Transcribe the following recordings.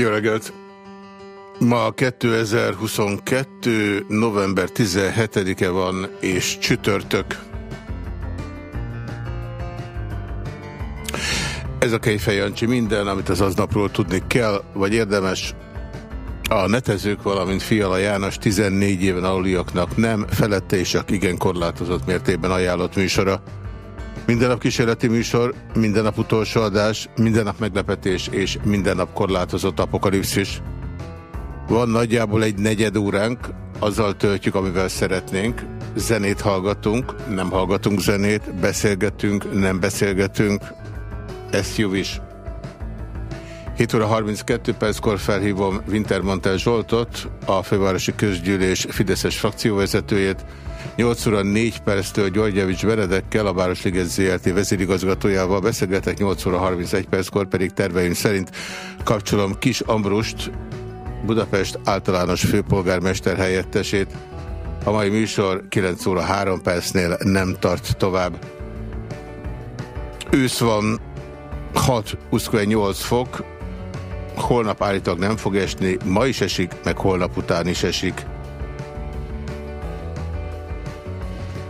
Jó reggelt! Ma 2022. november 17-e van, és csütörtök. Ez a Kejfej Jancsi minden, amit az aznapról tudni kell, vagy érdemes. A netezők, valamint Fiala János 14 éven aluliaknak nem, felette és csak igen korlátozott mértékben ajánlott műsora. Minden nap kísérleti műsor, minden nap utolsó adás, minden nap meglepetés és minden nap korlátozott apokalipszis. Van nagyjából egy negyed óránk, azzal töltjük, amivel szeretnénk. Zenét hallgatunk, nem hallgatunk zenét, beszélgetünk, nem beszélgetünk. Ezt jó is. 7 óra 32 perckor felhívom Wintermantel Zsoltot, a fővárosi közgyűlés Fideszes frakcióvezetőjét, 8 óra 4 perctől Györgyevics Benedekkel, a Városliget ZRT vezérigazgatójával beszélgetek, 8 óra 31 perckor pedig terveim szerint kapcsolom Kis Ambrust, Budapest általános főpolgármester helyettesét. A mai műsor 9 óra 3 percnél nem tart tovább. Ősz van 6, 8 fok, holnap állítólag nem fog esni, ma is esik, meg holnap után is esik.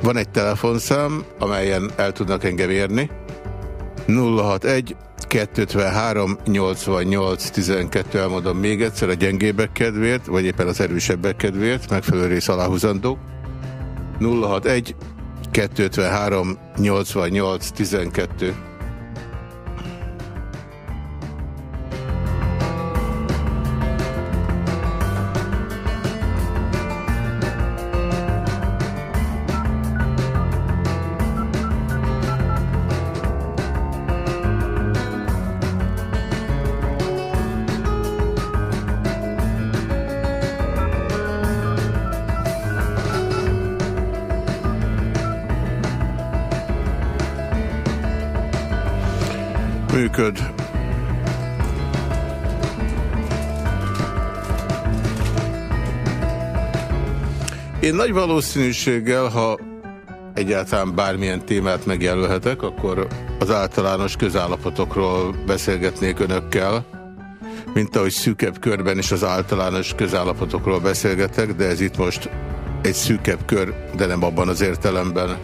Van egy telefonszám, amelyen el tudnak engem érni. 061 253 88 12 elmondom még egyszer a gyengébbek kedvéért, vagy éppen az erősebbek kedvéért, megfelelő rész aláhuzandó. 061 253 88 12 Én nagy valószínűséggel, ha egyáltalán bármilyen témát megjelölhetek, akkor az általános közállapotokról beszélgetnék önökkel, mint ahogy szűkebb körben is az általános közállapotokról beszélgetek, de ez itt most egy szűkebb kör, de nem abban az értelemben.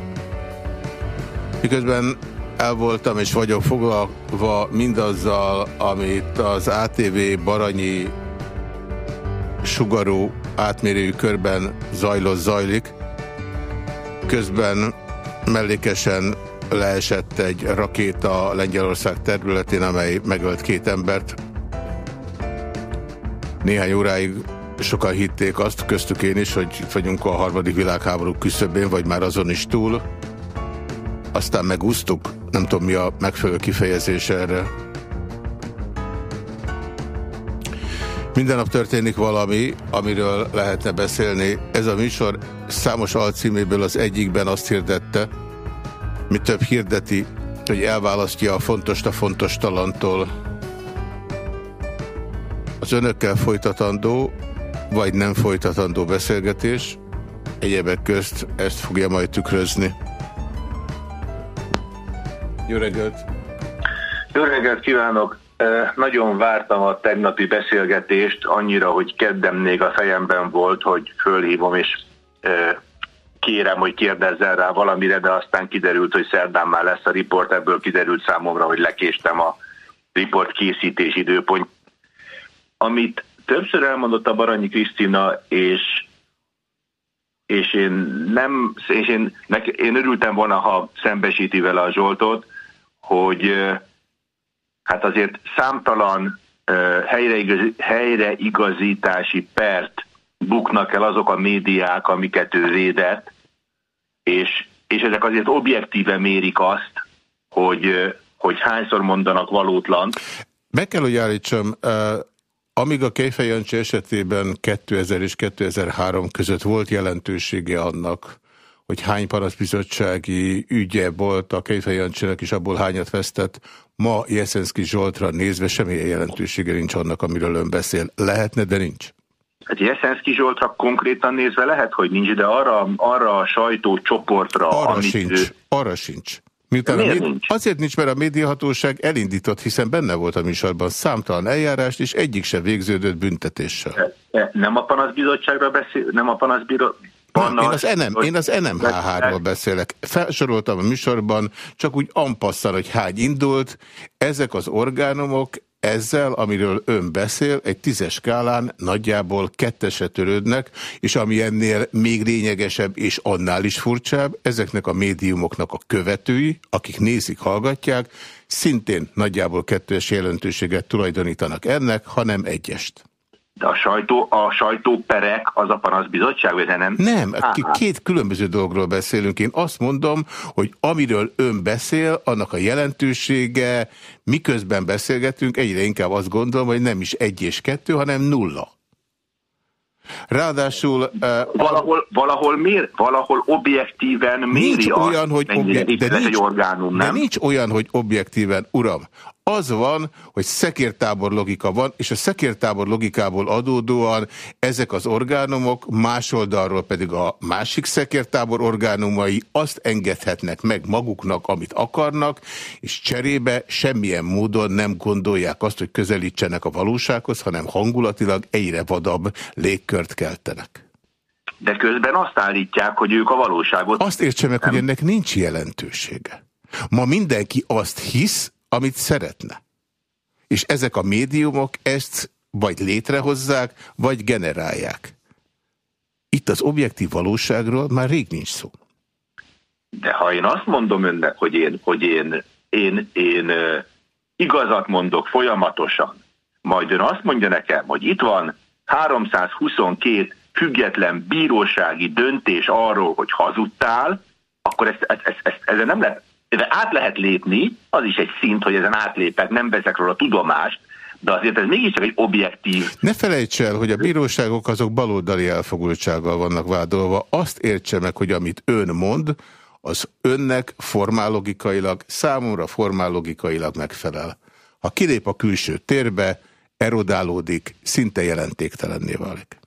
Miközben el voltam és vagyok foglalva mindazzal, amit az ATV Baranyi sugarú átmérőjű körben zajlott zajlik. Közben mellékesen leesett egy rakéta Lengyelország területén, amely megölt két embert. Néhány óráig sokan hitték azt, köztük én is, hogy itt vagyunk a harmadik világháború küszöbén, vagy már azon is túl. Aztán megúsztuk, nem tudom mi a megfelelő kifejezés erre. Minden nap történik valami, amiről lehetne beszélni. Ez a műsor számos alcíméből az egyikben azt hirdette, mi több hirdeti, hogy elválasztja a fontos a fontos talantól. Az önökkel folytatandó, vagy nem folytatandó beszélgetés, egyebek közt ezt fogja majd tükrözni. Jó reggelt! Jó reggelt kívánok! Nagyon vártam a tegnapi beszélgetést, annyira, hogy keddem még a fejemben volt, hogy fölhívom és kérem, hogy kérdezzen rá valamire, de aztán kiderült, hogy szerdán már lesz a riport, ebből kiderült számomra, hogy lekéstem a riport készítés időpont. Amit többször elmondott a Baranyi Krisztina, és és én nem, és én, én örültem volna, ha szembesíti vele a Zsoltot, hogy hát azért számtalan helyreigazítási pert buknak el azok a médiák, amiket ő védett, és, és ezek azért objektíve mérik azt, hogy, hogy hányszor mondanak valótlan. Meg kell, hogy állítsam, amíg a Kejfej Jancsi esetében 2000 és 2003 között volt jelentősége annak, hogy hány panaszbizottsági ügye volt a Kejfej Jancsinak, és abból hányat vesztett. Ma Jeszenszki Zsoltra nézve semmilyen jelentősége nincs annak, amiről ön beszél. Lehetne, de nincs. Hát Jeszenszki Zsoltra konkrétan nézve lehet, hogy nincs, de arra, arra a sajtócsoportra... Arra amit sincs, ő... arra sincs. Miután nincs? Azért nincs, mert a médiahatóság elindított, hiszen benne volt a műsorban számtalan eljárást, és egyik se végződött büntetéssel. Nem a panaszbizottságra beszél, nem a Nem, én az, NM, én az NMH-ról beszélek. Felsoroltam a műsorban, csak úgy ampasszal, hogy hány indult. Ezek az orgánumok ezzel, amiről ön beszél, egy tízes skálán nagyjából kettesre törődnek, és ami ennél még lényegesebb és annál is furcsább, ezeknek a médiumoknak a követői, akik nézik, hallgatják, szintén nagyjából kettős jelentőséget tulajdonítanak ennek, hanem egyest. De a, sajtó, a sajtóperek az a panaszbizottság, vagy nem? Nem, két különböző dologról beszélünk. Én azt mondom, hogy amiről ön beszél, annak a jelentősége, miközben beszélgetünk, egyre inkább azt gondolom, hogy nem is egy és kettő, hanem nulla. Ráadásul... Uh, valahol, valahol, mér, valahol objektíven méri nincs olyan, hogy objektíven, de nincs, egy orgánum, nem? De nincs olyan, hogy objektíven, uram, az van, hogy szekértábor logika van, és a szekértábor logikából adódóan ezek az orgánumok, más oldalról pedig a másik szekértábor orgánumai azt engedhetnek meg maguknak, amit akarnak, és cserébe semmilyen módon nem gondolják azt, hogy közelítsenek a valósághoz, hanem hangulatilag egyre vadabb légkört keltenek. De közben azt állítják, hogy ők a valóságot... Azt értse meg, nem. hogy ennek nincs jelentősége. Ma mindenki azt hisz, amit szeretne. És ezek a médiumok ezt vagy létrehozzák, vagy generálják. Itt az objektív valóságról már rég nincs szó. De ha én azt mondom önnek, hogy én, hogy én, én, én, igazat mondok folyamatosan, majd ön azt mondja nekem, hogy itt van 322 független bírósági döntés arról, hogy hazudtál, akkor ezt, ezt, ezt, ezt, ezzel nem lehet de át lehet lépni, az is egy szint, hogy ezen átlépek, nem veszek róla tudomást, de azért ez mégiscsak egy objektív... Ne felejts el, hogy a bíróságok azok baloldali elfogultsággal vannak vádolva. Azt értse meg, hogy amit ön mond, az önnek formálogikailag, számomra formálogikailag megfelel. Ha kilép a külső térbe, erodálódik, szinte jelentéktelenné válik.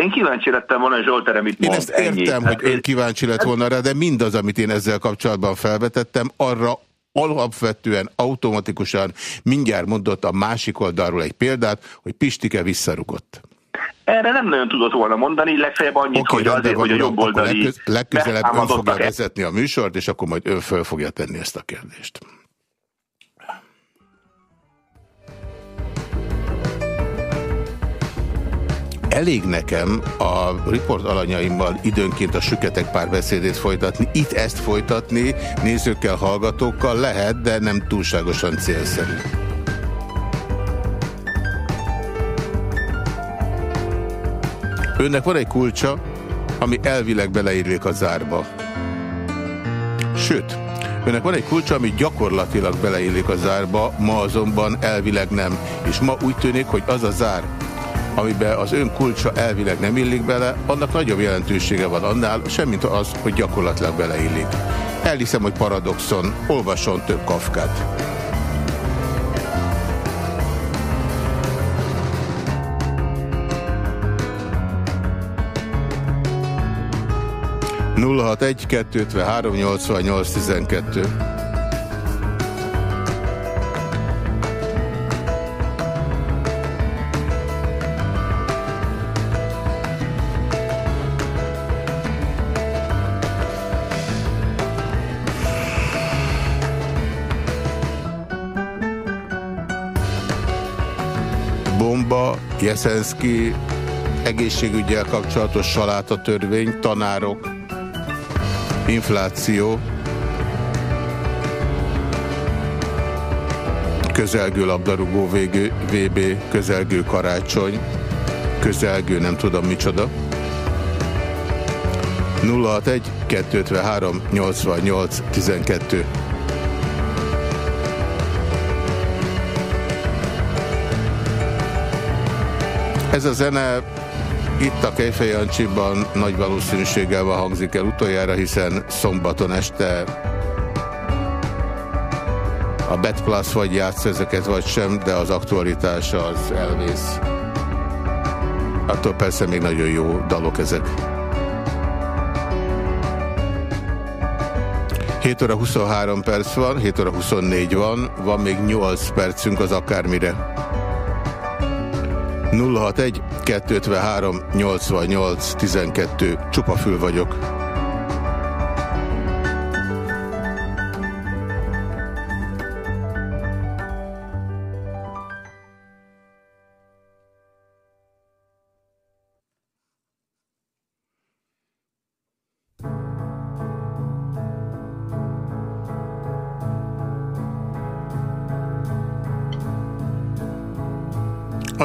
Én kíváncsi lettem volna, Zsolt, erre mit mond. Én ezt értem, ennyi. hogy ön kíváncsi lett volna rá, de mindaz, amit én ezzel kapcsolatban felvetettem, arra alapvetően, automatikusan mindjárt mondott a másik oldalról egy példát, hogy Pistike visszarugott. Erre nem nagyon tudott volna mondani, legfeljebb annyit, okay, hogy azért, hogy a jobb oldali... Legközelebb ön fogja vezetni a műsort, és akkor majd ön föl fogja tenni ezt a kérdést. Elég nekem a riport alanyaimmal időnként a süketek párbeszédét folytatni, itt ezt folytatni, nézőkkel, hallgatókkal lehet, de nem túlságosan célszerű. Önnek van egy kulcsa, ami elvileg beleírlik a zárba. Sőt, önnek van egy kulcsa, ami gyakorlatilag beleillik a zárba, ma azonban elvileg nem. És ma úgy tűnik, hogy az a zár, amiben az ön kulcsa elvileg nem illik bele, annak nagyobb jelentősége van annál, semmint az, hogy gyakorlatilag beleillik. Elhiszem, hogy paradoxon, olvasson több kafkát. nulla hat egy kettőtve három nyolcvan nyolc tizenkettő. Jeszenszki egészségügyel kapcsolatos salátatörvény, tanárok, infláció, közelgő labdarúgó VB, közelgő karácsony, közelgő nem tudom micsoda. 061 253 88 12 Ez a zene itt a Kejfej Jancsiban nagy valószínűséggel hangzik el utoljára, hiszen szombaton este a Bet Plus vagy játsz ezeket, vagy sem, de az aktualitása az elvész. Attól persze még nagyon jó dalok ezek. 7 óra 23 perc van, 7 óra 24 van, van még 8 percünk az akármire. 061 253 88 12 csupa fül vagyok.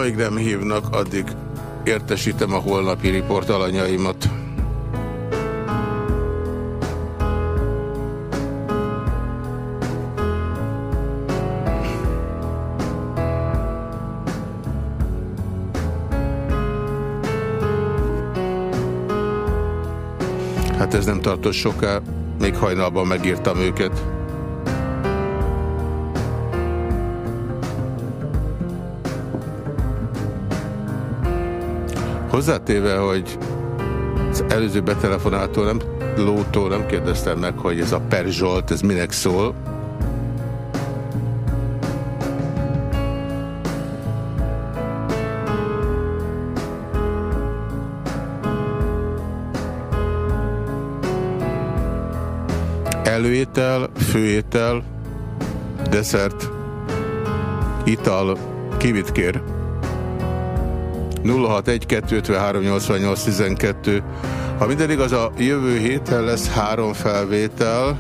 Amíg nem hívnak, addig értesítem a holnapi riport alanyaimat. Hát ez nem tartott soká, még hajnalban megírtam őket. Hozzátéve, hogy az előző betelefonáltól nem, lótól nem kérdeztem meg, hogy ez a Perzsolt, ez minek szól. Előétel, főétel, desszert, ital, ki mit kér? 061-253-88-12. Ha minden igaz, a jövő héten lesz három felvétel.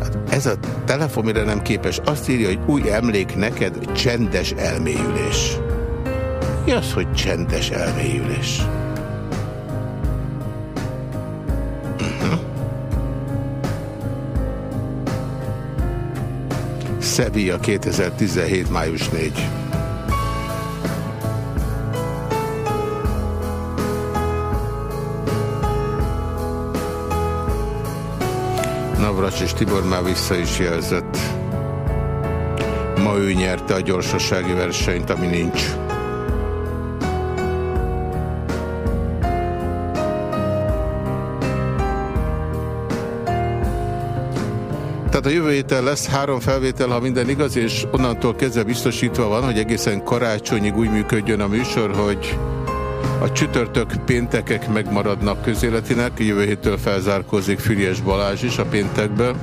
Hát ez a telefon mire nem képes. Azt írja, hogy új emlék neked, csendes elmélyülés. Mi az, hogy csendes elmélyülés? Uh-huh. Sevilla 2017. május 4. Navras és Tibor már vissza is jelzett. Ma ő nyerte a gyorsasági versenyt, ami nincs. Tehát a jövő héten lesz három felvétel, ha minden igaz, és onnantól kezdve biztosítva van, hogy egészen karácsonyig úgy működjön a műsor, hogy a csütörtök péntekek megmaradnak közéletinek, jövő héttől felzárkózik Füriás Balázs is a péntekből.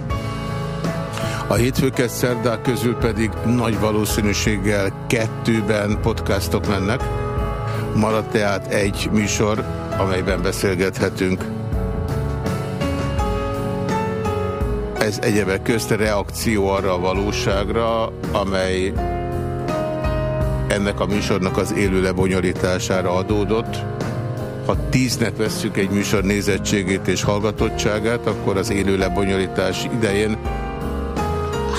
A hétfőket szerdák közül pedig nagy valószínűséggel kettőben podcastok mennek. Maradt tehát egy műsor, amelyben beszélgethetünk. Ez egyebek közt reakció arra a valóságra, amely ennek a műsornak az élő lebonyolítására adódott. Ha tíznek vesszük egy műsor nézettségét és hallgatottságát, akkor az élő lebonyolítás idején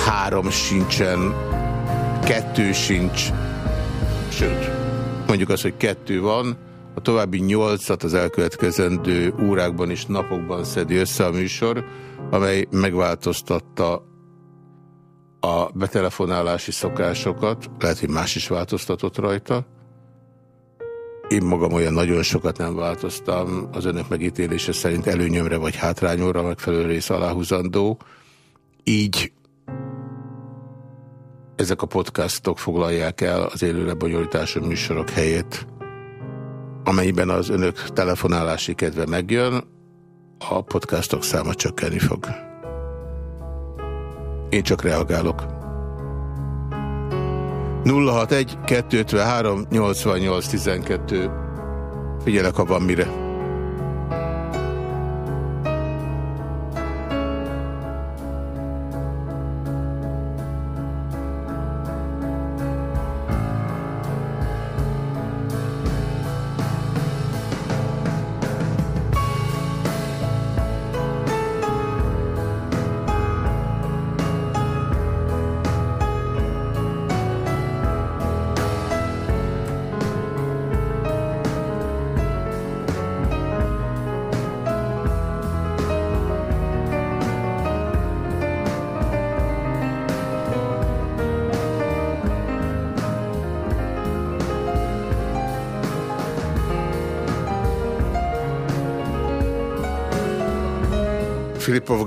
három sincsen, kettő sincs, sőt, mondjuk azt, hogy kettő van, a további nyolcat az elkövetkezendő órákban és napokban szedi össze a műsor, amely megváltoztatta a betelefonálási szokásokat, lehet, hogy más is változtatott rajta. Én magam olyan nagyon sokat nem változtam, az önök megítélése szerint előnyömre vagy hátrányomra megfelelő rész aláhúzandó. Így ezek a podcastok foglalják el az élő műsorok helyét, amelyben az önök telefonálási kedve megjön, a podcastok száma csökkenni fog. Én csak reagálok. 061 253 88 12 Figyelek, ha van mire.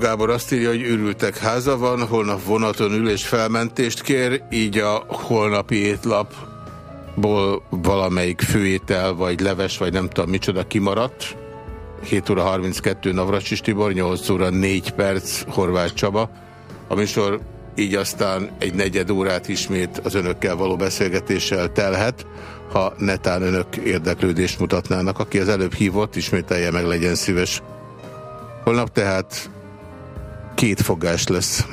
Gábor azt írja, hogy ürültek háza van, holnap vonaton ül és felmentést kér, így a holnapi étlapból valamelyik főétel, vagy leves, vagy nem tudom micsoda kimaradt. 7 óra 32 Navracsis Tibor, 8 óra 4 perc Horváth Csaba. A műsor így aztán egy negyed órát ismét az önökkel való beszélgetéssel telhet, ha netán önök érdeklődést mutatnának. Aki az előbb hívott, ismételje meg, legyen szíves. Holnap tehát két fogás lesz.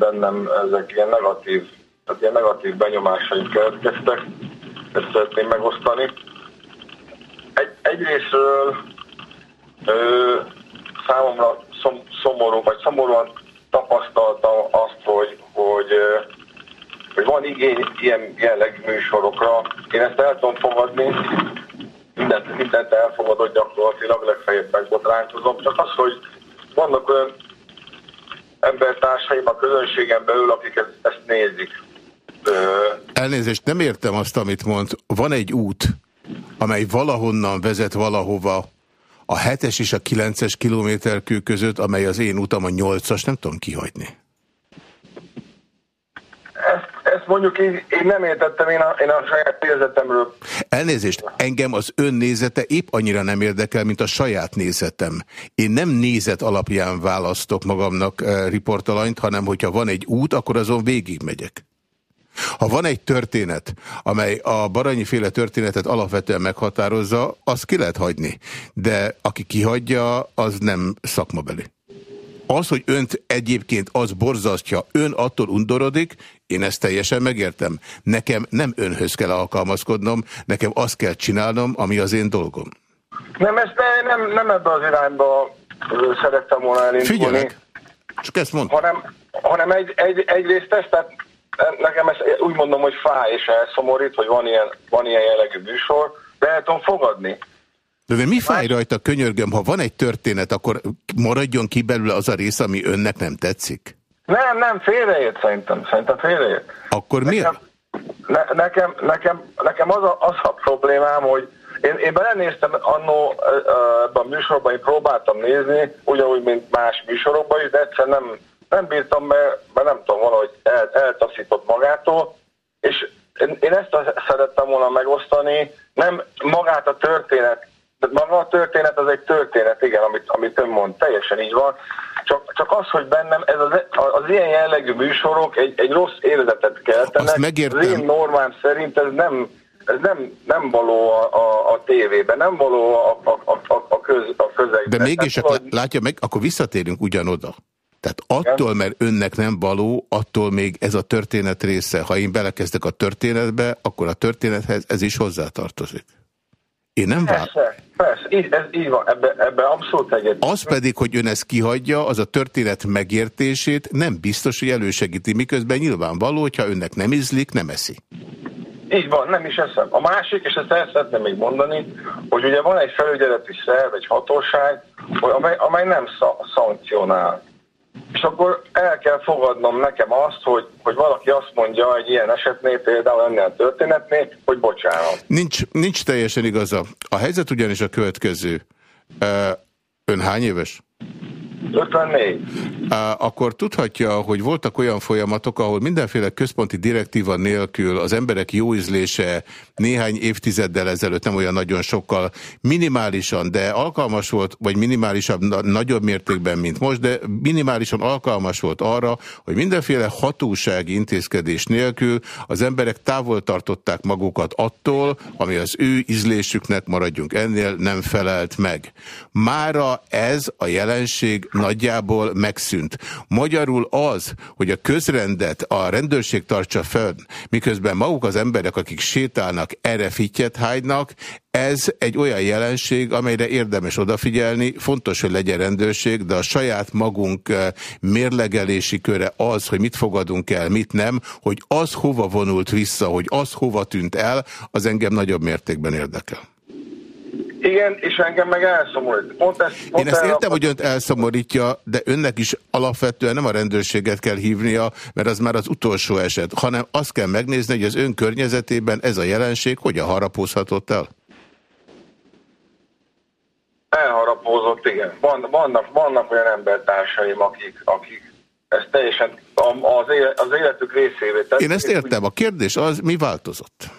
Bennem, ezek ilyen negatív, tehát ilyen negatív benyomásaim keletkeztek, ezt szeretném megosztani. Egy, egyrésztről ö, számomra szom, szomorú, vagy szomorúan tapasztaltam azt, hogy, hogy hogy van igény ilyen jellegű műsorokra. Én ezt el tudom fogadni, mindent, mindent elfogadott gyakorlatilag, legfeljebb megbotránkozom, csak az, hogy vannak olyan embertársaim a közönségen belül, akik ezt, ezt nézik. Elnézést, nem értem azt, amit mond. Van egy út, amely valahonnan vezet valahova, a 7-es és a 9-es kilométerkő között, amely az én utam a 8-as, nem tudom kihagyni. Ezt, ezt mondjuk én, én nem értettem, én a, én a saját nézetemről. Elnézést, engem az ön nézete épp annyira nem érdekel, mint a saját nézetem. Én nem nézet alapján választok magamnak uh, riportalanyt, hanem hogyha van egy út, akkor azon végigmegyek. Ha van egy történet, amely a baranyi féle történetet alapvetően meghatározza, azt ki lehet hagyni. De aki kihagyja, az nem szakmabeli. Az, hogy önt egyébként az borzasztja, ön attól undorodik, én ezt teljesen megértem. Nekem nem önhöz kell alkalmazkodnom, nekem azt kell csinálnom, ami az én dolgom. Nem, ezt nem, nem ebbe az irányba szerettem volna elindulni. Figyelek, csak ezt mondtam. Hanem, hanem egy, egy, egyrészt ezt, tehát nekem ez úgy mondom, hogy fáj és elszomorít, hogy van ilyen, van ilyen jellegű műsor, de el tudom fogadni. De, mi fáj rajta, könyörgöm, ha van egy történet, akkor maradjon ki belőle az a rész, ami önnek nem tetszik? Nem, nem, félreért szerintem, szerintem félreért. Akkor nekem, miért? Ne, nekem, nekem, nekem az, a, az a problémám, hogy én, én belenéztem annó ebben a műsorban, én próbáltam nézni, ugyanúgy, mint más műsorokban is, de egyszer nem, nem bírtam, mert, mert nem tudom, valahogy el, eltaszított magától, és én, én ezt szerettem volna megosztani, nem magát a történet, maga a történet az egy történet, igen, amit, amit ön mond, teljesen így van, csak, csak az, hogy bennem ez az, az ilyen jellegű műsorok egy, egy rossz érzetet keltenek, az én normám szerint ez nem, ez nem, nem való a, a, a tévében, nem való a, a, a, a, köz, a közegben. De mégis, csak látja meg, akkor visszatérünk ugyanoda. Tehát attól, mert önnek nem való, attól még ez a történet része. Ha én belekezdek a történetbe, akkor a történethez ez is hozzátartozik. Én nem. Persze, persze, így, ez így van, ebbe, ebbe abszolút egyet. Az pedig, hogy ön ezt kihagyja, az a történet megértését nem biztos, hogy elősegíti, miközben nyilvánvaló, hogyha önnek nem ízlik, nem eszi. Így van, nem is eszem. A másik, és ezt el szeretném még mondani, hogy ugye van egy felügyeleti szerv, egy hatóság, amely, amely nem szankcionál. És akkor el kell fogadnom nekem azt, hogy, hogy valaki azt mondja egy ilyen esetnél, például ennél a történetnél, hogy bocsánat. Nincs, nincs teljesen igaza. A helyzet ugyanis a következő. Ön hány éves? 54. Akkor tudhatja, hogy voltak olyan folyamatok, ahol mindenféle központi direktíva nélkül az emberek jó ízlése néhány évtizeddel ezelőtt, nem olyan nagyon sokkal, minimálisan, de alkalmas volt, vagy minimálisabb, nagyobb mértékben, mint most, de minimálisan alkalmas volt arra, hogy mindenféle hatósági intézkedés nélkül az emberek távol tartották magukat attól, ami az ő ízlésüknek, maradjunk ennél, nem felelt meg. Mára ez a jelenség nagyjából megszűnt. Magyarul az, hogy a közrendet a rendőrség tartsa fönn, miközben maguk az emberek, akik sétálnak, erre fittyet hájnak, ez egy olyan jelenség, amelyre érdemes odafigyelni. Fontos, hogy legyen rendőrség, de a saját magunk eh, mérlegelési köre az, hogy mit fogadunk el, mit nem, hogy az hova vonult vissza, hogy az hova tűnt el, az engem nagyobb mértékben érdekel. Igen, és engem meg elszomorít. Pont ezt, pont Én ezt értem, hogy önt elszomorítja, de önnek is alapvetően nem a rendőrséget kell hívnia, mert az már az utolsó eset, hanem azt kell megnézni, hogy az ön környezetében ez a jelenség hogyan harapózhatott el? Elharapózott, igen. Van, vannak, vannak olyan embertársaim, akik, akik ezt teljesen az, élet, az életük részévé. Én ezt értem. A kérdés az, mi változott?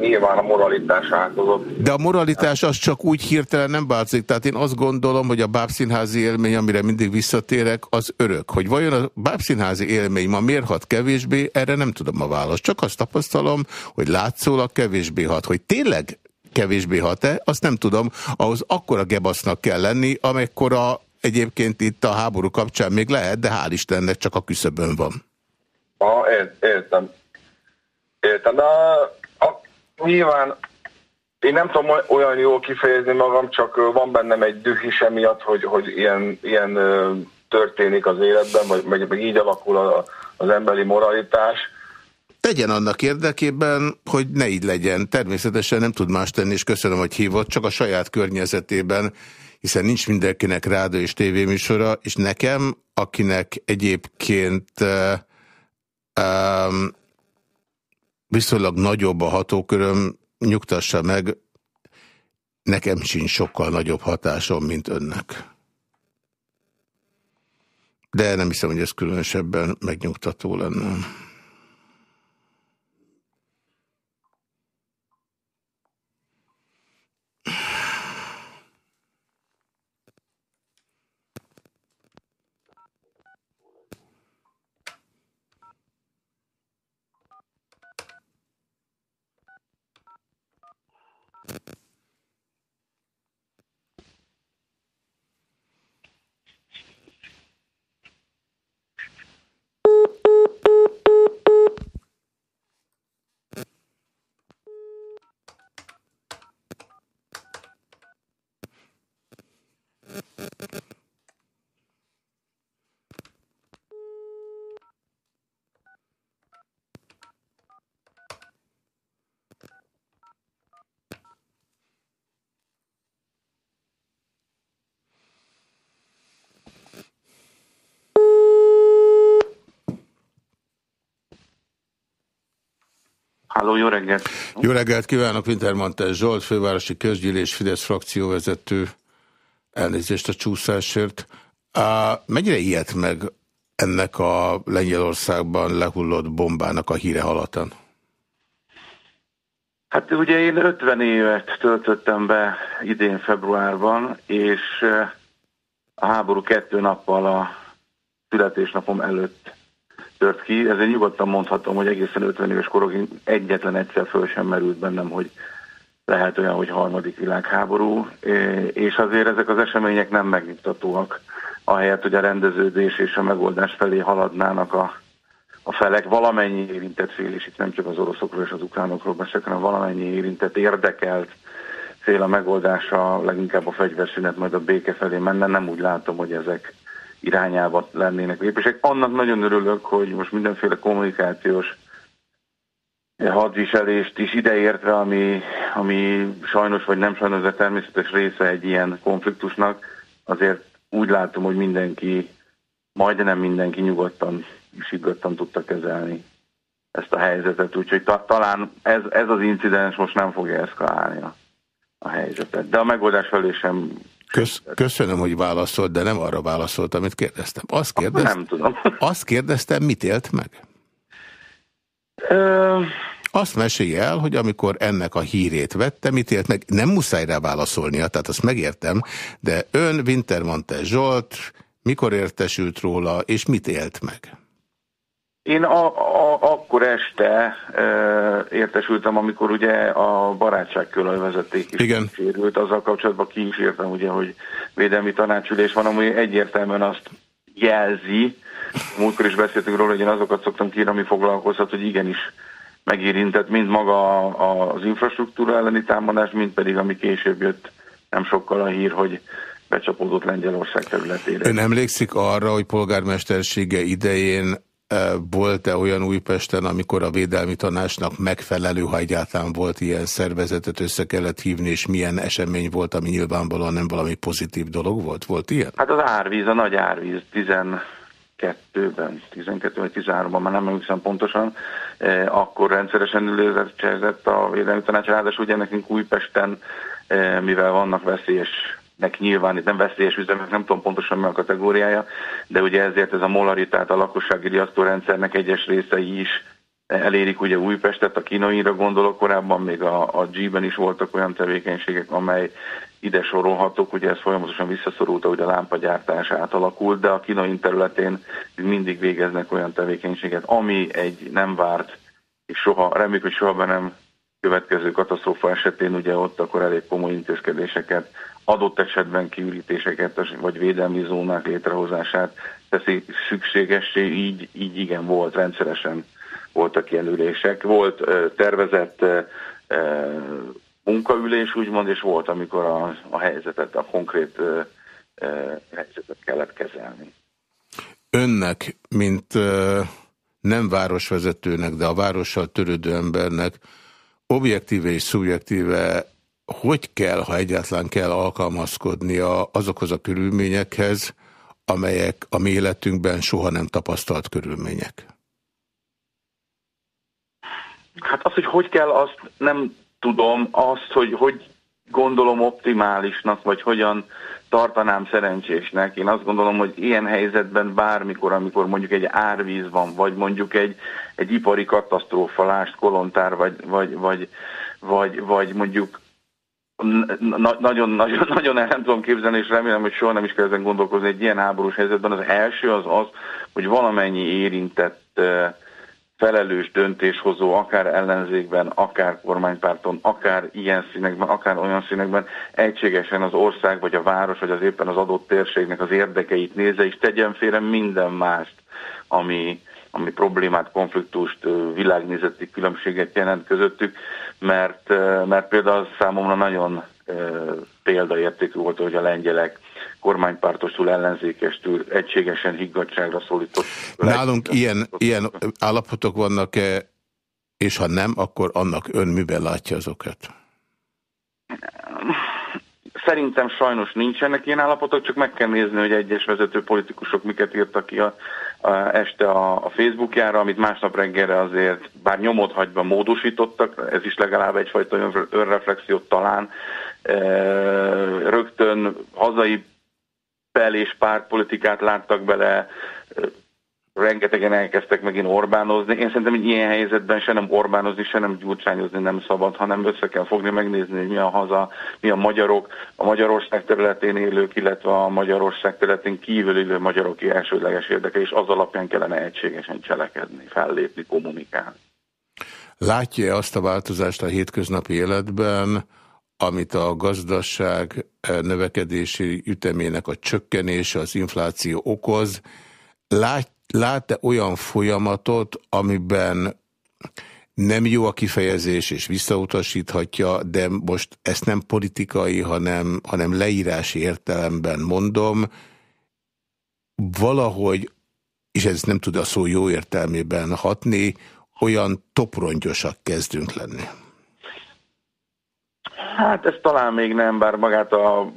Nyilván a moralitás változott. De a moralitás az csak úgy hirtelen nem változik. Tehát én azt gondolom, hogy a bábszínházi élmény, amire mindig visszatérek, az örök. Hogy vajon a bábszínházi élmény ma miért hat kevésbé, erre nem tudom a választ. Csak azt tapasztalom, hogy látszólag kevésbé hat. Hogy tényleg kevésbé hat-e, azt nem tudom. Ahhoz akkora gebasznak kell lenni, amekkora egyébként itt a háború kapcsán még lehet, de hál' Istennek csak a küszöbön van. Ah, értem. Értem, de nyilván én nem tudom olyan jól kifejezni magam, csak van bennem egy düh is emiatt, hogy, hogy ilyen, ilyen történik az életben, vagy meg, meg így alakul a, az emberi moralitás. Tegyen annak érdekében, hogy ne így legyen. Természetesen nem tud más tenni, és köszönöm, hogy hívott, csak a saját környezetében, hiszen nincs mindenkinek rádió és tévéműsora, és nekem, akinek egyébként um, viszonylag nagyobb a hatóköröm, nyugtassa meg, nekem sincs sokkal nagyobb hatásom, mint önnek. De nem hiszem, hogy ez különösebben megnyugtató lenne. Háló, jó reggelt! Jó reggelt kívánok, Wintermantel Zsolt, fővárosi közgyűlés Fidesz frakcióvezető. Elnézést a csúszásért. A, mennyire ilyet meg ennek a Lengyelországban lehullott bombának a híre halatan? Hát ugye én 50 évet töltöttem be idén februárban, és a háború kettő nappal a születésnapom előtt tört ki, ezért nyugodtan mondhatom, hogy egészen 50 éves korokig egyetlen egyszer föl sem merült bennem, hogy lehet olyan, hogy harmadik világháború, és azért ezek az események nem megnyugtatóak, ahelyett, hogy a rendeződés és a megoldás felé haladnának a, a felek, valamennyi érintett fél, és itt nem csak az oroszokról és az ukránokról beszélek, hanem valamennyi érintett, érdekelt fél a megoldása, leginkább a fegyverszünet, majd a béke felé menne, nem úgy látom, hogy ezek irányába lennének lépések. Annak nagyon örülök, hogy most mindenféle kommunikációs hadviselést is ideértve, ami, ami sajnos vagy nem sajnos, de természetes része egy ilyen konfliktusnak, azért úgy látom, hogy mindenki, majdnem mindenki nyugodtan és higgadtan tudta kezelni ezt a helyzetet, úgyhogy ta, talán ez, ez az incidens most nem fogja eszkalálni a, a helyzetet. De a megoldás felé sem Kösz, köszönöm, hogy válaszolt, de nem arra válaszolt, amit kérdeztem. Azt kérdeztem, nem tudom. Azt kérdeztem, mit élt meg? Ö... Azt mesélj el, hogy amikor ennek a hírét vette, mit élt meg? Nem muszáj rá válaszolnia, tehát azt megértem, de ön, Wintermantel Zsolt, mikor értesült róla, és mit élt meg? Én a, a akkor este e, értesültem, amikor ugye a barátságkölaj vezeték is Igen. sérült, azzal kapcsolatban ki is értem ugye, hogy védelmi tanácsülés van, ami egyértelműen azt jelzi, múltkor is beszéltünk róla, hogy én azokat szoktam kírni, ami foglalkozhat, hogy igenis megérintett mind maga az infrastruktúra elleni támadás, mind pedig ami később jött nem sokkal a hír, hogy becsapódott Lengyelország területére. Ön emlékszik arra, hogy polgármestersége idején volt-e olyan Újpesten, amikor a Védelmi Tanácsnak megfelelő, ha egyáltalán volt ilyen szervezetet össze kellett hívni, és milyen esemény volt, ami nyilvánvalóan nem valami pozitív dolog volt? Volt ilyen? Hát az árvíz, a nagy árvíz, 12-ben, 12 vagy 13-ban, már nem emlékszem pontosan, eh, akkor rendszeresen ülőzett a Védelmi Tanács, ráadásul ugye nekünk Újpesten Eh, mivel vannak veszélyesnek nyilván, itt nem veszélyes üzemek, nem tudom pontosan mi a kategóriája, de ugye ezért ez a molaritát a lakossági riasztórendszernek egyes részei is elérik ugye Újpestet, a kínóira gondolok, korábban még a, a G-ben is voltak olyan tevékenységek, amely ide sorolhatók, ugye ez folyamatosan visszaszorult, hogy a lámpagyártás átalakult, de a kinoin területén mindig végeznek olyan tevékenységet, ami egy nem várt, és soha, reméljük, hogy soha be nem következő katasztrófa esetén ugye ott akkor elég komoly intézkedéseket, adott esetben kiürítéseket, vagy védelmi zónák létrehozását teszi szükségessé, így, így igen volt, rendszeresen voltak ilyen ülések. Volt tervezett munkaülés, úgymond, és volt, amikor a, a helyzetet, a konkrét helyzetet kellett kezelni. Önnek, mint nem városvezetőnek, de a várossal törődő embernek objektíve és szubjektíve hogy kell, ha egyáltalán kell alkalmazkodnia azokhoz a körülményekhez, amelyek a mi életünkben soha nem tapasztalt körülmények? Hát az, hogy hogy kell, azt nem tudom. Azt, hogy hogy gondolom optimálisnak, vagy hogyan tartanám szerencsésnek. Én azt gondolom, hogy ilyen helyzetben bármikor, amikor mondjuk egy árvíz van, vagy mondjuk egy, egy ipari katasztrófa, lást, kolontár, vagy, vagy, vagy, vagy, vagy mondjuk na, nagyon, nagyon, nagyon el nem tudom képzelni, és remélem, hogy soha nem is kell ezen gondolkozni egy ilyen háborús helyzetben. Az első az az, hogy valamennyi érintett felelős döntéshozó, akár ellenzékben, akár kormánypárton, akár ilyen színekben, akár olyan színekben egységesen az ország, vagy a város, vagy az éppen az adott térségnek az érdekeit nézze, és tegyen félre minden mást, ami, ami problémát, konfliktust, világnézeti különbséget jelent közöttük, mert, mert például számomra nagyon példaértékű volt, hogy a lengyelek kormánypártostól, ellenzékestől egységesen higgadságra szólított. Nálunk ilyen, ilyen állapotok vannak-e, és ha nem, akkor annak ön miben látja azokat? Szerintem sajnos nincsenek ilyen állapotok, csak meg kell nézni, hogy egyes vezető politikusok miket írtak ki a, este a, Facebookjára, amit másnap reggelre azért, bár nyomot hagyva módosítottak, ez is legalább egyfajta önreflexiót talán, e, rögtön hazai pel- és pártpolitikát láttak bele, rengetegen elkezdtek megint Orbánozni. Én szerintem hogy ilyen helyzetben se nem Orbánozni, se nem gyurcsányozni nem szabad, hanem össze kell fogni, megnézni, hogy mi a haza, mi a magyarok, a Magyarország területén élők, illetve a Magyarország területén kívül élő magyarok elsődleges érdeke, és az alapján kellene egységesen cselekedni, fellépni, kommunikálni. Látja azt a változást a hétköznapi életben, amit a gazdaság eh, növekedési ütemének a csökkenése, az infláció okoz. Lát, lát-e olyan folyamatot, amiben nem jó a kifejezés, és visszautasíthatja, de most ezt nem politikai, hanem, hanem leírási értelemben mondom, valahogy, és ez nem tud a szó jó értelmében hatni, olyan toprongyosak kezdünk lenni. Hát ez talán még nem, bár magát a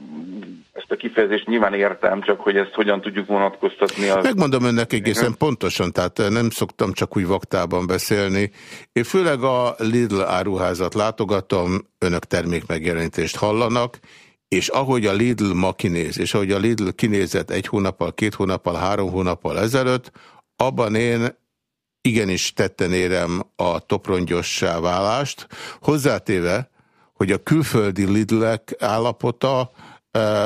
ezt a kifejezést nyilván értem, csak hogy ezt hogyan tudjuk vonatkoztatni. Az... Megmondom önnek egészen pontosan, tehát nem szoktam csak úgy vaktában beszélni. Én főleg a Lidl áruházat látogatom, önök termékmegjelenítést hallanak, és ahogy a Lidl ma kinéz, és ahogy a Lidl kinézett egy hónappal, két hónappal, három hónappal ezelőtt, abban én igenis tetten érem a toprongyossá válást, hozzátéve, hogy a külföldi Lidlek állapota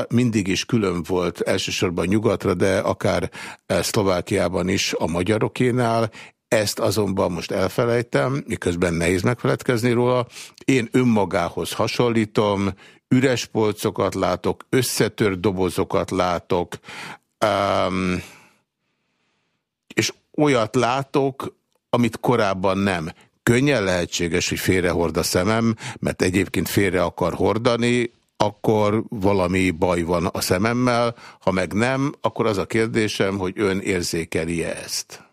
mindig is külön volt elsősorban nyugatra, de akár Szlovákiában is a magyarokénál. Ezt azonban most elfelejtem, miközben nehéz megfeledkezni róla. Én önmagához hasonlítom, üres polcokat látok, összetört dobozokat látok, um, és olyat látok, amit korábban nem. Könnyen lehetséges, hogy félrehord a szemem, mert egyébként félre akar hordani, akkor valami baj van a szememmel, ha meg nem, akkor az a kérdésem, hogy ön érzékeli -e ezt?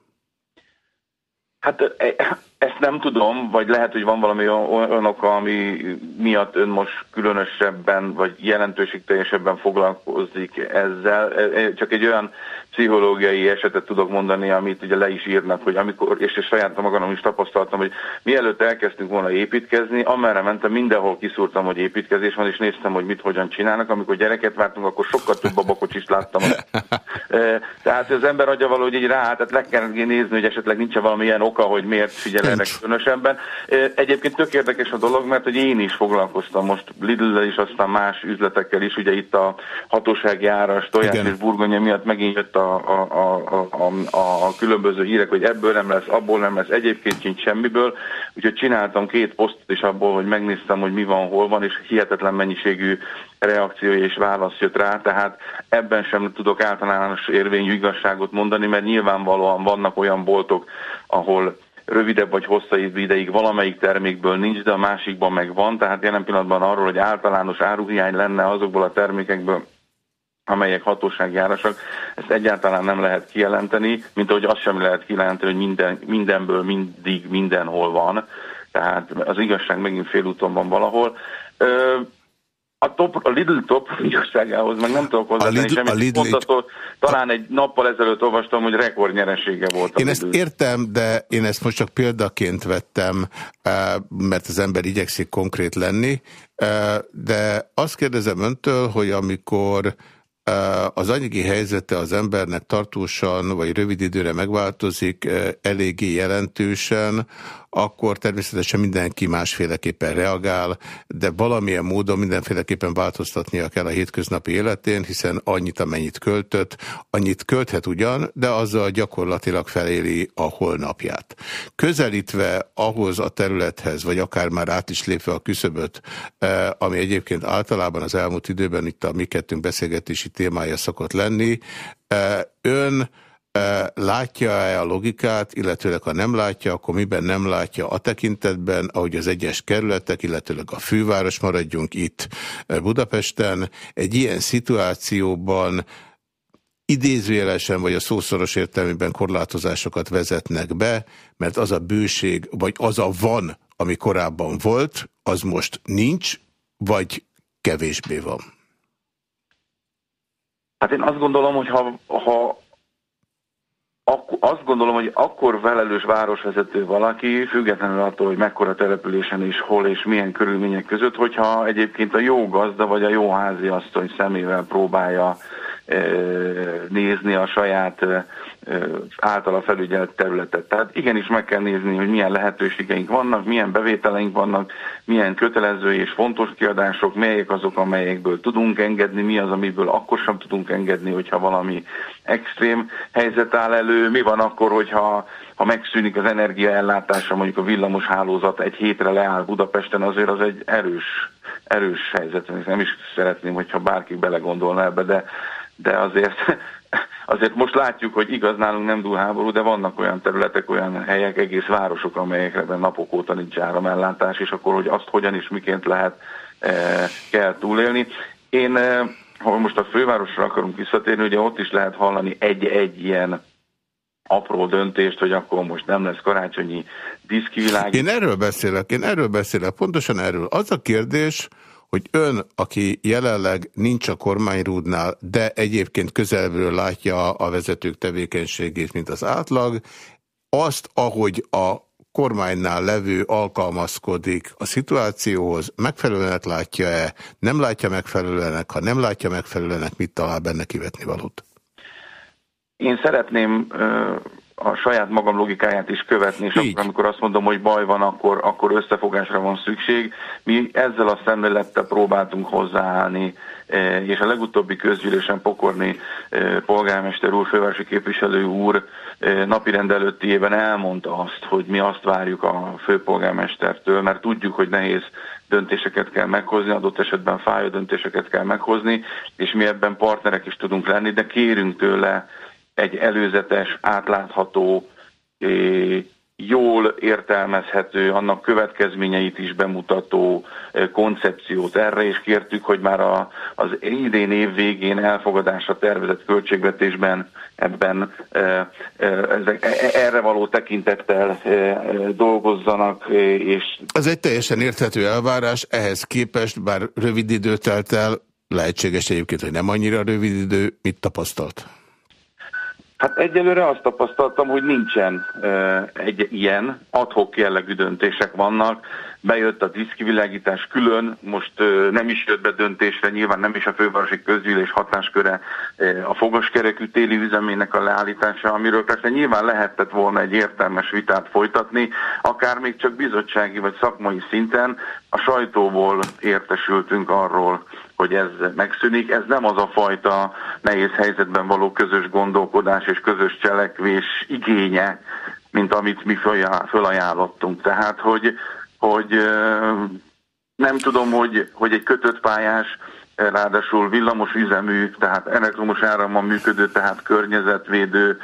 Hát e, ezt nem tudom, vagy lehet, hogy van valami olyan oka, ami miatt ön most különösebben, vagy jelentőségteljesebben foglalkozik ezzel. E, e, csak egy olyan pszichológiai esetet tudok mondani, amit ugye le is írnak, hogy amikor, és, és saját magam is tapasztaltam, hogy mielőtt elkezdtünk volna építkezni, amerre mentem, mindenhol kiszúrtam, hogy építkezés van, és néztem, hogy mit hogyan csinálnak. Amikor gyereket vártunk, akkor sokkal több babakocsist láttam. Tehát az ember adja valahogy így rá, tehát le kell nézni, hogy esetleg nincs valami ilyen oka, hogy miért figyel erre különösebben. Egyébként tök érdekes a dolog, mert hogy én is foglalkoztam most lidl is, aztán más üzletekkel is, ugye itt a hatósági áras, tojás Igen. és burgonya miatt megint jött a a, a, a, a, különböző hírek, hogy ebből nem lesz, abból nem lesz, egyébként sincs semmiből. Úgyhogy csináltam két posztot is abból, hogy megnéztem, hogy mi van, hol van, és hihetetlen mennyiségű reakció és válasz jött rá, tehát ebben sem tudok általános érvényű igazságot mondani, mert nyilvánvalóan vannak olyan boltok, ahol rövidebb vagy hosszabb ideig valamelyik termékből nincs, de a másikban meg van, tehát jelen pillanatban arról, hogy általános áruhiány lenne azokból a termékekből, amelyek hatósági árasak, ezt egyáltalán nem lehet kijelenteni, mint ahogy azt sem lehet kijelenteni, hogy minden, mindenből mindig mindenhol van. Tehát az igazság megint félúton van valahol. Ö, a, top, a Lidl top igazságához meg nem tudok hozzátenni semmit. A Lidl... Pontatól, talán egy nappal ezelőtt olvastam, hogy rekordnyeresége volt. Én ezt értem, de én ezt most csak példaként vettem, mert az ember igyekszik konkrét lenni, de azt kérdezem öntől, hogy amikor az anyagi helyzete az embernek tartósan vagy rövid időre megváltozik eléggé jelentősen, akkor természetesen mindenki másféleképpen reagál, de valamilyen módon mindenféleképpen változtatnia kell a hétköznapi életén, hiszen annyit, amennyit költött, annyit költhet ugyan, de azzal gyakorlatilag feléli a holnapját. Közelítve ahhoz a területhez, vagy akár már át is lépve a küszöböt, eh, ami egyébként általában az elmúlt időben itt a mi kettőnk beszélgetési témája szokott lenni, eh, ön Látja-e a logikát, illetőleg ha nem látja, akkor miben nem látja a tekintetben, ahogy az egyes kerületek, illetőleg a főváros maradjunk itt Budapesten, egy ilyen szituációban idézőjelesen vagy a szószoros értelmében korlátozásokat vezetnek be, mert az a bőség, vagy az a van, ami korábban volt, az most nincs, vagy kevésbé van? Hát én azt gondolom, hogy ha, ha azt gondolom, hogy akkor felelős városvezető valaki, függetlenül attól, hogy mekkora településen is, hol és milyen körülmények között, hogyha egyébként a jó gazda vagy a jó házi asszony szemével próbálja nézni a saját általa felügyelt területet. Tehát igenis meg kell nézni, hogy milyen lehetőségeink vannak, milyen bevételeink vannak, milyen kötelező és fontos kiadások, melyek azok, amelyekből tudunk engedni, mi az, amiből akkor sem tudunk engedni, hogyha valami extrém helyzet áll elő, mi van akkor, hogyha ha megszűnik az energiaellátása, mondjuk a villamos hálózat egy hétre leáll Budapesten, azért az egy erős, erős helyzet. Nem is szeretném, hogyha bárki belegondolna ebbe, de de azért, azért most látjuk, hogy igaz nálunk nem dúl háború, de vannak olyan területek, olyan helyek, egész városok, amelyekben napok óta nincs áramellátás, és akkor, hogy azt hogyan és miként lehet, e, kell túlélni. Én, e, ha most a fővárosra akarunk visszatérni, ugye ott is lehet hallani egy-egy ilyen apró döntést, hogy akkor most nem lesz karácsonyi diszkivilág. Én erről beszélek, én erről beszélek, pontosan erről. Az a kérdés, hogy ön, aki jelenleg nincs a kormányrúdnál, de egyébként közelről látja a vezetők tevékenységét, mint az átlag, azt, ahogy a kormánynál levő alkalmazkodik a szituációhoz, megfelelően látja-e, nem látja megfelelőenek, ha nem látja megfelelőenek, mit talál benne kivetni valót? Én szeretném a saját magam logikáját is követni, és akkor, amikor azt mondom, hogy baj van, akkor, akkor összefogásra van szükség. Mi ezzel a szemlélettel próbáltunk hozzáállni, e, és a legutóbbi közgyűlésen Pokorni e, polgármester úr, fővárosi képviselő úr e, napirend előtti éven elmondta azt, hogy mi azt várjuk a főpolgármestertől, mert tudjuk, hogy nehéz döntéseket kell meghozni, adott esetben fájó döntéseket kell meghozni, és mi ebben partnerek is tudunk lenni, de kérünk tőle egy előzetes, átlátható, jól értelmezhető, annak következményeit is bemutató koncepciót erre, és kértük, hogy már a, az idén év végén elfogadásra tervezett költségvetésben ebben ezek, e, e, erre való tekintettel dolgozzanak. És... Ez egy teljesen érthető elvárás, ehhez képest, bár rövid idő telt el, lehetséges egyébként, hogy nem annyira rövid idő, mit tapasztalt? Hát egyelőre azt tapasztaltam, hogy nincsen egy ilyen adhok jellegű döntések vannak. Bejött a diszkivilágítás külön, most nem is jött be döntésre, nyilván nem is a fővárosi közgyűlés hatásköre a fogaskerekű téli üzemének a leállítása, amiről persze nyilván lehetett volna egy értelmes vitát folytatni, akár még csak bizottsági vagy szakmai szinten a sajtóból értesültünk arról, hogy ez megszűnik. Ez nem az a fajta nehéz helyzetben való közös gondolkodás és közös cselekvés igénye, mint amit mi fölajánlottunk. Tehát, hogy, hogy nem tudom, hogy, hogy egy kötött pályás ráadásul villamos üzemű, tehát elektromos árammal működő, tehát környezetvédő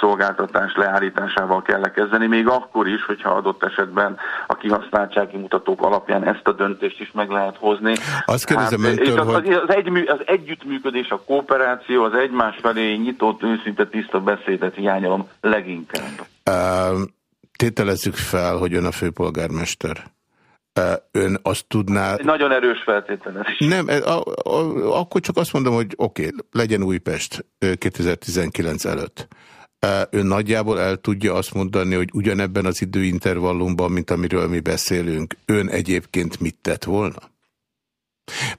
szolgáltatás leállításával kell kezdeni, még akkor is, hogyha adott esetben a kihasználtsági mutatók alapján ezt a döntést is meg lehet hozni. Azt kérdezem hát, öntől, az, hogy... az, egy, az együttműködés, a kooperáció, az egymás felé nyitott, őszinte, tiszta beszédet hiányolom leginkább. Uh, tételezzük fel, hogy ön a főpolgármester ön azt tudná... Nagyon erős feltételezés. Nem, a, a, akkor csak azt mondom, hogy oké, okay, legyen Újpest 2019 előtt. Ön nagyjából el tudja azt mondani, hogy ugyanebben az időintervallumban, mint amiről mi beszélünk, ön egyébként mit tett volna?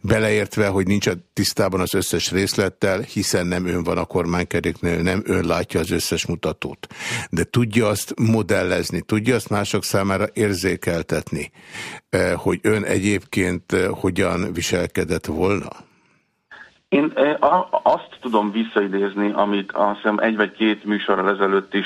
Beleértve, hogy nincs a tisztában az összes részlettel, hiszen nem ön van a kormánykeréknél, nem ön látja az összes mutatót. De tudja azt modellezni, tudja azt mások számára érzékeltetni, eh, hogy ön egyébként eh, hogyan viselkedett volna? Én eh, azt tudom visszaidézni, amit azt hiszem egy vagy két műsorral ezelőtt is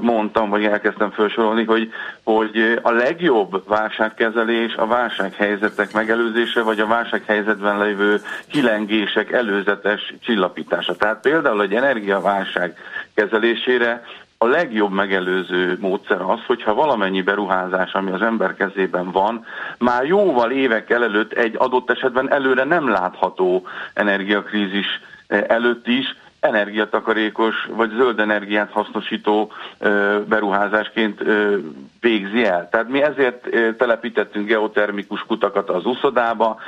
mondtam, vagy elkezdtem felsorolni, hogy, hogy a legjobb válságkezelés a válsághelyzetek megelőzése, vagy a válsághelyzetben lévő kilengések előzetes csillapítása. Tehát például egy energiaválság kezelésére a legjobb megelőző módszer az, hogyha valamennyi beruházás, ami az ember kezében van, már jóval évek előtt egy adott esetben előre nem látható energiakrízis előtt is energiatakarékos vagy zöld energiát hasznosító beruházásként végzi el. Tehát mi ezért telepítettünk geotermikus kutakat az uszodába,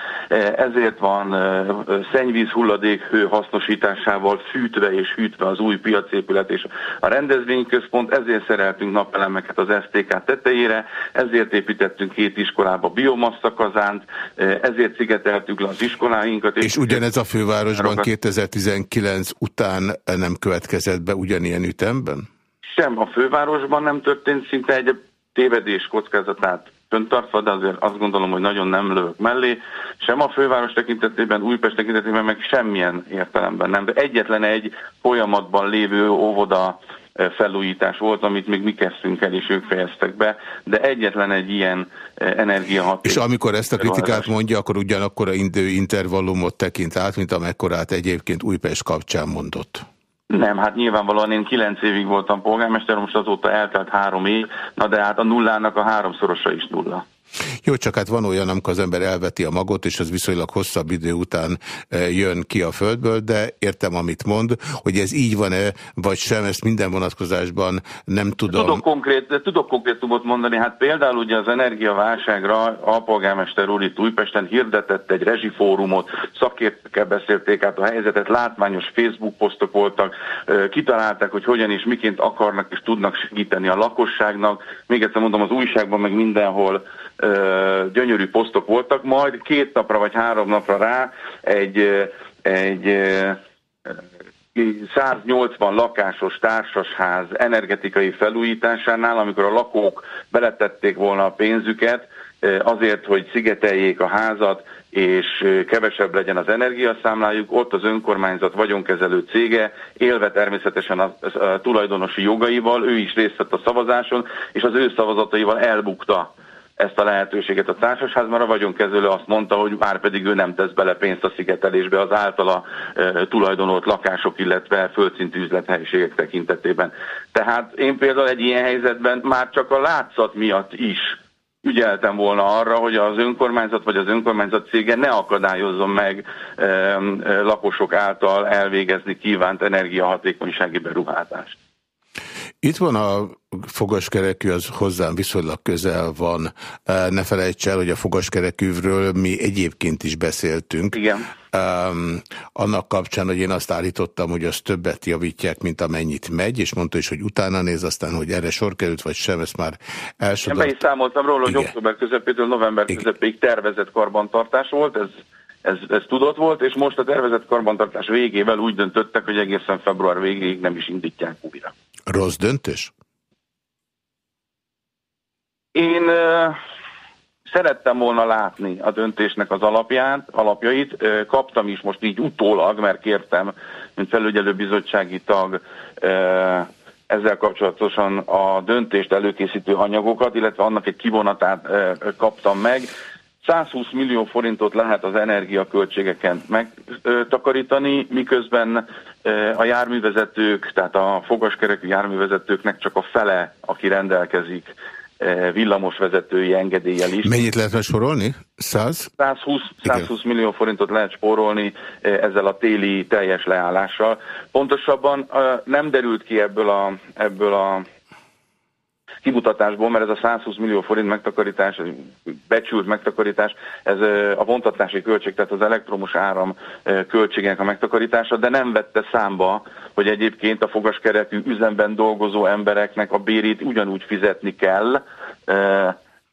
ezért van szennyvíz hulladékhő hasznosításával fűtve és hűtve az új piacépület és a rendezvényközpont, ezért szereltünk napelemeket az STK tetejére, ezért építettünk két iskolába biomasszakazánt, ezért szigeteltük le az iskoláinkat. És, és ugyanez a fővárosban 2019 után nem következett be ugyanilyen ütemben? Sem a fővárosban nem történt szinte egy tévedés kockázatát föntartva, de azért azt gondolom, hogy nagyon nem lövök mellé. Sem a főváros tekintetében, Újpest tekintetében, meg semmilyen értelemben nem. De egyetlen egy folyamatban lévő óvoda felújítás volt, amit még mi kezdtünk el, és ők fejeztek be, de egyetlen egy ilyen eh, energiahaték. És amikor ezt a kritikát mondja, akkor ugyanakkor a intervallumot tekint át, mint amekkorát egyébként Újpest kapcsán mondott. Nem, hát nyilvánvalóan én kilenc évig voltam polgármester, most azóta eltelt három év, na de hát a nullának a háromszorosa is nulla. Jó, csak hát van olyan, amikor az ember elveti a magot, és az viszonylag hosszabb idő után e, jön ki a földből, de értem, amit mond, hogy ez így van-e, vagy sem, ezt minden vonatkozásban nem tudom. Tudok, konkrét, tudok konkrétumot mondani, hát például ugye az energiaválságra a polgármester úr itt Újpesten hirdetett egy rezsifórumot, szakértőkkel beszélték át a helyzetet, látványos Facebook posztok voltak, e, kitalálták, hogy hogyan és miként akarnak és tudnak segíteni a lakosságnak. Még egyszer mondom, az újságban meg mindenhol gyönyörű posztok voltak, majd két napra vagy három napra rá egy, egy 180 lakásos társasház energetikai felújításánál, amikor a lakók beletették volna a pénzüket azért, hogy szigeteljék a házat, és kevesebb legyen az energiaszámlájuk, ott az önkormányzat vagyonkezelő cége élve természetesen a, tulajdonosi jogaival, ő is részt vett a szavazáson, és az ő szavazataival elbukta ezt a lehetőséget a társasház, mert a vagyonkezelő azt mondta, hogy már pedig ő nem tesz bele pénzt a szigetelésbe az általa e, tulajdonolt lakások, illetve földszintű üzlethelyiségek tekintetében. Tehát én például egy ilyen helyzetben már csak a látszat miatt is ügyeltem volna arra, hogy az önkormányzat vagy az önkormányzat cége ne akadályozzon meg e, e, lakosok által elvégezni kívánt energiahatékonysági beruházást. Itt van a fogaskerekű, az hozzám viszonylag közel van. Ne felejts el, hogy a fogaskerekűvről mi egyébként is beszéltünk. Igen. Um, annak kapcsán, hogy én azt állítottam, hogy az többet javítják, mint amennyit megy, és mondta is, hogy utána néz, aztán, hogy erre sor került, vagy sem, ezt már elsodort. Én be is számoltam róla, hogy október közepétől november Igen. közepéig tervezett karbantartás volt, ez ez, ez tudott volt, és most a tervezett karbantartás végével úgy döntöttek, hogy egészen február végéig nem is indítják újra. Rossz döntés? Én uh, szerettem volna látni a döntésnek az alapját, alapjait. Uh, kaptam is most így utólag, mert kértem, mint felügyelőbizottsági tag, uh, ezzel kapcsolatosan a döntést előkészítő anyagokat, illetve annak egy kivonatát kaptam meg. 120 millió forintot lehet az energiaköltségeken megtakarítani, miközben a járművezetők, tehát a fogaskerekű járművezetőknek csak a fele, aki rendelkezik villamosvezetői engedéllyel is. Mennyit lehet sorolni? 100? 120, 120 millió forintot lehet spórolni ezzel a téli teljes leállással. Pontosabban nem derült ki ebből a, ebből a kimutatásból, mert ez a 120 millió forint megtakarítás, becsült megtakarítás, ez a vontatási költség, tehát az elektromos áram költségének a megtakarítása, de nem vette számba, hogy egyébként a fogaskerekű üzemben dolgozó embereknek a bérét ugyanúgy fizetni kell,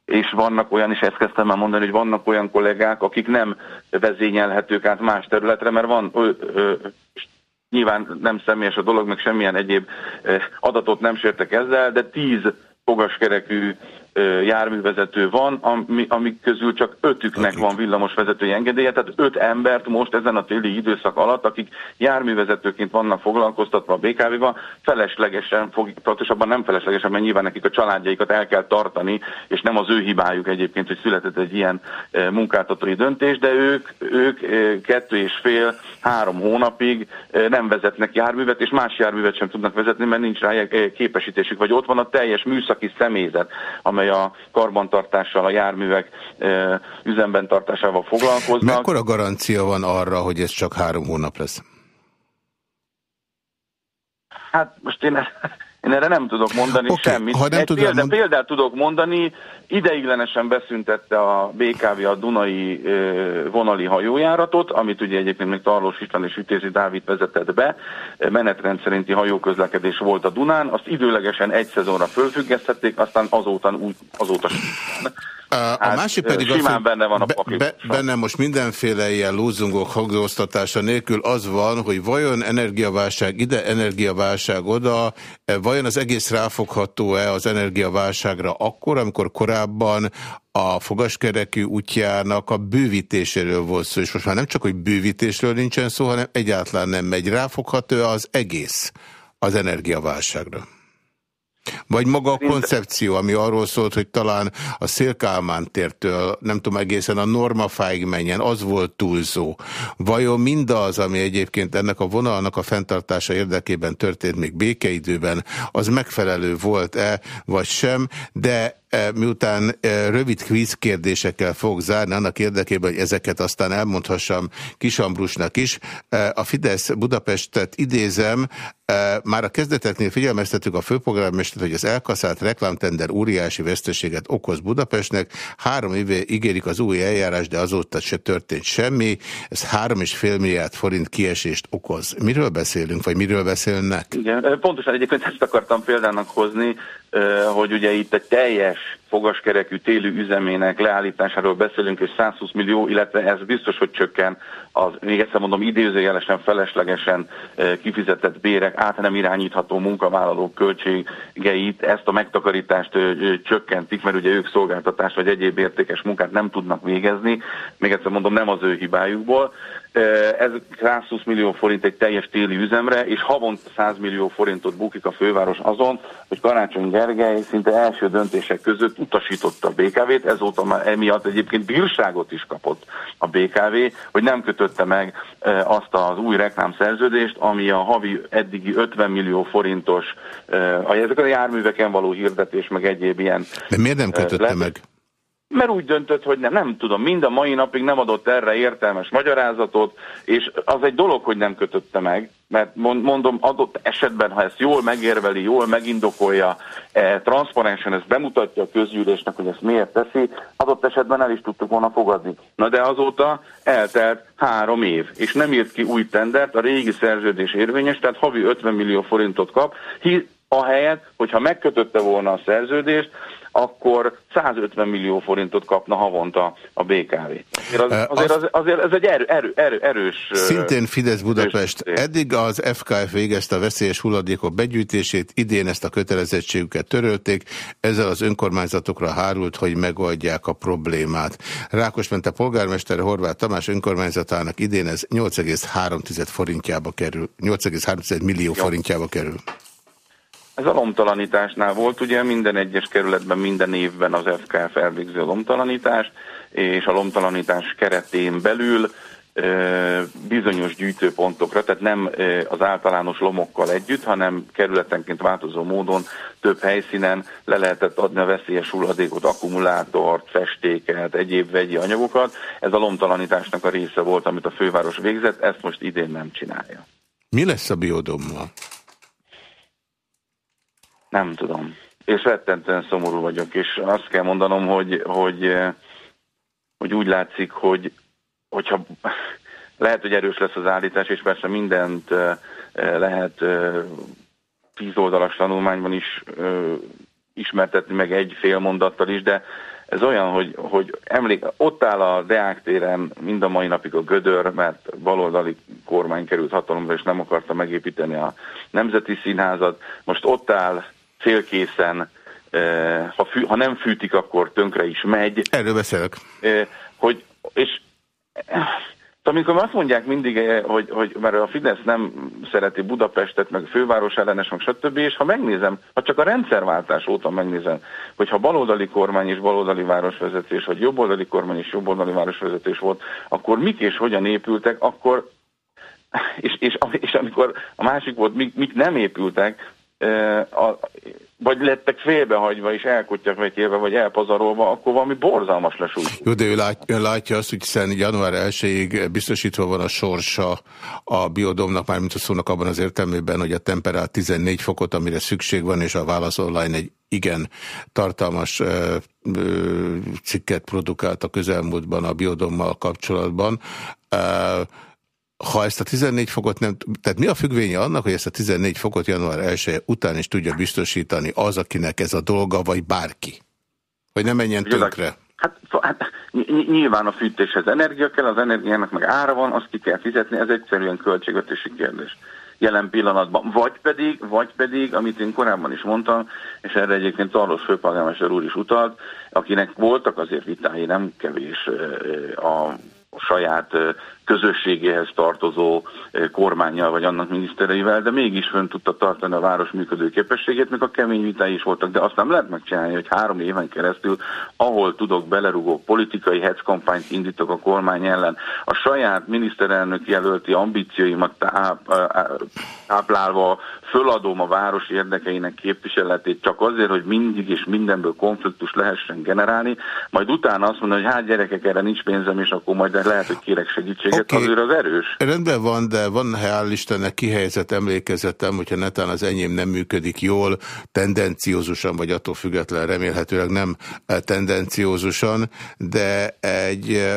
és vannak olyan, és ezt kezdtem már mondani, hogy vannak olyan kollégák, akik nem vezényelhetők át más területre, mert van ö, ö, nyilván nem személyes a dolog, meg semmilyen egyéb adatot nem sértek ezzel, de tíz fogaskerekű járművezető van, ami, amik közül csak ötüknek van villamos vezetői engedélye, tehát öt embert most ezen a téli időszak alatt, akik járművezetőként vannak foglalkoztatva a BKV-ban, feleslegesen, fog, pontosabban nem feleslegesen, mert nyilván nekik a családjaikat el kell tartani, és nem az ő hibájuk egyébként, hogy született egy ilyen munkáltatói döntés, de ők, ők kettő és fél, három hónapig nem vezetnek járművet, és más járművet sem tudnak vezetni, mert nincs rá képesítésük, vagy ott van a teljes műszaki személyzet, amely a karbantartással, a járművek üzemben tartásával foglalkoznak. Mekkora garancia van arra, hogy ez csak három hónap lesz? Hát most én én erre nem tudok mondani okay, semmit. Ha nem Egy tudod példa, mond... példát tudok mondani, ideiglenesen beszüntette a BKV a Dunai vonali hajójáratot, amit ugye egyébként még Tarlós István és Ütézi Dávid vezetett be. Menetrend szerinti hajóközlekedés volt a Dunán, azt időlegesen egy szezonra fölfüggesztették, aztán azóta, azóta a hát, másik pedig az, hogy benne van a be, be, benne most mindenféle ilyen lúzungok hangzóztatása nélkül az van, hogy vajon energiaválság ide, energiaválság oda, e, vajon az egész ráfogható-e az energiaválságra akkor, amikor korábban a fogaskerekű útjának a bővítéséről volt szó, és most már nem csak, hogy bővítésről nincsen szó, hanem egyáltalán nem megy. Ráfogható-e az egész az energiaválságra? Vagy maga a koncepció, ami arról szólt, hogy talán a Szélkálmán tértől, nem tudom egészen a normafáig menjen, az volt túlzó. Vajon mindaz, ami egyébként ennek a vonalnak a fenntartása érdekében történt még békeidőben, az megfelelő volt-e, vagy sem, de miután e, rövid kvíz kérdésekkel fog zárni, annak érdekében, hogy ezeket aztán elmondhassam Kisambrusnak is. E, a Fidesz Budapestet idézem, már a kezdeteknél figyelmeztetük a főprogramestert, hogy az elkaszált reklámtender óriási veszteséget okoz Budapestnek. Három éve ígérik az új eljárás, de azóta se történt semmi. Ez három és fél milliárd forint kiesést okoz. Miről beszélünk, vagy miről beszélnek? Igen, pontosan egyébként ezt akartam példának hozni, hogy ugye itt egy teljes fogaskerekű téli üzemének leállításáról beszélünk, és 120 millió, illetve ez biztos, hogy csökken. Az, még egyszer mondom, idézőjelesen, feleslegesen kifizetett bérek, át nem irányítható munkavállalók költségeit, ezt a megtakarítást csökkentik, mert ugye ők szolgáltatás vagy egyéb értékes munkát nem tudnak végezni, még egyszer mondom, nem az ő hibájukból. Ez 120 millió forint egy teljes téli üzemre, és havonta 100 millió forintot bukik a főváros azon, hogy Karácsony Gergely szinte első döntések között utasította a BKV-t, ezóta már emiatt egyébként bírságot is kapott a BKV, hogy nem kötötte meg azt az új reklámszerződést, ami a havi eddigi 50 millió forintos, ezek a járműveken való hirdetés, meg egyéb ilyen... De miért nem kötötte lett? meg? Mert úgy döntött, hogy nem, nem tudom, mind a mai napig nem adott erre értelmes magyarázatot, és az egy dolog, hogy nem kötötte meg, mert mondom, adott esetben, ha ezt jól megérveli, jól megindokolja, eh, transzparensen ezt bemutatja a közgyűlésnek, hogy ezt miért teszi, adott esetben el is tudtuk volna fogadni. Na de azóta eltelt három év, és nem írt ki új tendert, a régi szerződés érvényes, tehát havi 50 millió forintot kap, ahelyett, hogyha megkötötte volna a szerződést, akkor 150 millió forintot kapna havonta a BKV. Azért, az, azért, az, azért ez egy erő, erő, erő, erős... Szintén Fidesz Budapest. Erős Eddig az FKF végezte a veszélyes hulladékok begyűjtését, idén ezt a kötelezettségüket törölték, ezzel az önkormányzatokra hárult, hogy megoldják a problémát. Rákosmente polgármester Horváth Tamás önkormányzatának idén ez 8,3 forintjába kerül, 8,3 millió forintjába kerül. Ez a lomtalanításnál volt, ugye minden egyes kerületben minden évben az FKF elvégzi a lomtalanítást, és a lomtalanítás keretén belül bizonyos gyűjtőpontokra, tehát nem az általános lomokkal együtt, hanem kerületenként változó módon több helyszínen le lehetett adni a veszélyes hulladékot, akkumulátort, festéket, egyéb vegyi anyagokat. Ez a lomtalanításnak a része volt, amit a főváros végzett, ezt most idén nem csinálja. Mi lesz a biodommal? Nem tudom. És rettentően szomorú vagyok, és azt kell mondanom, hogy, hogy, hogy úgy látszik, hogy hogyha lehet, hogy erős lesz az állítás, és persze mindent lehet tíz oldalas tanulmányban is ismertetni, meg egy fél mondattal is, de ez olyan, hogy, hogy emlék, ott áll a Deák téren mind a mai napig a gödör, mert baloldali kormány került hatalomra, és nem akarta megépíteni a Nemzeti Színházat. Most ott áll célkészen, ha, fű, ha nem fűtik, akkor tönkre is megy. Erről beszélek. Hogy, és amikor azt mondják mindig, hogy, hogy mert a Fidesz nem szereti Budapestet, meg főváros ellenes, meg stb. És ha megnézem, ha csak a rendszerváltás óta megnézem, hogy ha baloldali kormány és baloldali városvezetés, vagy jobboldali kormány és jobboldali városvezetés volt, akkor mik és hogyan épültek, akkor és, és, és amikor a másik volt, mik, mik nem épültek, a, vagy lettek félbehagyva és elkutyak vetélve, vagy elpazarolva, akkor valami borzalmas lesz úgy. Jó, de ő, lát, ő látja azt, hogy hiszen január 1-ig biztosítva van a sorsa a biodomnak, mármint a szónak abban az értelmében, hogy a temperát 14 fokot, amire szükség van, és a válasz online egy igen tartalmas ö, ö, cikket produkált a közelmúltban a biodommal kapcsolatban. Ö, ha ezt a 14 fokot nem... Tehát mi a függvénye annak, hogy ezt a 14 fokot január 1 -e után is tudja biztosítani az, akinek ez a dolga, vagy bárki? Hogy ne menjen tönkre? Hát, hát nyilván a fűtéshez energia kell, az energiának meg ára van, azt ki kell fizetni, ez egyszerűen költségvetési kérdés jelen pillanatban. Vagy pedig, vagy pedig, amit én korábban is mondtam, és erre egyébként Tarlos főpolgármester úr is utalt, akinek voltak azért vitái, nem kevés a saját közösségéhez tartozó kormányjal vagy annak minisztereivel, de mégis fönn tudta tartani a város működő képességét, meg a kemény vitái is voltak, de azt nem lehet megcsinálni, hogy három éven keresztül, ahol tudok belerugó politikai hetkampányt indítok a kormány ellen, a saját miniszterelnök jelölti ambícióimat táplálva föladom a város érdekeinek képviseletét csak azért, hogy mindig és mindenből konfliktus lehessen generálni, majd utána azt mondani, hogy hát gyerekek, erre nincs pénzem, és akkor majd lehet, hogy kérek segítséget, okay. azért az erős. Rendben van, de van hál' Istennek kihelyezett emlékezetem, hogyha netán az enyém nem működik jól, tendenciózusan, vagy attól független remélhetőleg nem tendenciózusan, de egy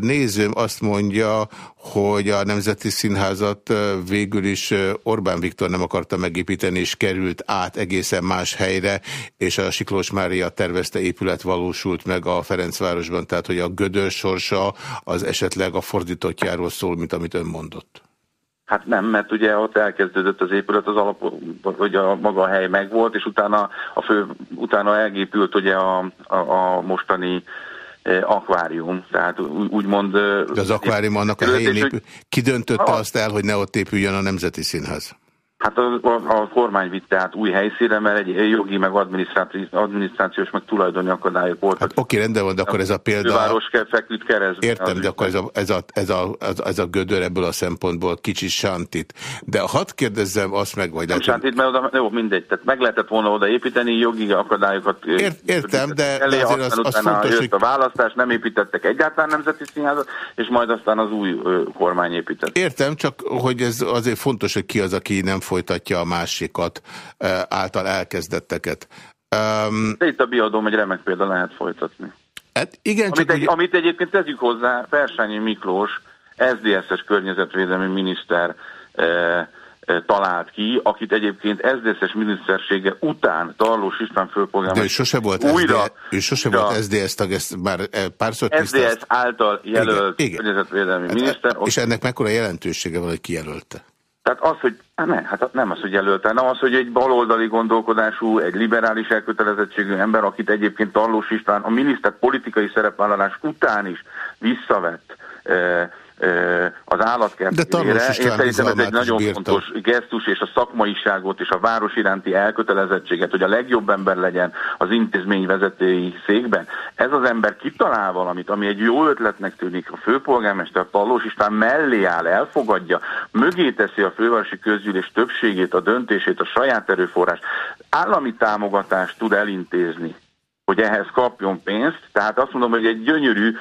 nézőm azt mondja, hogy a Nemzeti Színházat végül is Orbán Viktor nem akarta megépíteni, és került át egészen más helyre, és a Siklós Mária tervezte épület valósult meg a Ferencvárosban, tehát hogy a gödör sorsa az esetleg a fordítottjáról szól, mint amit ön mondott. Hát nem, mert ugye ott elkezdődött az épület, az alap, hogy a maga hely megvolt, és utána, a fő, utána elgépült ugye a, a, a mostani akvárium, tehát úgymond... De az akvárium annak a helyén épül. Ki döntötte azt el, hogy ne ott épüljön a Nemzeti Színház? Hát a, a, a kormány vitte át új helyszínre, mert egy jogi, meg adminisztrációs, meg tulajdoni akadályok voltak. Hát oké, rendben van, de akkor ez a példa... város feküdt keresztbe. Értem, de akkor ez a, ez, a, ez, a, ez a gödör ebből a szempontból kicsi sántit. De hadd kérdezzem azt meg, vagy... Nem sántit, mert oda, jó, mindegy, tehát meg lehetett volna oda építeni jogi akadályokat. Ért, értem, de, elé, de azért az, az fontos, hogy... a választás, nem építettek egyáltalán nemzeti színházat, és majd aztán az új ö, kormány épített. Értem, csak hogy ez azért fontos, hogy ki az, aki nem folytatja a másikat által elkezdetteket. Um, De itt a biadóm egy remek példa lehet folytatni. Hát igen, amit, csak egy, ugye... amit egyébként tegyük hozzá, Persányi Miklós, SZDSZ-es környezetvédelmi miniszter e, talált ki, akit egyébként SZDSZ-es minisztersége után Tarlós István főpolgármester De ő sose volt, újra, SD, ő sose volt SZDSZ tag, ezt már párszor SZDSZ által jelölt igen, igen. környezetvédelmi hát, miniszter. És ennek mekkora jelentősége van, hogy kijelölte? Tehát az, hogy hát ne, hát nem az, hogy jelölte, nem az, hogy egy baloldali gondolkodású, egy liberális elkötelezettségű ember, akit egyébként Tarlós István a miniszter politikai szerepvállalás után is visszavett, eh, az állatkert De Én szerintem ez egy nagyon bírta. fontos gesztus, és a szakmaiságot és a város iránti elkötelezettséget, hogy a legjobb ember legyen az intézmény vezetői székben. Ez az ember kitalál valamit, ami egy jó ötletnek tűnik, a főpolgármester Pallós István mellé áll, elfogadja, mögé teszi a fővárosi közgyűlés többségét, a döntését, a saját erőforrás, állami támogatást tud elintézni hogy ehhez kapjon pénzt. Tehát azt mondom, hogy egy gyönyörű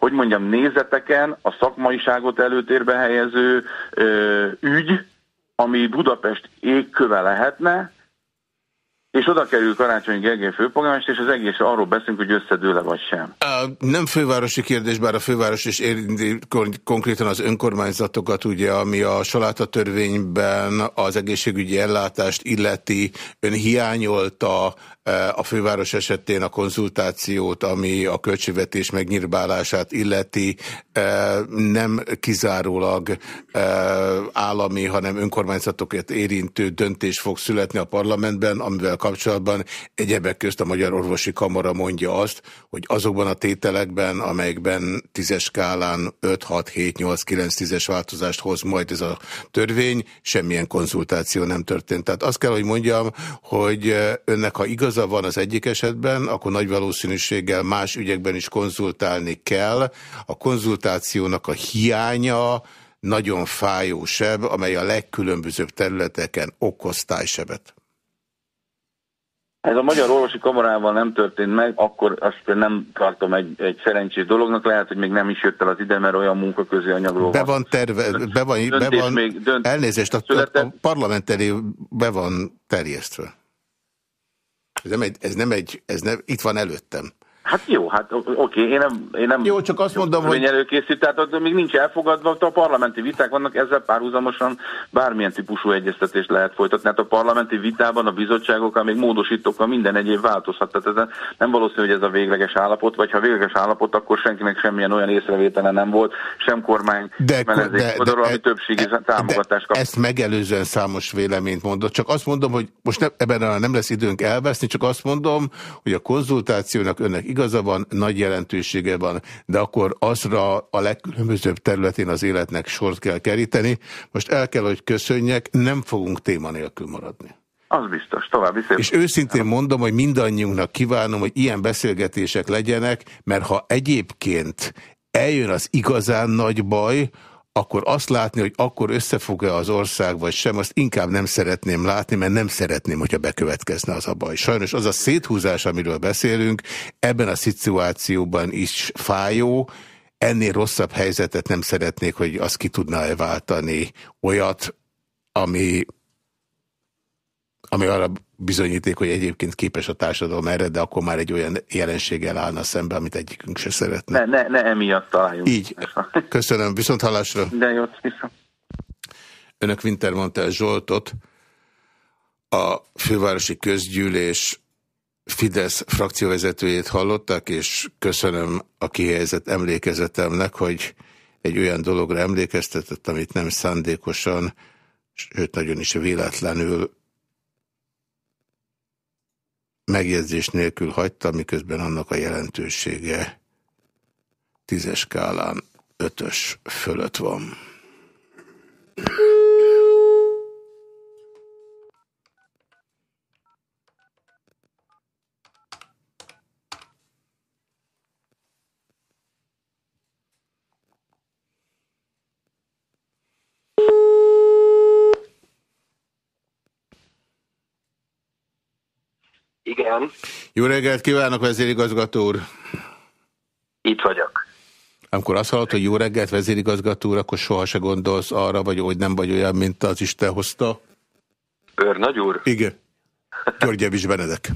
hogy mondjam, nézeteken a szakmaiságot előtérbe helyező ö, ügy, ami Budapest égköve lehetne, és oda kerül Karácsony Gergely főpolgármester, és az egész arról beszélünk, hogy összedőle vagy sem. Nem fővárosi kérdés, bár a főváros is érinti konkrétan az önkormányzatokat, ugye, ami a salátatörvényben az egészségügyi ellátást illeti, ön hiányolta a főváros esetén a konzultációt, ami a költségvetés megnyírbálását illeti, nem kizárólag állami, hanem önkormányzatokat érintő döntés fog születni a parlamentben, amivel kapcsolatban egyebek közt a Magyar Orvosi Kamara mondja azt, hogy azokban a tételekben, amelyekben tízes skálán 5, 6, 7, 8, 9, 10-es változást hoz majd ez a törvény, semmilyen konzultáció nem történt. Tehát azt kell, hogy mondjam, hogy önnek, ha igaza van az egyik esetben, akkor nagy valószínűséggel más ügyekben is konzultálni kell. A konzultációnak a hiánya nagyon fájó seb, amely a legkülönbözőbb területeken okoz tájsebet. Ez a Magyar Orvosi Kamarával nem történt meg, akkor azt nem tartom egy, egy szerencsés dolognak. Lehet, hogy még nem is jött el az ide, mert olyan munkaközi anyagról be van. Terve, be van, be van még dönt, elnézést, a, a parlament elé be van terjesztve. Ez nem egy, ez nem egy, ez nem, itt van előttem. Hát jó, hát oké, én nem, én nem jó, csak azt mondom, hogy... előkészít, tehát ott még nincs elfogadva, a parlamenti viták vannak, ezzel párhuzamosan bármilyen típusú egyeztetést lehet folytatni. Hát a parlamenti vitában a bizottságokkal, még módosítókkal minden egyéb változhat. Tehát ez nem valószínű, hogy ez a végleges állapot, vagy ha végleges állapot, akkor senkinek semmilyen olyan észrevétele nem volt, sem kormány, de, de, de, oda, ami többségi de, támogatást kap. Ezt megelőzően számos véleményt mondott. Csak azt mondom, hogy most ne, ebben nem lesz időnk elveszni, csak azt mondom, hogy a konzultációnak önnek igaza van, nagy jelentősége van, de akkor azra a legkülönbözőbb területén az életnek sort kell keríteni. Most el kell, hogy köszönjek, nem fogunk téma nélkül maradni. Az biztos, további szép. És őszintén mondom, hogy mindannyiunknak kívánom, hogy ilyen beszélgetések legyenek, mert ha egyébként eljön az igazán nagy baj, akkor azt látni, hogy akkor összefog-e az ország, vagy sem, azt inkább nem szeretném látni, mert nem szeretném, hogyha bekövetkezne az a baj. Sajnos az a széthúzás, amiről beszélünk, ebben a szituációban is fájó, ennél rosszabb helyzetet nem szeretnék, hogy azt ki tudná-e váltani olyat, ami ami arra bizonyíték, hogy egyébként képes a társadalom erre, de akkor már egy olyan jelenséggel állna szembe, amit egyikünk se szeretne. Ne, ne, ne emiatt találjunk. Így. Köszönöm. Viszont hallásra. De jót, viszont. Önök Wintermantel Zsoltot, a fővárosi közgyűlés Fidesz frakcióvezetőjét hallották, és köszönöm a kihelyezett emlékezetemnek, hogy egy olyan dologra emlékeztetett, amit nem szándékosan, sőt nagyon is véletlenül megjegyzés nélkül hagyta, miközben annak a jelentősége tízes skálán ötös fölött van. Igen. Jó reggelt kívánok, vezérigazgató úr! Itt vagyok. Amikor azt hallott, hogy jó reggelt, vezérigazgató úr, akkor soha se gondolsz arra, vagy hogy nem vagy olyan, mint az Isten hozta? Őrnagy úr? Igen. Györgyevics Benedek.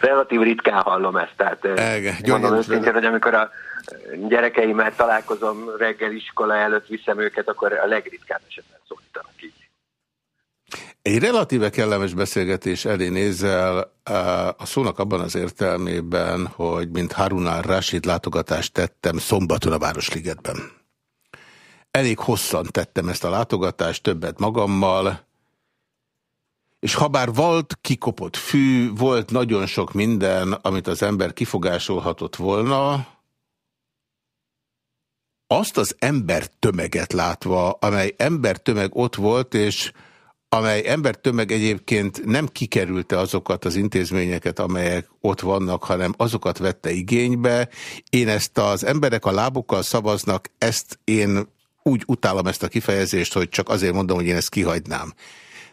Relatív ritkán hallom ezt, tehát Ege, mondom őszintén, hogy amikor a gyerekeimmel találkozom reggel iskola előtt, viszem őket, akkor a legritkább esetben szólítanak így. Egy relatíve kellemes beszélgetés elé nézel a szónak abban az értelmében, hogy mint Harunár Rashid látogatást tettem szombaton a Városligetben. Elég hosszan tettem ezt a látogatást, többet magammal, és ha bár volt kikopott fű, volt nagyon sok minden, amit az ember kifogásolhatott volna, azt az ember tömeget látva, amely ember tömeg ott volt, és amely embertömeg egyébként nem kikerülte azokat az intézményeket, amelyek ott vannak, hanem azokat vette igénybe. Én ezt az emberek a lábukkal szavaznak, ezt én úgy utálom ezt a kifejezést, hogy csak azért mondom, hogy én ezt kihagynám.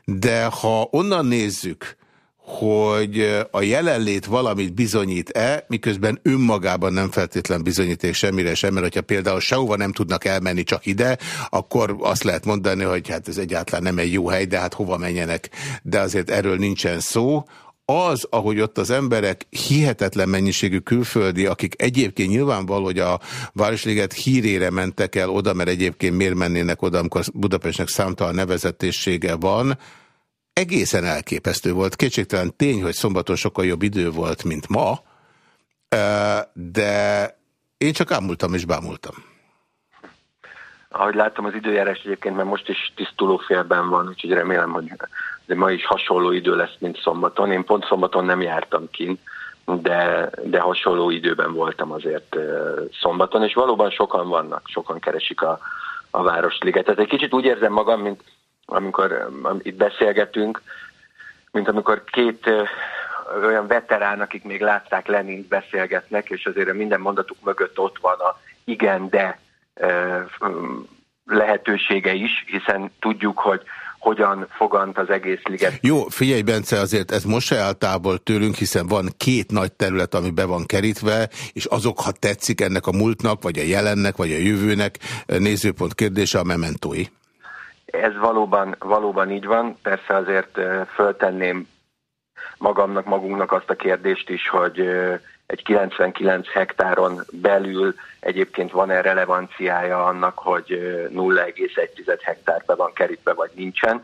De ha onnan nézzük, hogy a jelenlét valamit bizonyít-e, miközben önmagában nem feltétlen bizonyíték semmire sem, mert hogyha például sehova nem tudnak elmenni csak ide, akkor azt lehet mondani, hogy hát ez egyáltalán nem egy jó hely, de hát hova menjenek. De azért erről nincsen szó. Az, ahogy ott az emberek hihetetlen mennyiségű külföldi, akik egyébként nyilvánvaló, hogy a Városliget hírére mentek el oda, mert egyébként miért mennének oda, amikor Budapestnek számtalan nevezetéssége van, egészen elképesztő volt. Kétségtelen tény, hogy szombaton sokkal jobb idő volt, mint ma, de én csak ámultam és bámultam. Ahogy láttam az időjárás egyébként, mert most is tisztuló félben van, úgyhogy remélem, hogy de ma is hasonló idő lesz, mint szombaton. Én pont szombaton nem jártam kint, de, de hasonló időben voltam azért szombaton, és valóban sokan vannak, sokan keresik a, a Városligetet. Egy kicsit úgy érzem magam, mint amikor itt beszélgetünk, mint amikor két olyan veterán, akik még látták Lenint beszélgetnek, és azért minden mondatuk mögött ott van a igen, de lehetősége is, hiszen tudjuk, hogy hogyan fogant az egész liget. Jó, figyelj Bence, azért ez most se áll távol tőlünk, hiszen van két nagy terület, ami be van kerítve, és azok, ha tetszik ennek a múltnak, vagy a jelennek, vagy a jövőnek, nézőpont kérdése a mementói. Ez valóban, valóban így van. Persze azért föltenném magamnak, magunknak azt a kérdést is, hogy egy 99 hektáron belül egyébként van-e relevanciája annak, hogy 0,1 hektár be van kerítve, vagy nincsen.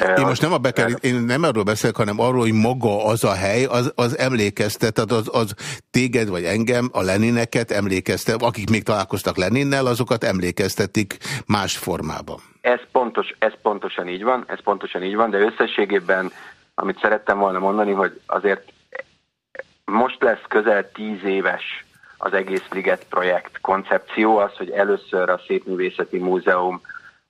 Én most nem, a bekerít, én nem arról beszélek, hanem arról, hogy maga az a hely, az, az emlékeztet, az, az téged vagy engem, a Lenineket emlékeztet, akik még találkoztak Leninnel, azokat emlékeztetik más formában. Ez, pontos, ez pontosan így van, ez pontosan így van, de összességében, amit szerettem volna mondani, hogy azért most lesz közel tíz éves az egész Liget projekt koncepció, az, hogy először a Szépművészeti Múzeum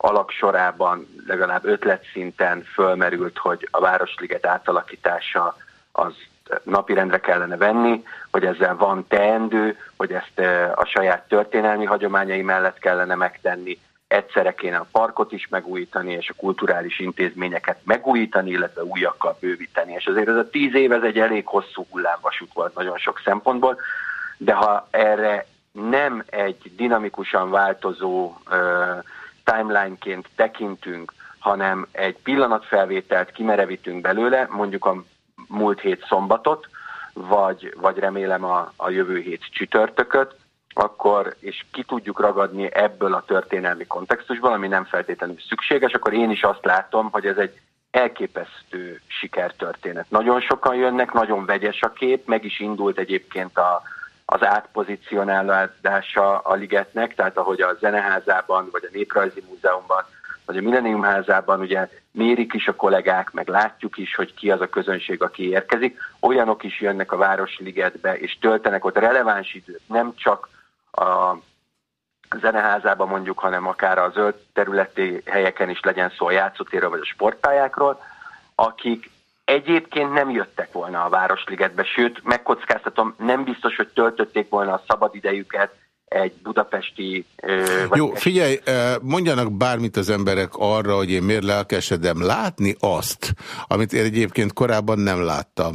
alapsorában legalább ötlet-szinten fölmerült, hogy a Városliget átalakítása az napirendre kellene venni, hogy ezzel van teendő, hogy ezt eh, a saját történelmi hagyományai mellett kellene megtenni, egyszerre kéne a parkot is megújítani, és a kulturális intézményeket megújítani, illetve újakkal bővíteni. És azért ez a tíz év, ez egy elég hosszú hullámvasút volt nagyon sok szempontból, de ha erre nem egy dinamikusan változó uh, timelineként tekintünk, hanem egy pillanatfelvételt kimerevítünk belőle, mondjuk a múlt hét szombatot, vagy, vagy remélem a, a jövő hét csütörtököt, akkor, és ki tudjuk ragadni ebből a történelmi kontextusból, ami nem feltétlenül szükséges, akkor én is azt látom, hogy ez egy elképesztő sikertörténet. Nagyon sokan jönnek, nagyon vegyes a kép, meg is indult egyébként a, az átpozicionálása a ligetnek, tehát ahogy a Zeneházában, vagy a Néprajzi Múzeumban, vagy a Millennium házában ugye mérik is a kollégák, meg látjuk is, hogy ki az a közönség, aki érkezik. Olyanok is jönnek a Városligetbe, és töltenek ott releváns időt, nem csak a zeneházában mondjuk, hanem akár a zöld területi helyeken is legyen szó a játszótérről vagy a sportpályákról, akik egyébként nem jöttek volna a Városligetbe, sőt, megkockáztatom, nem biztos, hogy töltötték volna a szabadidejüket egy budapesti... Vagy Jó, figyelj, mondjanak bármit az emberek arra, hogy én miért lelkesedem látni azt, amit én egyébként korábban nem láttam.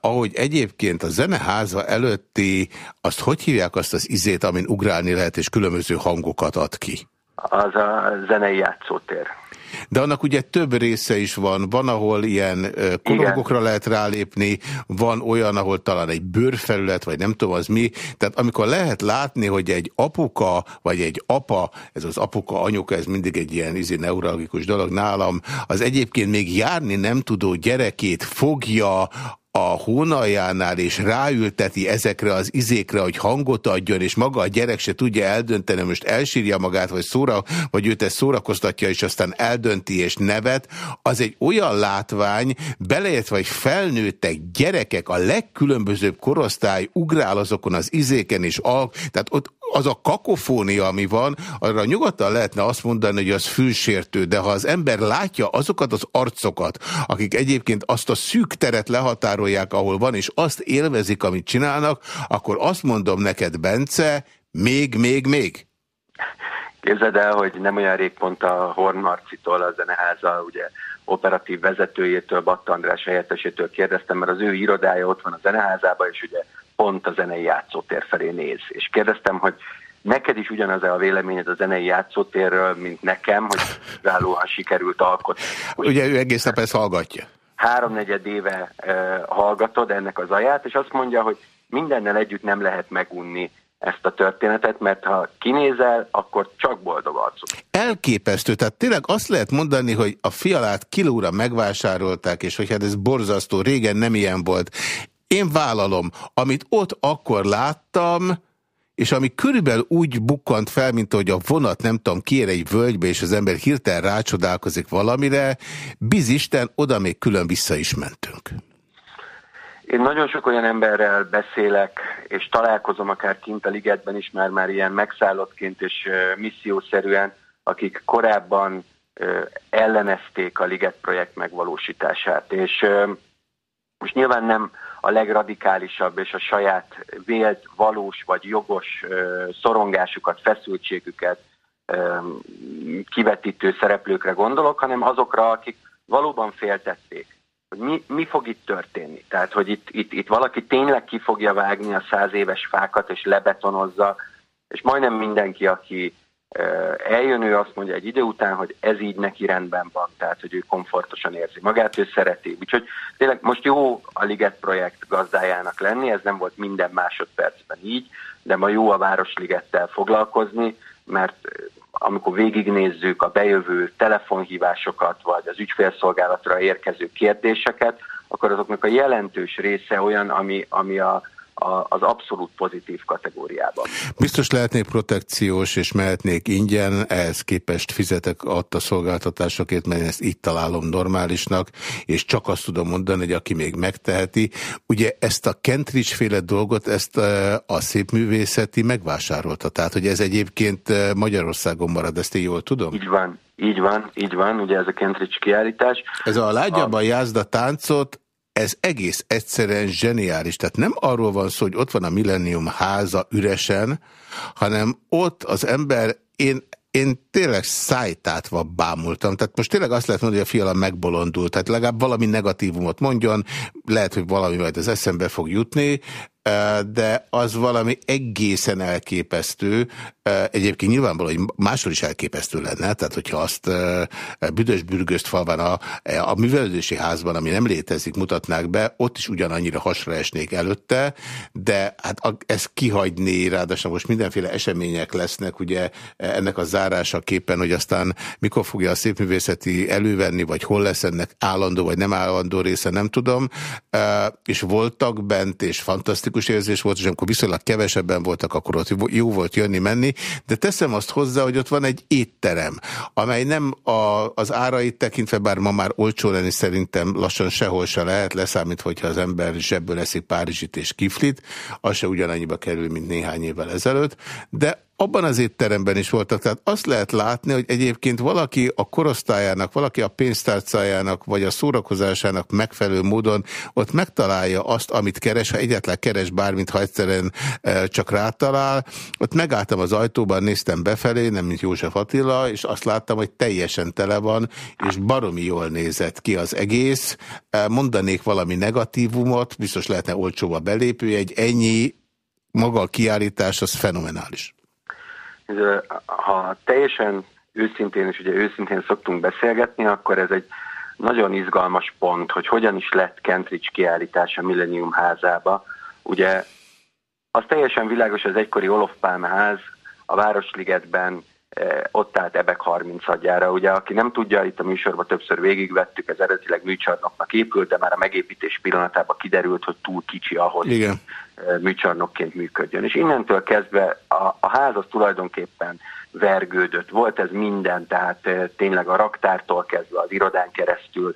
Ahogy egyébként a zeneháza előtti, azt hogy hívják azt az izét, amin ugrálni lehet, és különböző hangokat ad ki? Az a zenei játszótér. De annak ugye több része is van. Van, ahol ilyen korongokra lehet rálépni, van olyan, ahol talán egy bőrfelület, vagy nem tudom az mi. Tehát amikor lehet látni, hogy egy apuka, vagy egy apa, ez az apuka, anyuka, ez mindig egy ilyen izi neuralgikus dolog nálam, az egyébként még járni nem tudó gyerekét fogja a hónaljánál és ráülteti ezekre az izékre, hogy hangot adjon, és maga a gyerek se tudja eldönteni, most elsírja magát, vagy, szóra, vagy őt ezt szórakoztatja, és aztán eldönti és nevet, az egy olyan látvány, beleértve, vagy felnőttek gyerekek, a legkülönbözőbb korosztály ugrál azokon az izéken, és al tehát ott az a kakofónia, ami van, arra nyugodtan lehetne azt mondani, hogy az fülsértő, de ha az ember látja azokat az arcokat, akik egyébként azt a szűk teret lehatárolják, ahol van, és azt élvezik, amit csinálnak, akkor azt mondom neked, Bence, még, még, még. Képzeld el, hogy nem olyan rég pont a Horn Marcitól, a zeneháza, ugye operatív vezetőjétől, Batta András helyettesétől kérdeztem, mert az ő irodája ott van a zeneházában, és ugye pont a zenei játszótér felé néz. És kérdeztem, hogy neked is ugyanaz a véleményed a zenei játszótérről, mint nekem, hogy kiválóan sikerült alkotni. Ugye ő egész nap ezt hallgatja. Háromnegyed éve uh, hallgatod ennek az aját, és azt mondja, hogy mindennel együtt nem lehet megunni ezt a történetet, mert ha kinézel, akkor csak boldog arcok. Elképesztő, tehát tényleg azt lehet mondani, hogy a fialát kilóra megvásárolták, és hogy hát ez borzasztó, régen nem ilyen volt. Én vállalom, amit ott akkor láttam, és ami körülbelül úgy bukkant fel, mint hogy a vonat nem tudom, kiér egy völgybe, és az ember hirtelen rácsodálkozik valamire, bizisten, oda még külön vissza is mentünk. Én nagyon sok olyan emberrel beszélek, és találkozom akár kint a ligetben is, már már ilyen megszállottként és missziószerűen, akik korábban ellenezték a liget projekt megvalósítását. És most nyilván nem a legradikálisabb és a saját vélt, valós vagy jogos szorongásukat, feszültségüket kivetítő szereplőkre gondolok, hanem azokra, akik valóban féltették, hogy mi, mi fog itt történni. Tehát, hogy itt, itt, itt valaki tényleg ki fogja vágni a száz éves fákat, és lebetonozza, és majdnem mindenki, aki eljön, ő azt mondja egy idő után, hogy ez így neki rendben van, tehát hogy ő komfortosan érzi magát, ő szereti. Úgyhogy tényleg most jó a Liget projekt gazdájának lenni, ez nem volt minden másodpercben így, de ma jó a Városligettel foglalkozni, mert amikor végignézzük a bejövő telefonhívásokat, vagy az ügyfélszolgálatra érkező kérdéseket, akkor azoknak a jelentős része olyan, ami, ami a az abszolút pozitív kategóriában. Biztos lehetnék protekciós, és mehetnék ingyen, ehhez képest fizetek ott a szolgáltatásokért, mert ezt így találom normálisnak, és csak azt tudom mondani, hogy aki még megteheti. Ugye ezt a Kentridge féle dolgot, ezt a szép művészeti megvásárolta, tehát hogy ez egyébként Magyarországon marad, ezt én jól tudom? Így van, így van, így van, ugye ez a Kentridge kiállítás. Ez a lágyabban a... jázda táncot ez egész egyszerűen zseniális. Tehát nem arról van szó, hogy ott van a Millennium háza üresen, hanem ott az ember, én én tényleg szájtátva bámultam. Tehát most tényleg azt lehet mondani, hogy a fiala megbolondult. Tehát legalább valami negatívumot mondjon, lehet, hogy valami majd az eszembe fog jutni, de az valami egészen elképesztő. Egyébként nyilvánvaló, hogy máshol is elképesztő lenne, tehát hogyha azt büdös bürgőzt falván a, a művelődési házban, ami nem létezik, mutatnák be, ott is ugyanannyira hasra esnék előtte, de hát ezt kihagyni, ráadásul most mindenféle események lesznek, ugye ennek a zárása képen, hogy aztán mikor fogja a szépművészeti elővenni, vagy hol lesz ennek állandó, vagy nem állandó része, nem tudom, és voltak bent, és fantasztikus érzés volt, és amikor viszonylag kevesebben voltak, akkor ott jó volt jönni-menni, de teszem azt hozzá, hogy ott van egy étterem, amely nem a, az árait tekintve, bár ma már olcsó lenni szerintem lassan sehol se lehet, leszámít, hogyha az ember zsebből eszik Párizsit és kiflit, az se ugyanannyiba kerül, mint néhány évvel ezelőtt, de abban az étteremben is voltak. Tehát azt lehet látni, hogy egyébként valaki a korosztályának, valaki a pénztárcájának, vagy a szórakozásának megfelelő módon ott megtalálja azt, amit keres, ha egyetlen keres bármit, ha egyszerűen e, csak rátalál. Ott megálltam az ajtóban, néztem befelé, nem mint József Attila, és azt láttam, hogy teljesen tele van, és baromi jól nézett ki az egész. E, mondanék valami negatívumot, biztos lehetne olcsóba belépő, egy ennyi maga a kiállítás, az fenomenális ha teljesen őszintén, és ugye őszintén szoktunk beszélgetni, akkor ez egy nagyon izgalmas pont, hogy hogyan is lett Kentridge kiállítás a Millennium házába. Ugye az teljesen világos, az egykori Olof Palme ház a Városligetben ott állt Ebek 30 adjára. Ugye, aki nem tudja, itt a műsorban többször végigvettük, ez eredetileg műcsarnoknak épült, de már a megépítés pillanatában kiderült, hogy túl kicsi ahhoz, Igen műcsarnokként működjön. És innentől kezdve a, a ház az tulajdonképpen vergődött. Volt ez minden, tehát tényleg a raktártól kezdve az irodán keresztül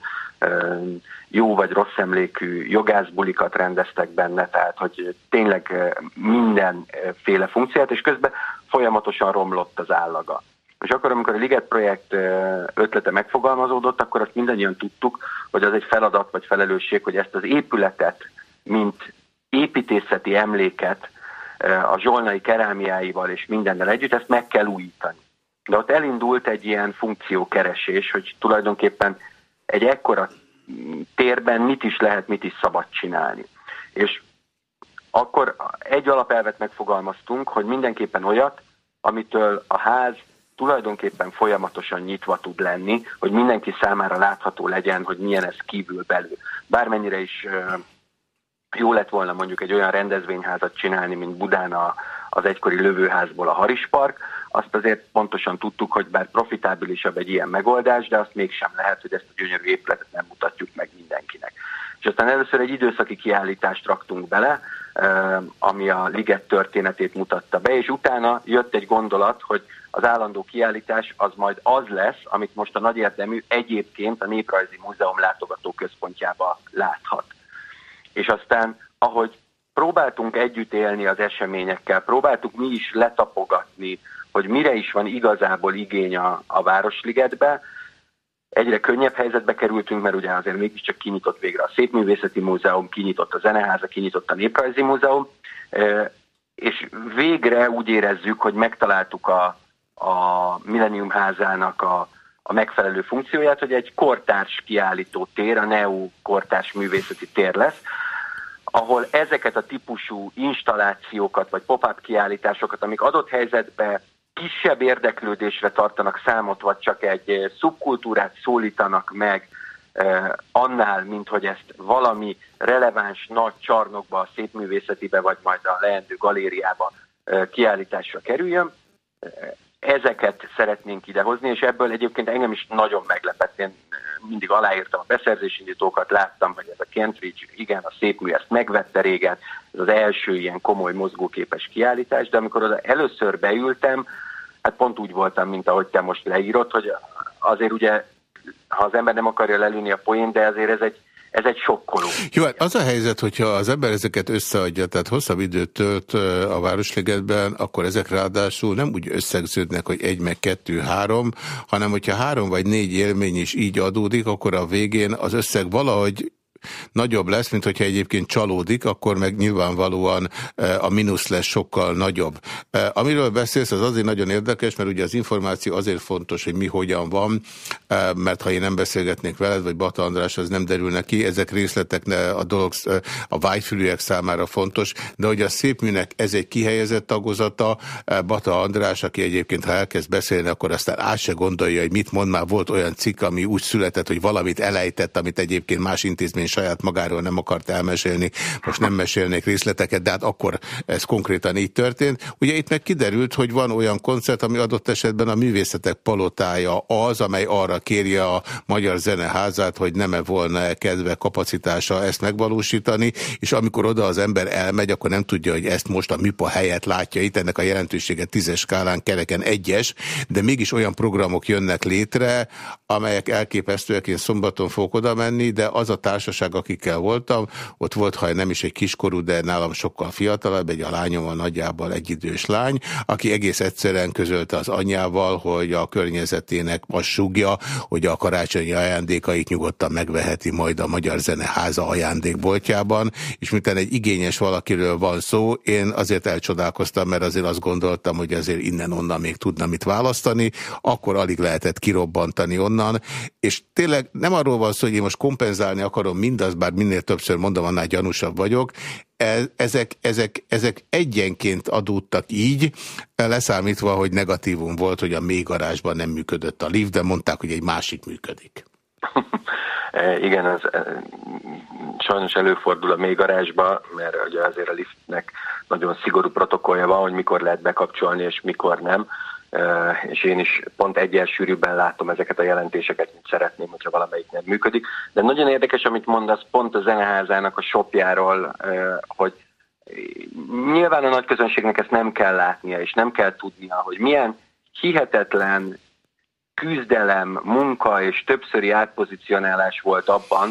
jó vagy rossz emlékű jogászbulikat rendeztek benne, tehát hogy tényleg mindenféle funkciót, és közben folyamatosan romlott az állaga. És akkor, amikor a Liget projekt ötlete megfogalmazódott, akkor azt mindannyian tudtuk, hogy az egy feladat vagy felelősség, hogy ezt az épületet, mint építészeti emléket a zsolnai kerámiáival és mindennel együtt, ezt meg kell újítani. De ott elindult egy ilyen funkciókeresés, hogy tulajdonképpen egy ekkora térben mit is lehet, mit is szabad csinálni. És akkor egy alapelvet megfogalmaztunk, hogy mindenképpen olyat, amitől a ház tulajdonképpen folyamatosan nyitva tud lenni, hogy mindenki számára látható legyen, hogy milyen ez kívül belül. Bármennyire is jó lett volna mondjuk egy olyan rendezvényházat csinálni, mint Budán a, az egykori lövőházból a Haris Park, azt azért pontosan tudtuk, hogy bár profitábilisabb egy ilyen megoldás, de azt mégsem lehet, hogy ezt a gyönyörű épületet nem mutatjuk meg mindenkinek. És aztán először egy időszaki kiállítást raktunk bele, ami a liget történetét mutatta be, és utána jött egy gondolat, hogy az állandó kiállítás az majd az lesz, amit most a nagy érdemű egyébként a Néprajzi Múzeum látogató központjába láthat és aztán ahogy próbáltunk együtt élni az eseményekkel, próbáltuk mi is letapogatni, hogy mire is van igazából igény a, a Városligetbe, egyre könnyebb helyzetbe kerültünk, mert ugye azért mégiscsak kinyitott végre a Szépművészeti Múzeum, kinyitott a Zeneháza, kinyitott a Néprajzi Múzeum, és végre úgy érezzük, hogy megtaláltuk a, a Millennium házának a, a megfelelő funkcióját, hogy egy kortárs kiállító tér, a NEO kortárs művészeti tér lesz, ahol ezeket a típusú installációkat vagy pop-up kiállításokat, amik adott helyzetben kisebb érdeklődésre tartanak számot, vagy csak egy szubkultúrát szólítanak meg eh, annál, mint hogy ezt valami releváns nagy csarnokba, a szépművészetibe, vagy majd a leendő galériába eh, kiállításra kerüljön ezeket szeretnénk idehozni, és ebből egyébként engem is nagyon meglepett. Én eh, mindig aláírtam a beszerzési indítókat, láttam, hogy ez a Kentridge, igen, a szép mű ezt megvette régen, ez az első ilyen komoly mozgóképes kiállítás, de amikor oda először beültem, hát pont úgy voltam, mint ahogy te most leírod, hogy azért ugye, ha az ember nem akarja lelőni a poén, de azért ez egy ez egy sokkoló. Jó, hát az a helyzet, hogyha az ember ezeket összeadja, tehát hosszabb időt tölt a Városligetben, akkor ezek ráadásul nem úgy összegződnek, hogy egy, meg kettő, három, hanem hogyha három vagy négy élmény is így adódik, akkor a végén az összeg valahogy nagyobb lesz, mint hogyha egyébként csalódik, akkor meg nyilvánvalóan a mínusz lesz sokkal nagyobb. Amiről beszélsz, az azért nagyon érdekes, mert ugye az információ azért fontos, hogy mi hogyan van, mert ha én nem beszélgetnék veled, vagy Bata András, az nem derül neki. Ezek részletek a dolog a vágyfülűek számára fontos, de hogy a szép műnek ez egy kihelyezett tagozata, Bata András, aki egyébként ha elkezd beszélni, akkor aztán át se gondolja, hogy mit mond, már volt olyan cikk, ami úgy született, hogy valamit elejtett, amit egyébként más intézmény saját magáról nem akart elmesélni. Most nem mesélnék részleteket, de hát akkor ez konkrétan így történt. Ugye itt meg kiderült, hogy van olyan koncert, ami adott esetben a művészetek palotája az, amely arra kéri a Magyar Zeneházát, hogy nem-e volna -e kedve, kapacitása ezt megvalósítani, és amikor oda az ember elmegy, akkor nem tudja, hogy ezt most a MIPA helyet látja itt, ennek a jelentősége tízes skálán kereken egyes, de mégis olyan programok jönnek létre, amelyek elképesztőek, én szombaton fogok oda menni, de az a társaság, akikkel voltam, ott volt, ha nem is egy kiskorú, de nálam sokkal fiatalabb, egy a lányom a nagyjából egy idős lány, aki egész egyszerűen közölte az anyjával, hogy a környezetének azt sugja, hogy a karácsonyi ajándékait nyugodtan megveheti majd a Magyar Zeneháza ajándékboltjában, és miután egy igényes valakiről van szó, én azért elcsodálkoztam, mert azért azt gondoltam, hogy azért innen-onnan még tudna mit választani, akkor alig lehetett kirobbantani onnan, és tényleg nem arról van szó, hogy én most kompenzálni akarom mindazt, bár minél többször mondom, annál gyanúsabb vagyok, e, ezek, ezek, ezek egyenként adódtak így, leszámítva, hogy negatívum volt, hogy a mélygarázsban nem működött a lift, de mondták, hogy egy másik működik. E, igen, ez e, sajnos előfordul a mélygarázsba, mert ugye azért a liftnek nagyon szigorú protokollja van, hogy mikor lehet bekapcsolni és mikor nem és én is pont egyel sűrűbben látom ezeket a jelentéseket, mint szeretném, hogyha valamelyik nem működik. De nagyon érdekes, amit mondasz pont a zeneházának a shopjáról, hogy nyilván a nagy közönségnek ezt nem kell látnia, és nem kell tudnia, hogy milyen hihetetlen küzdelem, munka és többszöri átpozicionálás volt abban,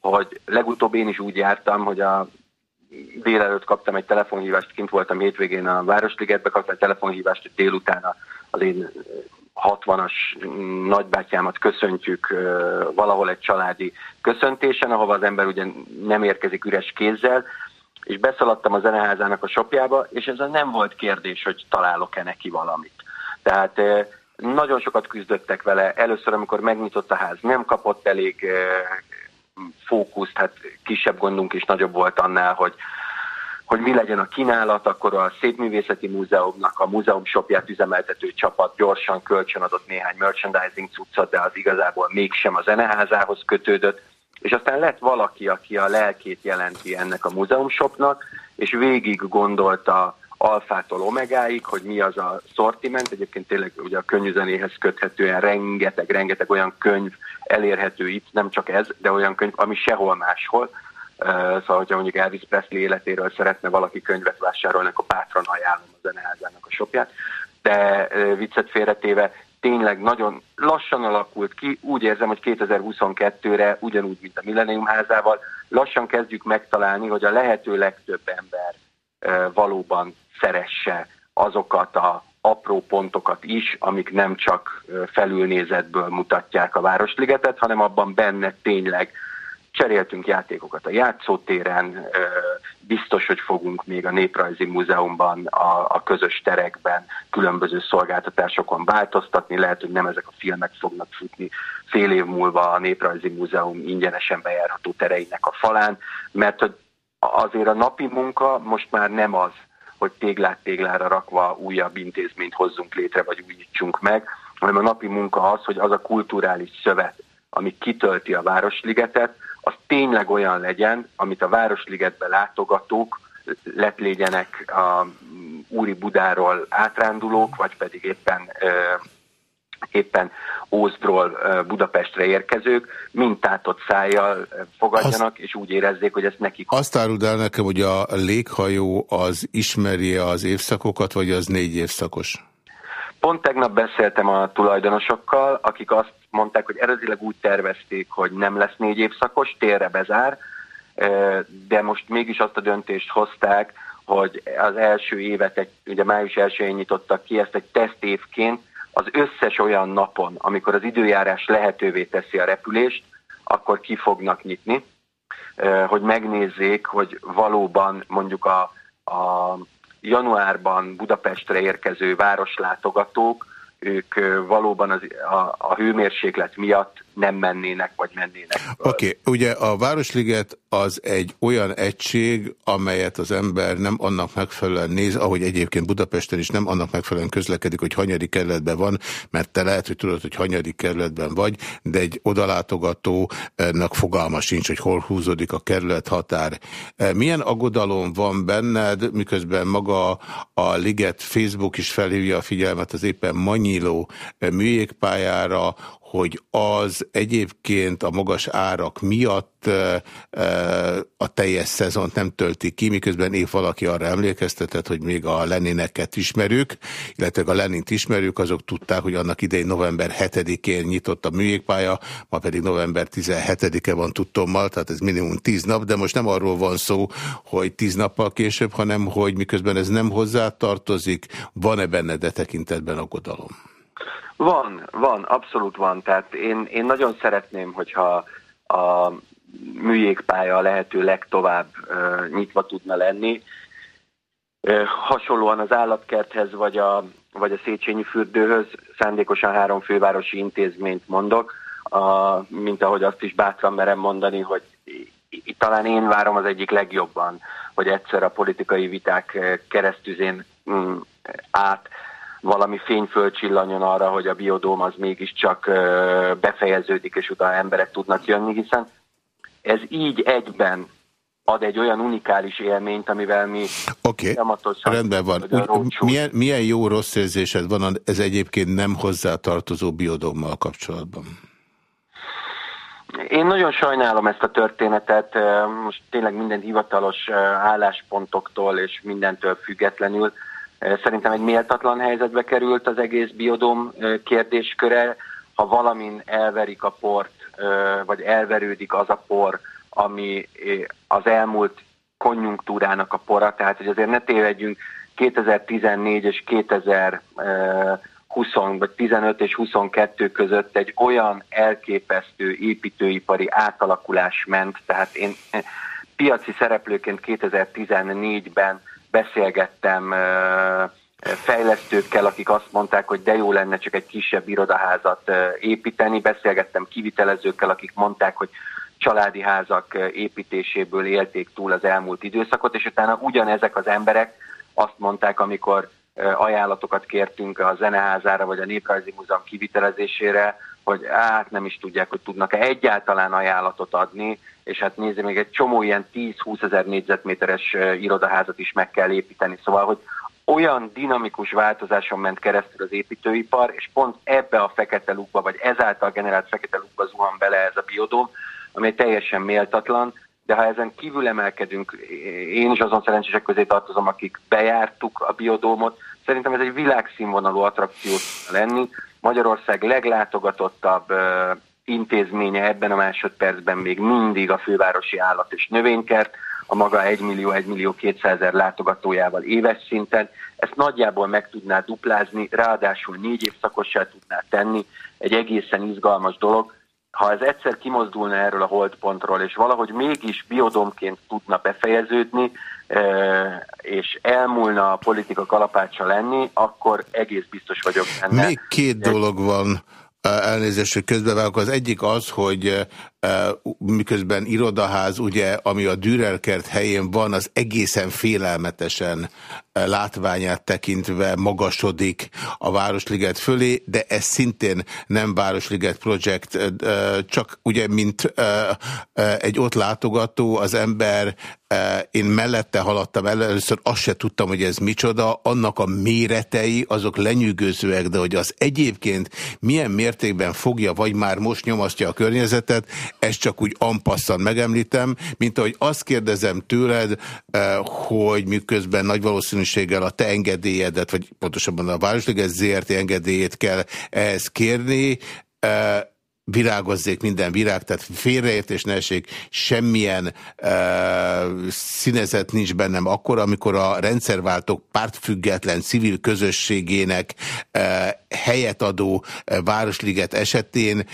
hogy legutóbb én is úgy jártam, hogy a délelőtt kaptam egy telefonhívást, kint voltam hétvégén a Városligetbe, kaptam egy telefonhívást, hogy délután az én 60-as nagybátyámat köszöntjük valahol egy családi köszöntésen, ahova az ember ugye nem érkezik üres kézzel, és beszaladtam a zeneházának a sopjába, és ez nem volt kérdés, hogy találok-e neki valamit. Tehát nagyon sokat küzdöttek vele. Először, amikor megnyitott a ház, nem kapott elég fókuszt, hát kisebb gondunk is nagyobb volt annál, hogy hogy mi legyen a kínálat, akkor a Szépművészeti Múzeumnak a múzeum shopját üzemeltető csapat gyorsan kölcsönadott néhány merchandising cuccot, de az igazából mégsem a zeneházához kötődött, és aztán lett valaki, aki a lelkét jelenti ennek a múzeum shopnak, és végig gondolta alfától omegáig, hogy mi az a szortiment. Egyébként tényleg ugye a könnyűzenéhez köthetően rengeteg, rengeteg olyan könyv elérhető itt, nem csak ez, de olyan könyv, ami sehol máshol. Szóval, hogyha mondjuk Elvis Presley életéről szeretne valaki könyvet vásárolni, akkor bátran ajánlom a zeneházának a shopját. De viccet félretéve, tényleg nagyon lassan alakult ki, úgy érzem, hogy 2022-re ugyanúgy, mint a Millennium házával, lassan kezdjük megtalálni, hogy a lehető legtöbb ember valóban szeresse azokat a apró pontokat is, amik nem csak felülnézetből mutatják a Városligetet, hanem abban benne tényleg cseréltünk játékokat a játszótéren, biztos, hogy fogunk még a Néprajzi Múzeumban, a, a közös terekben, különböző szolgáltatásokon változtatni, lehet, hogy nem ezek a filmek fognak futni fél év múlva a Néprajzi Múzeum ingyenesen bejárható tereinek a falán, mert hogy azért a napi munka most már nem az, hogy téglát téglára rakva újabb intézményt hozzunk létre, vagy újítsunk meg, hanem a napi munka az, hogy az a kulturális szövet, ami kitölti a Városligetet, az tényleg olyan legyen, amit a Városligetbe látogatók lett legyenek a Úri Budáról átrándulók, vagy pedig éppen éppen Ózdról Budapestre érkezők mintátott szájjal fogadjanak, azt, és úgy érezzék, hogy ezt nekik... Azt áruld el nekem, hogy a léghajó az ismeri az évszakokat, vagy az négy évszakos? Pont tegnap beszéltem a tulajdonosokkal, akik azt mondták, hogy eredetileg úgy tervezték, hogy nem lesz négy évszakos, térre bezár, de most mégis azt a döntést hozták, hogy az első évet, egy, ugye május 1 nyitottak ki, ezt egy tesztévként, az összes olyan napon, amikor az időjárás lehetővé teszi a repülést, akkor ki fognak nyitni. hogy megnézzék, hogy valóban mondjuk a, a januárban Budapestre érkező városlátogatók, ők valóban az, a, a hőmérséklet miatt nem mennének, vagy mennének. Oké, okay. ugye a Városliget az egy olyan egység, amelyet az ember nem annak megfelelően néz, ahogy egyébként Budapesten is nem annak megfelelően közlekedik, hogy hanyadik kerületben van, mert te lehet, hogy tudod, hogy hanyadik kerületben vagy, de egy odalátogatónak fogalma sincs, hogy hol húzódik a kerület határ. Milyen aggodalom van benned, miközben maga a Liget Facebook is felhívja a figyelmet az éppen Manyiló műjégpályára, hogy az egyébként a magas árak miatt a teljes szezont nem tölti ki, miközben épp valaki arra emlékeztetett, hogy még a Lenineket ismerők, illetve a Lenint ismerők, azok tudták, hogy annak idején november 7-én nyitott a műjégpálya, ma pedig november 17-e van tudtommal, tehát ez minimum 10 nap, de most nem arról van szó, hogy 10 nappal később, hanem hogy miközben ez nem hozzá tartozik, van-e benne de tekintetben aggodalom? Van, van, abszolút van. Tehát én, én nagyon szeretném, hogyha a műjégpálya lehető legtovább uh, nyitva tudna lenni. Uh, hasonlóan az állatkerthez vagy a, vagy a Széchenyi fürdőhöz szándékosan három fővárosi intézményt mondok, uh, mint ahogy azt is bátran merem mondani, hogy talán én várom az egyik legjobban, hogy egyszer a politikai viták keresztüzén mm, át valami fény fölcsillanjon arra, hogy a biodóm az mégiscsak befejeződik, és utána emberek tudnak jönni, hiszen ez így egyben ad egy olyan unikális élményt, amivel mi Oké, okay. rendben van. Úgy, milyen, milyen jó rossz érzésed van ez egyébként nem hozzátartozó biodómmal kapcsolatban? Én nagyon sajnálom ezt a történetet, most tényleg minden hivatalos álláspontoktól és mindentől függetlenül. Szerintem egy méltatlan helyzetbe került az egész biodom kérdésköre. Ha valamin elverik a port, vagy elverődik az a por, ami az elmúlt konjunktúrának a pora, tehát hogy azért ne tévedjünk, 2014 és 2020 vagy 15 és 22 között egy olyan elképesztő építőipari átalakulás ment, tehát én piaci szereplőként 2014-ben beszélgettem fejlesztőkkel, akik azt mondták, hogy de jó lenne csak egy kisebb irodaházat építeni, beszélgettem kivitelezőkkel, akik mondták, hogy családi házak építéséből élték túl az elmúlt időszakot, és utána ugyanezek az emberek azt mondták, amikor ajánlatokat kértünk a zeneházára vagy a Néprajzi Múzeum kivitelezésére, hogy hát nem is tudják, hogy tudnak-e egyáltalán ajánlatot adni, és hát nézze, még egy csomó ilyen 10-20 ezer négyzetméteres irodaházat is meg kell építeni. Szóval, hogy olyan dinamikus változáson ment keresztül az építőipar, és pont ebbe a fekete lukba, vagy ezáltal generált fekete lukba zuhan bele ez a biodóm, ami teljesen méltatlan, de ha ezen kívül emelkedünk, én is azon szerencsések közé tartozom, akik bejártuk a biodómot, szerintem ez egy világszínvonalú attrakció lenni. Magyarország leglátogatottabb intézménye ebben a másodpercben még mindig a fővárosi állat és növénykert, a maga 1 millió, 1 millió 200 ezer látogatójával éves szinten. Ezt nagyjából meg tudná duplázni, ráadásul négy évszakossá tudná tenni, egy egészen izgalmas dolog. Ha ez egyszer kimozdulna erről a holdpontról, és valahogy mégis biodomként tudna befejeződni, és elmúlna a politika kalapácsa lenni, akkor egész biztos vagyok benne. Még két dolog van, elnézést, hogy közbevágok. Az egyik az, hogy miközben irodaház, ugye, ami a Dürerkert helyén van, az egészen félelmetesen látványát tekintve magasodik a Városliget fölé, de ez szintén nem Városliget projekt, csak ugye, mint egy ott látogató, az ember én mellette haladtam el, először azt se tudtam, hogy ez micsoda, annak a méretei, azok lenyűgözőek, de hogy az egyébként milyen mértékben fogja, vagy már most nyomasztja a környezetet, ezt csak úgy ampasszan megemlítem, mint ahogy azt kérdezem tőled, hogy miközben nagy valószínűséggel a te engedélyedet, vagy pontosabban a Városliges ZRT. engedélyét kell ehhez kérni, virágozzék minden virág, tehát félreértés ne esik, semmilyen uh, színezet nincs bennem akkor, amikor a rendszerváltók pártfüggetlen civil közösségének uh, helyet adó Városliget esetén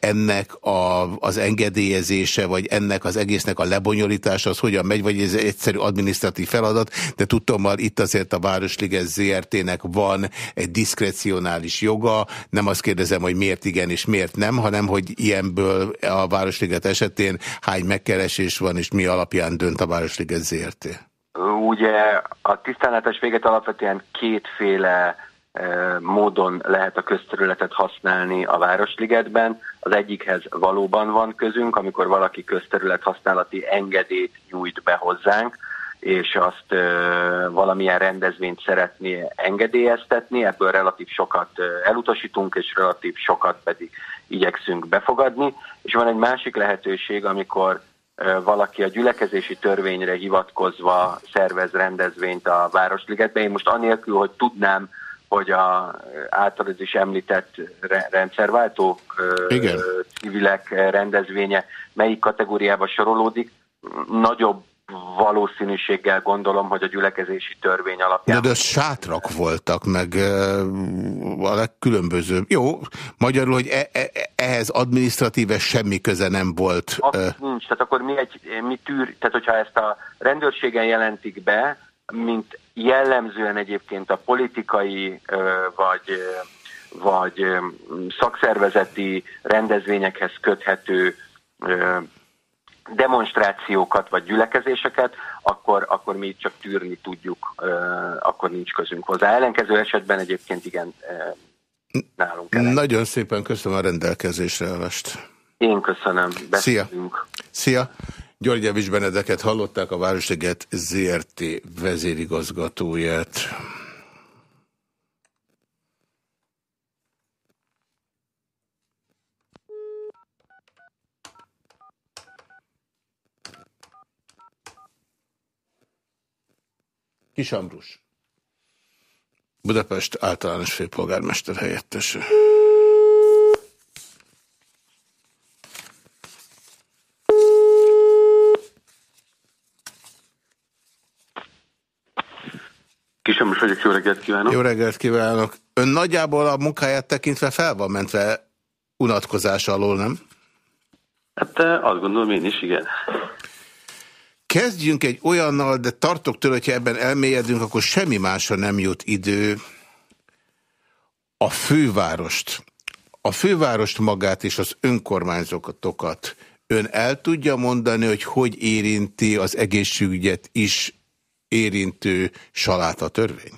ennek a, az engedélyezése, vagy ennek az egésznek a lebonyolítása az hogyan megy, vagy ez egyszerű adminisztratív feladat, de tudtommal itt azért a Városliget ZRT-nek van egy diszkrecionális joga, nem azt kérdezem, hogy miért igen és miért nem, hanem hogy ilyenből a Városliget esetén hány megkeresés van, és mi alapján dönt a Városliget ZRT? Ugye a tisztánlátás véget alapvetően kétféle módon lehet a közterületet használni a Városligetben. Az egyikhez valóban van közünk, amikor valaki közterület használati engedélyt nyújt be hozzánk, és azt valamilyen rendezvényt szeretné engedélyeztetni, ebből relatív sokat elutasítunk, és relatív sokat pedig igyekszünk befogadni. És van egy másik lehetőség, amikor valaki a gyülekezési törvényre hivatkozva szervez rendezvényt a Városligetben. Én most anélkül, hogy tudnám, hogy a általad is említett rendszerváltó Igen. civilek rendezvénye melyik kategóriába sorolódik, nagyobb valószínűséggel gondolom, hogy a gyülekezési törvény alapján... De, de sátrak voltak, meg a legkülönbözőbb. Jó, magyarul, hogy e e ehhez adminisztratíve semmi köze nem volt. Azt nincs, tehát akkor mi egy, mi tűr, tehát hogyha ezt a rendőrségen jelentik be, mint jellemzően egyébként a politikai vagy, vagy szakszervezeti rendezvényekhez köthető demonstrációkat vagy gyülekezéseket, akkor, akkor mi csak tűrni tudjuk, akkor nincs közünk hozzá. Ellenkező esetben egyébként igen, nálunk el. Nagyon szépen köszönöm a rendelkezésre állást. Én köszönöm. Beszélünk. Szia. Szia. György Javis Benedeket hallották a Városliget ZRT vezérigazgatóját. Kis Ambrus. Budapest általános főpolgármester helyettese. Kis Ambrus vagyok, jó reggelt kívánok! Jó reggelt kívánok! Ön nagyjából a munkáját tekintve fel van mentve unatkozás alól, nem? Hát eh, azt gondolom én is, igen. Kezdjünk egy olyannal, de tartok tőle, hogyha ebben elmélyedünk, akkor semmi másra nem jut idő. A fővárost, a fővárost magát és az önkormányzatokat ön el tudja mondani, hogy hogy érinti az egészségügyet is érintő saláta törvény?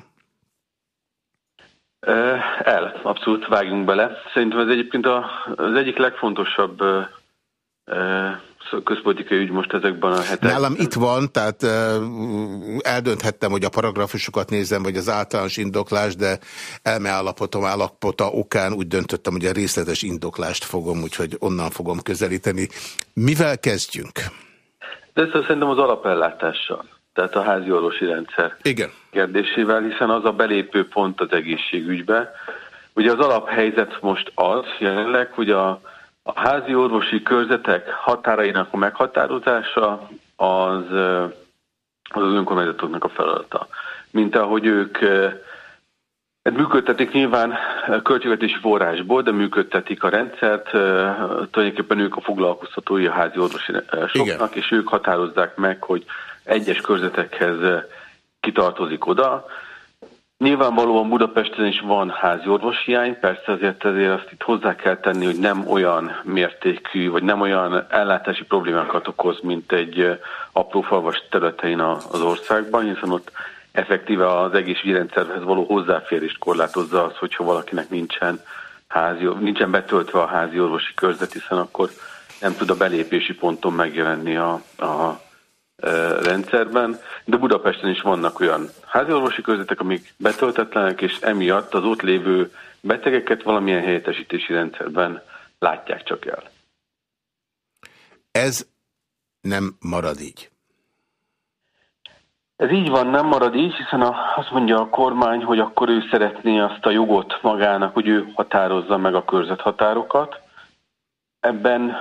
El, abszolút vágjunk bele. Szerintem ez egyébként az egyik legfontosabb közpolitikai ügy most ezekben a hetekben. Nálam itt van, tehát eldönthettem, hogy a paragrafusokat nézem, vagy az általános indoklás, de elmeállapotom állapota okán úgy döntöttem, hogy a részletes indoklást fogom, úgyhogy onnan fogom közelíteni. Mivel kezdjünk? De ezt szerintem az alapellátással, tehát a házi orvosi rendszer Igen. kérdésével, hiszen az a belépő pont az egészségügybe. Ugye az alaphelyzet most az jelenleg, hogy a a házi orvosi körzetek határainak a meghatározása az az, az önkormányzatoknak a feladata. Mint ahogy ők hát működtetik nyilván költségvetési forrásból, de működtetik a rendszert, tulajdonképpen ők a foglalkoztatói a házi orvosi soknak, és ők határozzák meg, hogy egyes körzetekhez kitartozik oda, Nyilvánvalóan Budapesten is van házi orvoshiány, persze azért ezért azt itt hozzá kell tenni, hogy nem olyan mértékű, vagy nem olyan ellátási problémákat okoz, mint egy apró falvas területein az országban, hiszen ott effektíve az egész rendszerhez való hozzáférést korlátozza az, hogyha valakinek nincsen, házi, nincsen betöltve a házi orvosi körzet, hiszen akkor nem tud a belépési ponton megjelenni a, a rendszerben, de Budapesten is vannak olyan háziorvosi közvetek, amik betöltetlenek, és emiatt az ott lévő betegeket valamilyen helyettesítési rendszerben látják csak el. Ez nem marad így. Ez így van, nem marad így, hiszen a, azt mondja a kormány, hogy akkor ő szeretné azt a jogot magának, hogy ő határozza meg a körzethatárokat. Ebben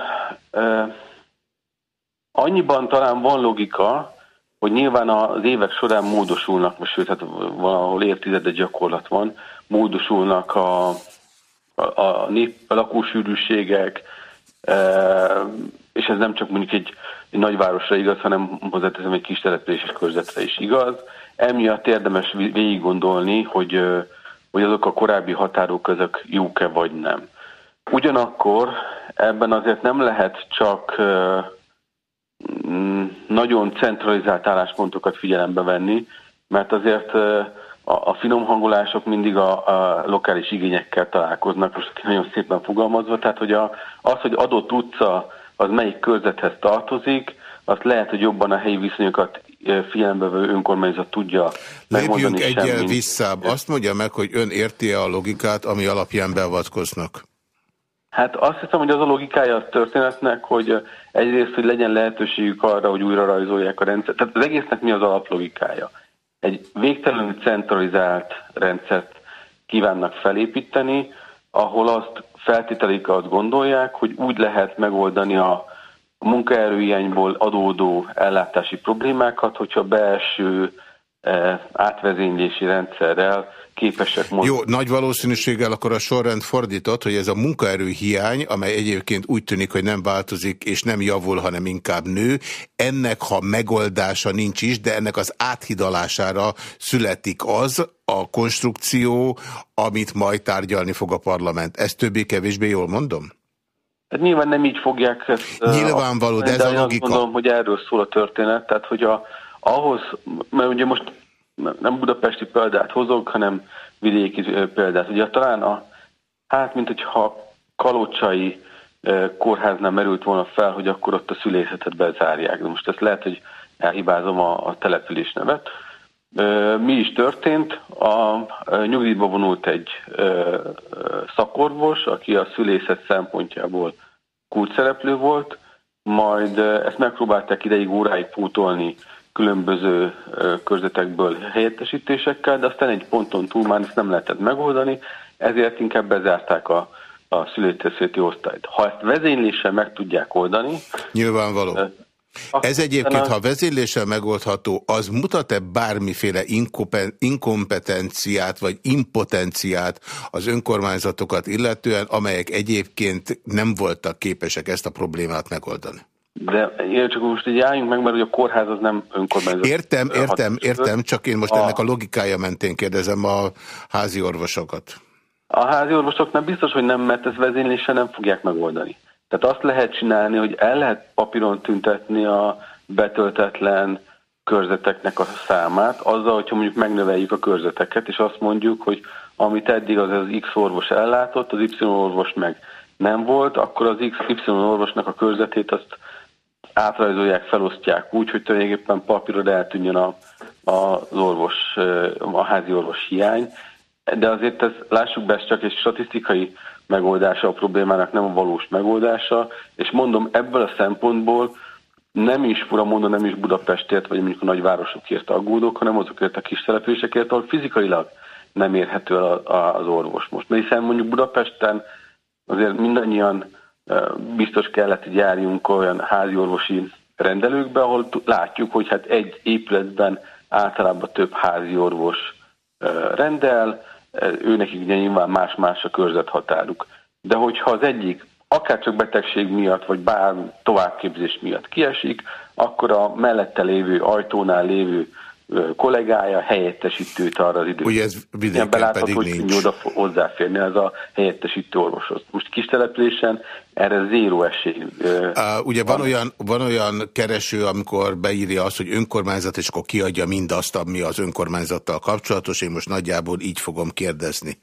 Annyiban talán van logika, hogy nyilván az évek során módosulnak, most sőt, hát valahol évtizede gyakorlat van, módosulnak a, a, a, nép, a lakósűrűségek, és ez nem csak mondjuk egy, egy nagyvárosra igaz, hanem hozzáteszem egy kis településes körzetre is igaz. Emiatt érdemes végig gondolni, hogy, hogy azok a korábbi határok közök jók-e vagy nem. Ugyanakkor ebben azért nem lehet csak nagyon centralizált álláspontokat figyelembe venni, mert azért a, finom hangolások mindig a, a lokális igényekkel találkoznak, most nagyon szépen fogalmazva, tehát hogy a, az, hogy adott utca az melyik körzethez tartozik, azt lehet, hogy jobban a helyi viszonyokat figyelembe vevő önkormányzat tudja Lépjünk egyel visszább. Azt mondja meg, hogy ön érti -e a logikát, ami alapján beavatkoznak? Hát azt hiszem, hogy az a logikája a történetnek, hogy egyrészt, hogy legyen lehetőségük arra, hogy újra rajzolják a rendszert. Tehát az egésznek mi az alaplogikája? Egy végtelenül centralizált rendszert kívánnak felépíteni, ahol azt feltételik azt gondolják, hogy úgy lehet megoldani a munkaerőhiányból adódó ellátási problémákat, hogyha belső eh, átvezénylési rendszerrel képesek mozogni. Jó, nagy valószínűséggel akkor a sorrend fordított, hogy ez a munkaerő hiány, amely egyébként úgy tűnik, hogy nem változik és nem javul, hanem inkább nő, ennek ha megoldása nincs is, de ennek az áthidalására születik az a konstrukció, amit majd tárgyalni fog a parlament. Ezt többé-kevésbé jól mondom? Hát nyilván nem így fogják ezt... Nyilvánvaló, de ez a logika. Azt gondolom, hogy erről szól a történet, tehát hogy a, ahhoz, mert ugye most nem budapesti példát hozok, hanem vidéki példát. Ugye talán a, hát mint hogyha kalocsai kórháznál merült volna fel, hogy akkor ott a szülészetet bezárják. De most ezt lehet, hogy elhibázom a, a település nevet. Mi is történt? A nyugdíjba vonult egy szakorvos, aki a szülészet szempontjából kulcsszereplő volt, majd ezt megpróbálták ideig óráig pótolni különböző körzetekből helyettesítésekkel, de aztán egy ponton túl már ezt nem lehetett megoldani, ezért inkább bezárták a, a szülőteszéti osztályt. Ha ezt vezényléssel meg tudják oldani... Nyilvánvaló. Ez egyébként, ha vezényléssel megoldható, az mutat-e bármiféle inkompetenciát vagy impotenciát az önkormányzatokat illetően, amelyek egyébként nem voltak képesek ezt a problémát megoldani? De én csak most így álljunk meg, mert hogy a kórház az nem önkormányzat. Értem, értem, értem, csak én most a... ennek a logikája mentén kérdezem a házi orvosokat. A házi orvosoknál biztos, hogy nem, mert ezt vezényléssel nem fogják megoldani. Tehát azt lehet csinálni, hogy el lehet papíron tüntetni a betöltetlen körzeteknek a számát, azzal, hogyha mondjuk megnöveljük a körzeteket, és azt mondjuk, hogy amit eddig az, az X orvos ellátott, az Y orvos meg nem volt, akkor az XY orvosnak a körzetét azt átrajzolják, felosztják úgy, hogy tulajdonképpen papírod eltűnjön a, a, az orvos, a házi orvos hiány, de azért ez, lássuk be, ez csak egy statisztikai megoldása a problémának, nem a valós megoldása, és mondom, ebből a szempontból nem is fura mondom, nem is Budapestért, vagy mondjuk a nagyvárosokért aggódok, hanem azokért a kis településekért, ahol fizikailag nem érhető el az orvos most. Mert hiszen mondjuk Budapesten azért mindannyian biztos kellett, hogy járjunk olyan háziorvosi rendelőkbe, ahol látjuk, hogy hát egy épületben általában több házi orvos rendel, őnek ugye nyilván más-más a körzethatáruk. De hogyha az egyik akár csak betegség miatt, vagy bár továbbképzés miatt kiesik, akkor a mellette lévő ajtónál lévő kollégája helyettesítőt arra az időt. Ugye ez vidéken pedig hogy nincs. oda hozzáférni ez a helyettesítő orvoshoz. Most kis településen erre zéró esély. Uh, ugye van olyan, van olyan kereső, amikor beírja azt, hogy önkormányzat, és akkor kiadja mindazt, ami az önkormányzattal kapcsolatos. Én most nagyjából így fogom kérdezni.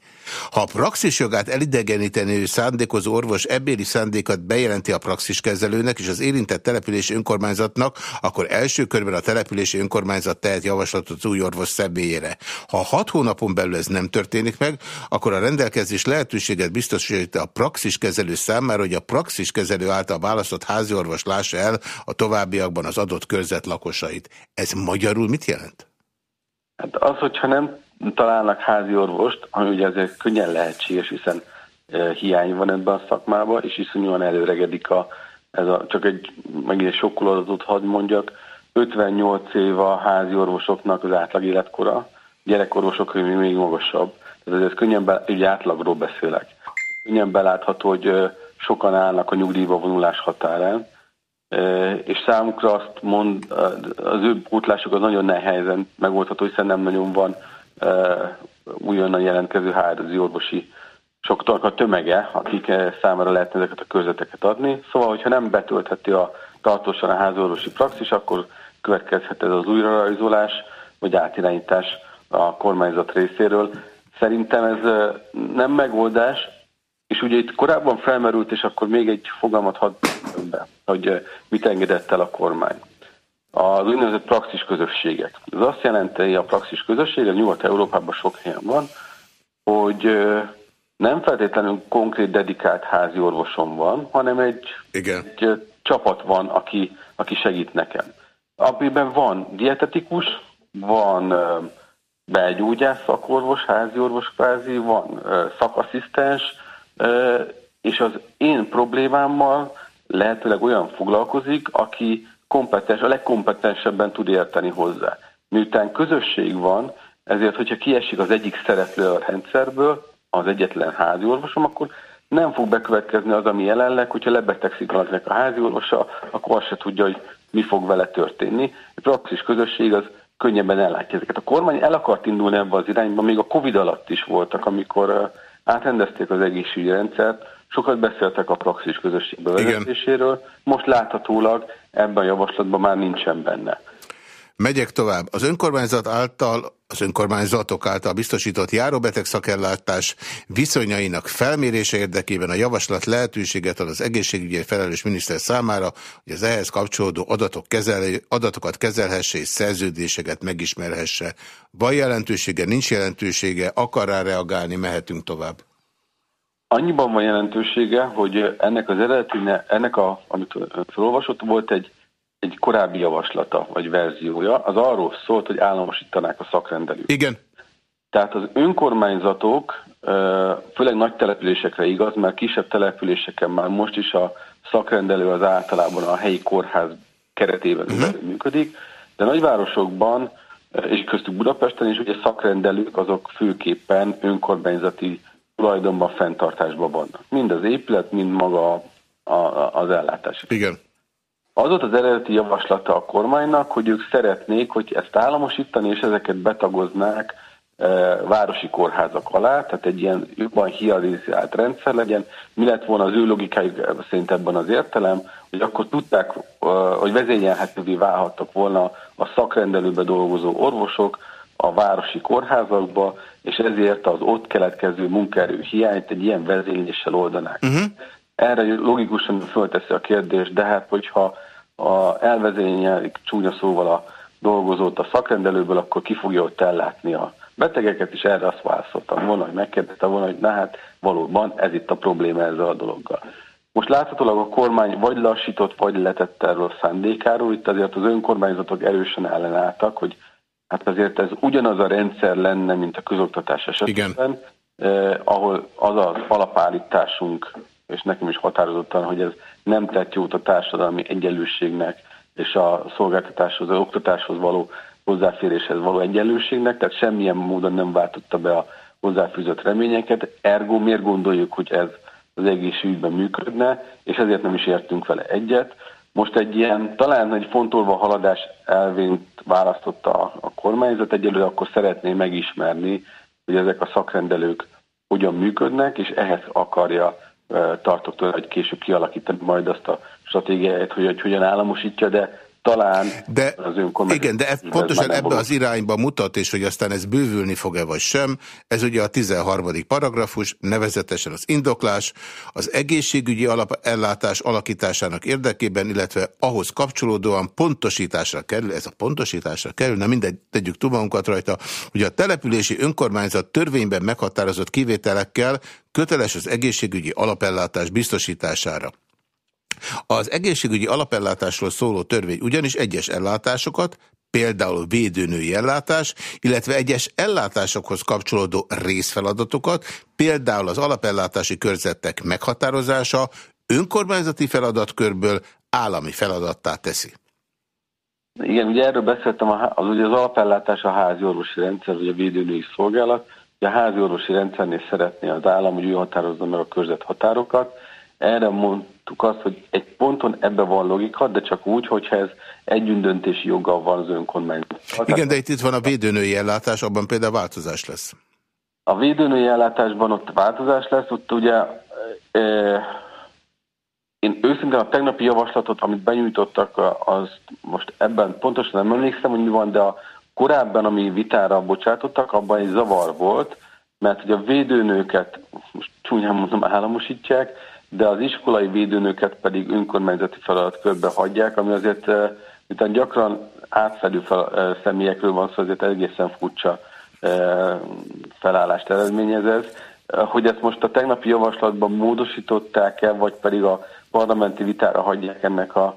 Ha a praxis jogát elidegeníteni szándékozó orvos ebbéli szándékat bejelenti a praxiskezelőnek és az érintett települési önkormányzatnak, akkor első körben a települési önkormányzat tehet javaslatot az új orvos személyére. Ha hat hónapon belül ez nem történik meg, akkor a rendelkezés lehetőséget biztosítja a praxiskezelő számára, hogy a praxiskezelő által választott háziorvos lássa el a továbbiakban az adott körzet lakosait. Ez magyarul mit jelent? Hát az, hogyha nem találnak házi orvost, ami ugye azért könnyen lehetséges, hiszen e, hiány van ebben a szakmában, és iszonyúan előregedik a, ez a, csak egy, megint egy sokkolatot hadd mondjak, 58 év a házi orvosoknak az átlag életkora, gyerekorvosok még magasabb, tehát ez könnyen be, így átlagról beszélek. könnyen belátható, hogy sokan állnak a nyugdíjba vonulás határán, és számukra azt mond, az ő pótlásuk az nagyon nehezen megoldható, hiszen nem nagyon van újonnan jelentkező házi orvosi a tömege, akik számára lehetne ezeket a körzeteket adni. Szóval, hogyha nem betöltheti a tartósan a házorvosi praxis, akkor következhet ez az újrarajzolás, vagy átirányítás a kormányzat részéről. Szerintem ez nem megoldás, és ugye itt korábban felmerült, és akkor még egy fogalmat hadd be, hogy mit engedett el a kormány. Az úgynevezett praxis közösségek. Ez azt jelenti, hogy a praxis közösség, a Nyugat-Európában sok helyen van, hogy nem feltétlenül konkrét dedikált házi orvosom van, hanem egy, Igen. egy csapat van, aki, aki segít nekem. Amiben van dietetikus, van belgyógyász, szakorvos, házi orvos kvázi, van szakasszisztens, és az én problémámmal lehetőleg olyan foglalkozik, aki kompetens, a legkompetensebben tud érteni hozzá. Miután közösség van, ezért, hogyha kiesik az egyik szereplő a rendszerből, az egyetlen házi orvosom, akkor nem fog bekövetkezni az, ami jelenleg, hogyha lebetegszik valakinek a házi orvosa, akkor azt se tudja, hogy mi fog vele történni. A praxis közösség az könnyebben ellátja ezeket. A kormány el akart indulni ebbe az irányba, még a Covid alatt is voltak, amikor átrendezték az egészségügyi rendszert, sokat beszéltek a praxis közösség bevezetéséről, most láthatólag ebben a javaslatban már nincsen benne. Megyek tovább. Az önkormányzat által, az önkormányzatok által biztosított járóbeteg szakellátás viszonyainak felmérése érdekében a javaslat lehetőséget ad az egészségügyi felelős miniszter számára, hogy az ehhez kapcsolódó adatok kezel, adatokat kezelhesse és szerződéseket megismerhesse. Van jelentősége, nincs jelentősége, akar rá reagálni, mehetünk tovább. Annyiban van jelentősége, hogy ennek az eredeti, ennek a, amit felolvasott, volt egy egy korábbi javaslata vagy verziója, az arról szólt, hogy államosítanák a szakrendelőt. Igen. Tehát az önkormányzatok, főleg nagy településekre igaz, mert kisebb településeken már most is a szakrendelő az általában a helyi kórház keretében uh-huh. működik, de nagyvárosokban, és köztük Budapesten is ugye szakrendelők azok főképpen önkormányzati tulajdonban, fenntartásban vannak. Mind az épület, mind maga a, a, az ellátás. Igen. Az volt az eredeti javaslata a kormánynak, hogy ők szeretnék, hogy ezt államosítani, és ezeket betagoznák e, városi kórházak alá, tehát egy ilyen jobban hializált rendszer legyen. Mi lett volna az ő logikájuk szerint ebben az értelem, hogy akkor tudták, e, hogy vezényelhetővé válhattak volna a szakrendelőbe dolgozó orvosok a városi kórházakba, és ezért az ott keletkező munkaerő hiányt egy ilyen vezényléssel oldanák. Uh-huh. Erre logikusan fölteszi a kérdést, de hát hogyha a elvezényelik csúnya szóval a dolgozót a szakrendelőből, akkor ki fogja ott ellátni a betegeket, és erre azt válaszoltam volna, hogy megkérdezte volna, hogy na hát valóban ez itt a probléma ezzel a dologgal. Most láthatólag a kormány vagy lassított, vagy letett erről szándékáról, itt azért az önkormányzatok erősen ellenálltak, hogy hát azért ez ugyanaz a rendszer lenne, mint a közoktatás esetében, eh, ahol az az alapállításunk és nekem is határozottan, hogy ez nem tett jót a társadalmi egyenlőségnek és a szolgáltatáshoz, az oktatáshoz való hozzáféréshez való egyenlőségnek, tehát semmilyen módon nem váltotta be a hozzáfűzött reményeket. Ergo miért gondoljuk, hogy ez az egészségügyben működne, és ezért nem is értünk vele egyet. Most egy ilyen, talán egy fontolva haladás elvényt választotta a, a kormányzat, egyelőre akkor szeretné megismerni, hogy ezek a szakrendelők hogyan működnek, és ehhez akarja tartok tőle, hogy később kialakítani majd azt a stratégiáját, hogy, hogy hogyan államosítja, de talán de, az önkormányzat... Igen, de ez pontosan ebbe az irányba mutat, és hogy aztán ez bővülni fog-e vagy sem. Ez ugye a 13. paragrafus, nevezetesen az indoklás, az egészségügyi alapellátás alakításának érdekében, illetve ahhoz kapcsolódóan pontosításra kerül, ez a pontosításra kerül, na mindegy, tegyük tudománkat rajta, hogy a települési önkormányzat törvényben meghatározott kivételekkel köteles az egészségügyi alapellátás biztosítására. Az egészségügyi alapellátásról szóló törvény ugyanis egyes ellátásokat, például védőnői ellátás, illetve egyes ellátásokhoz kapcsolódó részfeladatokat, például az alapellátási körzetek meghatározása önkormányzati feladatkörből állami feladattá teszi. Igen, ugye erről beszéltem, az, ugye az alapellátás a házi orvosi rendszer, ugye a védőnői szolgálat, hogy a házi orvosi rendszernél szeretné az állam, hogy ő határozza meg a körzet határokat. Erre mondtuk azt, hogy egy ponton ebbe van logika, de csak úgy, hogyha ez együttdöntési joggal van az önkormányzat. Igen, de itt, itt van a védőnői ellátás, abban például változás lesz. A védőnői ellátásban ott változás lesz, ott ugye e, én őszintén a tegnapi javaslatot, amit benyújtottak, az most ebben pontosan nem emlékszem, hogy mi van, de a korábban, ami vitára bocsátottak, abban egy zavar volt, mert hogy a védőnőket, most csúnyán mondom, államosítják, de az iskolai védőnőket pedig önkormányzati feladatkörbe hagyják, ami azért, miután gyakran átfedő fel, személyekről van szó, azért egészen furcsa felállást eredményez ez. Hogy ezt most a tegnapi javaslatban módosították-e, vagy pedig a parlamenti vitára hagyják ennek a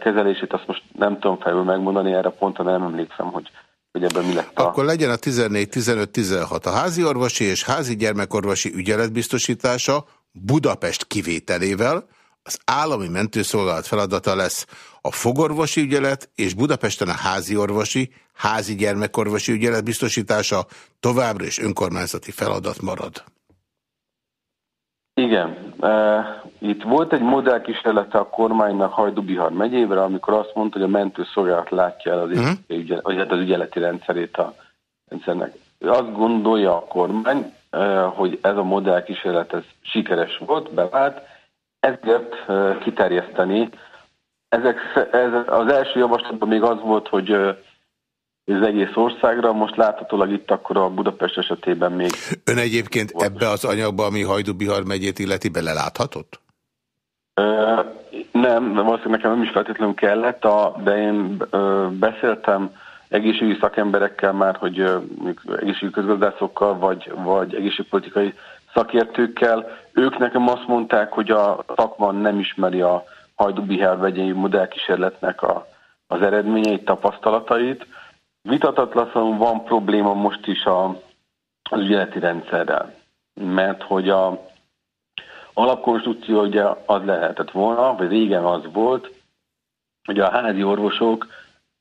kezelését, azt most nem tudom felül megmondani, erre ponton nem emlékszem, hogy, hogy ebben mi lett a... Akkor legyen a 14, 15, 16. A házi orvosi és házi gyermekorvosi ügyeletbiztosítása Budapest kivételével az állami mentőszolgálat feladata lesz a fogorvosi ügyelet és Budapesten a házi orvosi, házi gyermekorvosi ügyelet biztosítása továbbra is önkormányzati feladat marad. Igen. Itt volt egy modellkísérlete a kormánynak Hajdubihar megyébre, amikor azt mondta, hogy a mentőszolgálat látja el az, uh mhm. -huh. ügyelet, hát az ügyeleti rendszerét a rendszernek. Azt gondolja a kormány, hogy ez a modellkísérlet ez sikeres volt, bevált, ezért kiterjeszteni. Ezek, ez, az első javaslatban még az volt, hogy az egész országra, most láthatólag itt akkor a Budapest esetében még... Ön egyébként volt. ebbe az anyagba, ami Hajdú-Bihar megyét illeti, beleláthatott? Ö, nem, valószínűleg nekem nem is feltétlenül kellett, a, de én ö, beszéltem egészségügyi szakemberekkel már, hogy egészségügyi közgazdászokkal, vagy, vagy egészségpolitikai szakértőkkel. Ők nekem azt mondták, hogy a szakma nem ismeri a Hajdú-Bihar vegyei modellkísérletnek a, az eredményeit, tapasztalatait, Vitatatlanul van probléma most is a, az ügyeleti rendszerrel, mert hogy a alapkonstrukció ugye az lehetett volna, vagy régen az volt, hogy a házi orvosok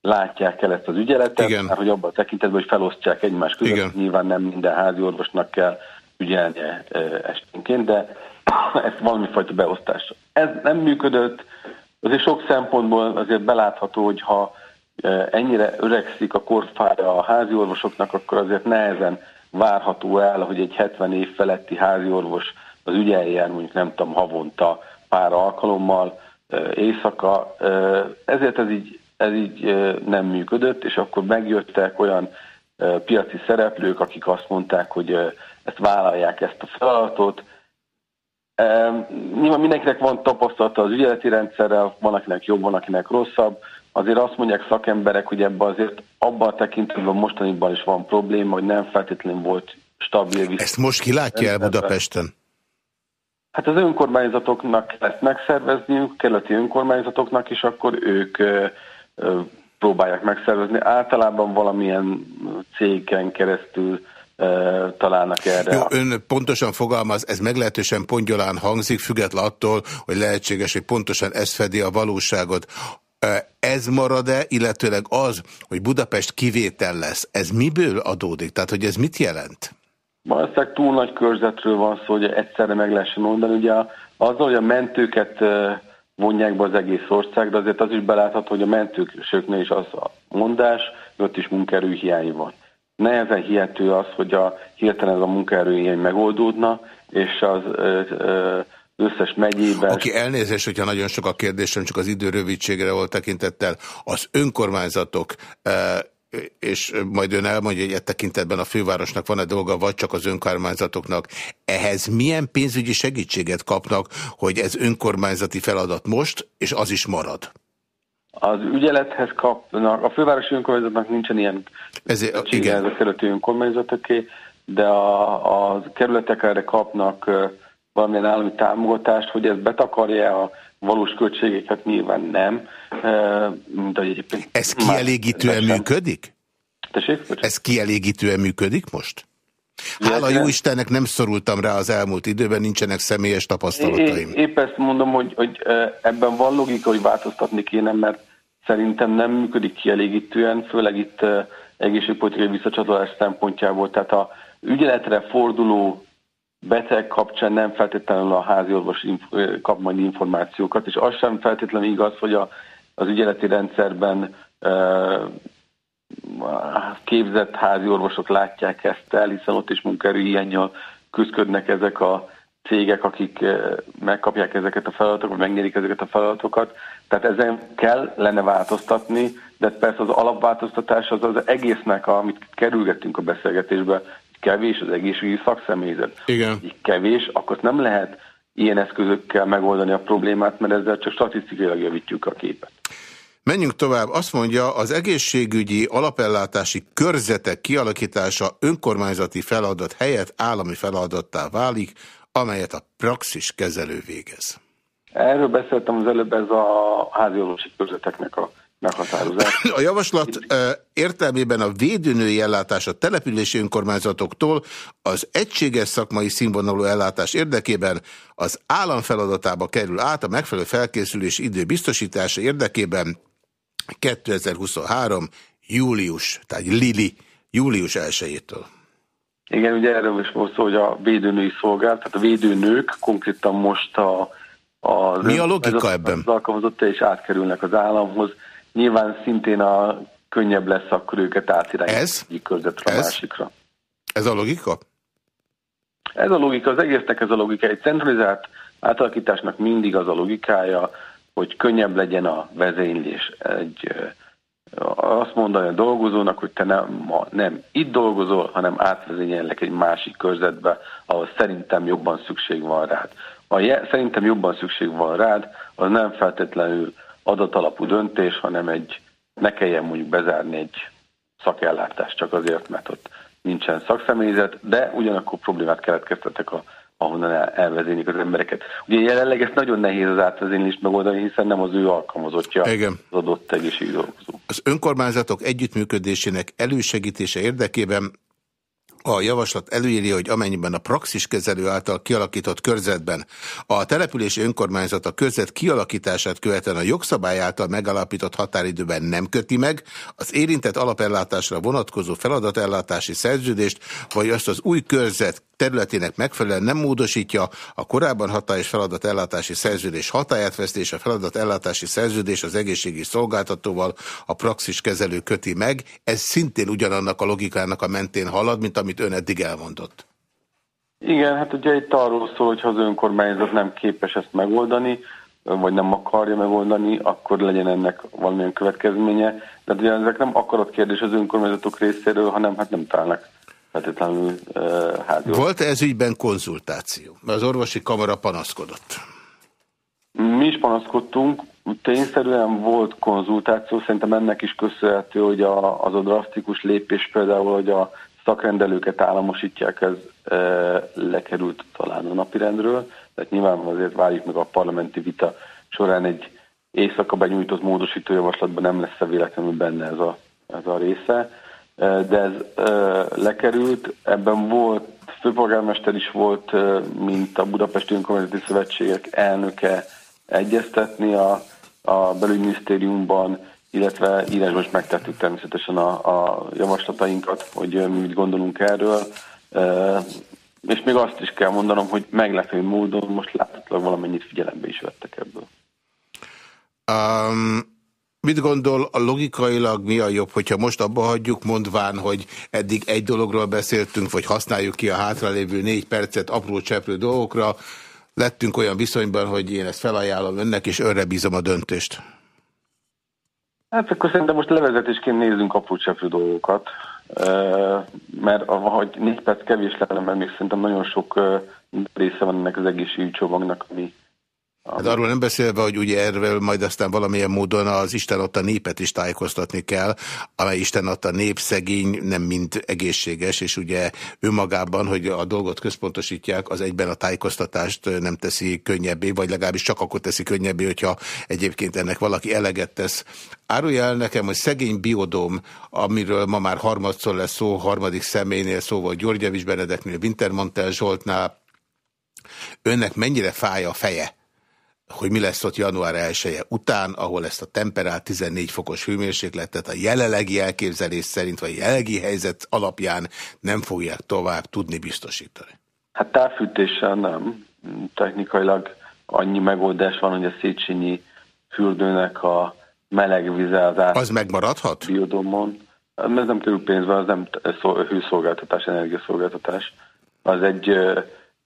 látják el ezt az ügyeletet, Igen. mert hogy abban a tekintetben, hogy felosztják egymás között, Igen. nyilván nem minden házi orvosnak kell ügyelnie esténként, de ez valami fajta beosztás. Ez nem működött, azért sok szempontból azért belátható, hogy ha ennyire öregszik a korfára a házi orvosoknak, akkor azért nehezen várható el, hogy egy 70 év feletti házi orvos az ügyeljen, mondjuk nem tudom, havonta pár alkalommal, éjszaka. Ezért ez így, ez így nem működött, és akkor megjöttek olyan piaci szereplők, akik azt mondták, hogy ezt vállalják ezt a feladatot. Nyilván mindenkinek van tapasztalata az ügyeleti rendszerrel, van akinek jobb, van akinek rosszabb azért azt mondják szakemberek, hogy ebben azért abban a tekintetben mostaniban is van probléma, hogy nem feltétlenül volt stabil. Ezt most ki látja el Budapesten? Hát az önkormányzatoknak lesz megszervezniük, keleti önkormányzatoknak, és akkor ők próbálják megszervezni. Általában valamilyen cégen keresztül találnak erre. Jó, ön pontosan fogalmaz, ez meglehetősen pongyolán hangzik, független attól, hogy lehetséges, hogy pontosan ez fedi a valóságot. Ez marad-e, illetőleg az, hogy Budapest kivétel lesz, ez miből adódik? Tehát, hogy ez mit jelent? Valószínűleg túl nagy körzetről van szó, hogy egyszerre meg lehessen mondani. Ugye azzal, hogy a mentőket vonják be az egész országra, azért az is belátható, hogy a mentősöknél is az a mondás, hogy ott is munkaerőhiány van. Nehezen hihető az, hogy a, hirtelen a munkaerőhiány megoldódna, és az ö, ö, összes megyében. Aki elnézést, hogyha nagyon sok a kérdésem, csak az idő rövidségre volt tekintettel, az önkormányzatok és majd ön elmondja, hogy e tekintetben a fővárosnak van-e dolga, vagy csak az önkormányzatoknak. Ehhez milyen pénzügyi segítséget kapnak, hogy ez önkormányzati feladat most, és az is marad? Az ügyelethez kapnak, a fővárosi önkormányzatnak nincsen ilyen ez, igen. ez a kerületi önkormányzatoké, de a, a kerületek erre kapnak valamilyen állami támogatást, hogy ez betakarja a valós költségeket, nyilván nem. Mint egyébként ez kielégítően működik? Tessék? Ez kielégítően működik most? Hála jó Istennek nem szorultam rá az elmúlt időben, nincsenek személyes tapasztalataim. É, épp ezt mondom, hogy, hogy ebben van logika, hogy változtatni kéne, mert szerintem nem működik kielégítően, főleg itt egészségpolitikai visszacsatolás szempontjából. Tehát a, ügyeletre forduló beteg kapcsán nem feltétlenül a házi orvos kap majd információkat, és az sem feltétlenül igaz, hogy a, az ügyeleti rendszerben képzett házi orvosok látják ezt el, hiszen ott is munkaerőhiányjal küzdködnek ezek a cégek, akik megkapják ezeket a feladatokat, megnyerik ezeket a feladatokat. Tehát ezen kell lenne változtatni, de persze az alapváltoztatás az az egésznek, amit kerülgettünk a beszélgetésbe, kevés az egészségügyi szakszemélyzet. Igen. Így kevés, akkor nem lehet ilyen eszközökkel megoldani a problémát, mert ezzel csak statisztikailag javítjuk a képet. Menjünk tovább. Azt mondja, az egészségügyi alapellátási körzetek kialakítása önkormányzati feladat helyett állami feladattá válik, amelyet a praxis kezelő végez. Erről beszéltem az előbb, ez a házi körzeteknek a meghatározás. A javaslat értelmében a védőnői ellátás a települési önkormányzatoktól az egységes szakmai színvonalú ellátás érdekében az állam feladatába kerül át a megfelelő felkészülés idő biztosítása érdekében 2023. július, tehát Lili, július 1-től. Igen, ugye erről is volt szó, hogy a védőnői szolgált, tehát a védőnők konkrétan most a, a Mi a logika ebben? Az alkalmazotta és átkerülnek az államhoz. Nyilván szintén a könnyebb lesz akkor őket átirányítani Ez? egyik körzetről a másikra. Ez a logika? Ez a logika, az egésznek ez a logika. Egy centralizált átalakításnak mindig az a logikája, hogy könnyebb legyen a vezénylés. Egy, azt mondani a dolgozónak, hogy te nem, ma nem itt dolgozol, hanem átvezényellek egy másik körzetbe, ahol szerintem jobban szükség van rád. Ha szerintem jobban szükség van rád, az nem feltétlenül adatalapú döntés, hanem egy ne kelljen mondjuk bezárni egy szakellátást csak azért, mert ott nincsen szakszemélyzet, de ugyanakkor problémát keletkeztetek a ahonnan el, elvezényik az embereket. Ugye jelenleg ezt nagyon nehéz az átvezénylést megoldani, hiszen nem az ő alkalmazottja Igen. az adott egészségügyi dolgozó. Az önkormányzatok együttműködésének elősegítése érdekében a javaslat előírja, hogy amennyiben a praxis kezelő által kialakított körzetben a települési önkormányzat a körzet kialakítását követően a jogszabály által megalapított határidőben nem köti meg, az érintett alapellátásra vonatkozó feladatellátási szerződést, vagy azt az új körzet területének megfelelően nem módosítja, a korábban hatályos feladatellátási szerződés hatáját veszti, és a feladatellátási szerződés az egészségi szolgáltatóval a praxis kezelő köti meg. Ez szintén ugyanannak a logikának a mentén halad, mint amit ön eddig elmondott. Igen, hát ugye itt arról szól, hogy ha az önkormányzat nem képes ezt megoldani, vagy nem akarja megoldani, akkor legyen ennek valamilyen következménye. De ugye ezek nem akarat kérdés az önkormányzatok részéről, hanem hát nem találnak feltétlenül uh, Volt-e ez ügyben konzultáció? Mert az orvosi kamara panaszkodott. Mi is panaszkodtunk, tényszerűen volt konzultáció, szerintem ennek is köszönhető, hogy a, az a drasztikus lépés például, hogy a szakrendelőket államosítják, ez e, lekerült talán a napirendről, tehát nyilván azért várjuk meg a parlamenti vita során egy éjszaka benyújtott módosító javaslatban nem lesz -e véletlenül benne ez a, ez a része de ez lekerült. Ebben volt, főpolgármester is volt, mint a Budapesti Önkormányzati Szövetségek elnöke egyeztetni a, a belügyminisztériumban, illetve írásban is megtettük természetesen a, a javaslatainkat, hogy mi mit gondolunk erről. És még azt is kell mondanom, hogy meglepő módon most láthatólag valamennyit figyelembe is vettek ebből. Um, Mit gondol, a logikailag mi a jobb, hogyha most abba hagyjuk, mondván, hogy eddig egy dologról beszéltünk, vagy használjuk ki a hátralévő négy percet apró cseprő dolgokra, lettünk olyan viszonyban, hogy én ezt felajánlom önnek, és önre bízom a döntést. Hát akkor szerintem most levezetésként nézzünk apró cseprő dolgokat, mert ahogy négy perc kevés lenne, mert még szerintem nagyon sok része van ennek az egészségügyi csomagnak, ami Hát arról nem beszélve, hogy ugye erről majd aztán valamilyen módon az Isten adta népet is tájékoztatni kell, amely Isten adta nép szegény, nem mind egészséges, és ugye önmagában, hogy a dolgot központosítják, az egyben a tájékoztatást nem teszi könnyebbé, vagy legalábbis csak akkor teszi könnyebbé, hogyha egyébként ennek valaki eleget tesz. Árulja el nekem, hogy szegény biodóm, amiről ma már harmadszor lesz szó, harmadik személynél szó volt György Javis Benedeknél, Wintermantel Zsoltnál, önnek mennyire fáj a feje? Hogy mi lesz ott január 1 -e után, ahol ezt a temperát 14 fokos hőmérsékletet a jelenlegi elképzelés szerint, vagy jelenlegi helyzet alapján nem fogják tovább tudni biztosítani. Hát távfűtéssel nem. Technikailag annyi megoldás van, hogy a Széchenyi fürdőnek a meleg vize az át... Az megmaradhat? Biodomon. Ez nem kerül pénzbe, az nem hőszolgáltatás, energiaszolgáltatás. Az egy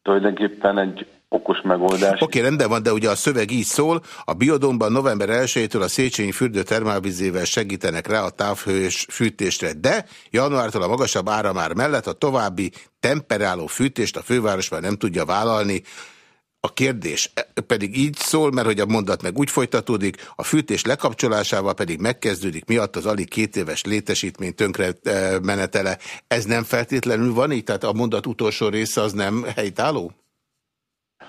tulajdonképpen egy okos megoldás. Oké, okay, rendben van, de ugye a szöveg így szól, a biodomban november 1-től a Széchenyi fürdő termálvizével segítenek rá a távhős fűtésre, de januártól a magasabb áramár mellett a további temperáló fűtést a főváros már nem tudja vállalni, a kérdés pedig így szól, mert hogy a mondat meg úgy folytatódik, a fűtés lekapcsolásával pedig megkezdődik miatt az alig két éves létesítmény tönkre menetele. Ez nem feltétlenül van így? Tehát a mondat utolsó része az nem helytálló?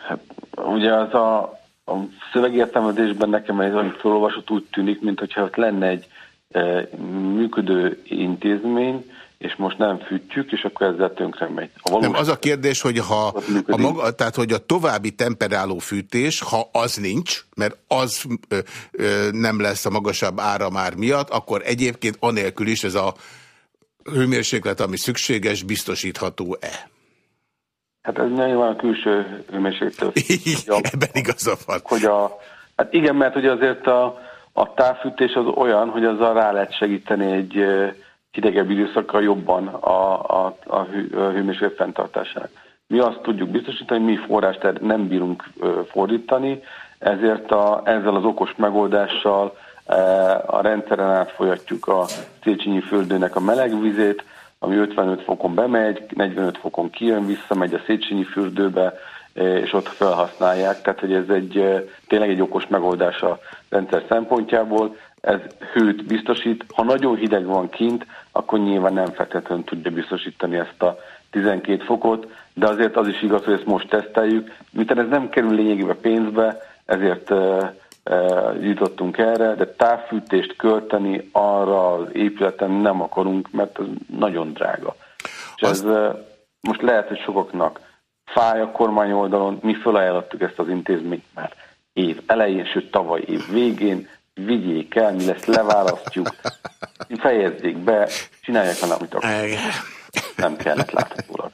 Hát, ugye az a, a szövegértelmezésben nekem ez, amit felolvasott, úgy tűnik, mintha ott lenne egy e, működő intézmény, és most nem fűtjük, és akkor ezzel tönkre megy. A nem, az a kérdés, hogy ha a maga, tehát, hogy a további temperáló fűtés, ha az nincs, mert az ö, ö, nem lesz a magasabb áramár miatt, akkor egyébként anélkül is ez a hőmérséklet, ami szükséges, biztosítható-e? Hát ez nyilván a külső hőmérséklet. Ebben igaza van. Hogy a, hát igen, mert ugye azért a, a távfűtés az olyan, hogy azzal rá lehet segíteni egy hidegebb időszakkal jobban a, a, a, hő, a hőmérséklet fenntartásának. Mi azt tudjuk biztosítani, hogy mi forrást nem bírunk fordítani, ezért a, ezzel az okos megoldással a rendszeren átfolyatjuk a Széchenyi földőnek a meleg vizét, ami 55 fokon bemegy, 45 fokon kijön, visszamegy a Széchenyi fürdőbe, és ott felhasználják. Tehát, hogy ez egy tényleg egy okos megoldás a rendszer szempontjából ez hőt biztosít. Ha nagyon hideg van kint, akkor nyilván nem feltétlenül tudja biztosítani ezt a 12 fokot, de azért az is igaz, hogy ezt most teszteljük. Miután ez nem kerül lényegében pénzbe, ezért uh, jutottunk erre, de távfűtést költeni arra az épületen nem akarunk, mert ez nagyon drága. És ez most lehet, hogy sokaknak fáj a kormány oldalon, mi felajánlottuk ezt az intézményt már év elején, sőt tavaly év végén, vigyék el, mi lesz, leválasztjuk, fejezzék be, csinálják valamit, akkor nem kellett láthatólag.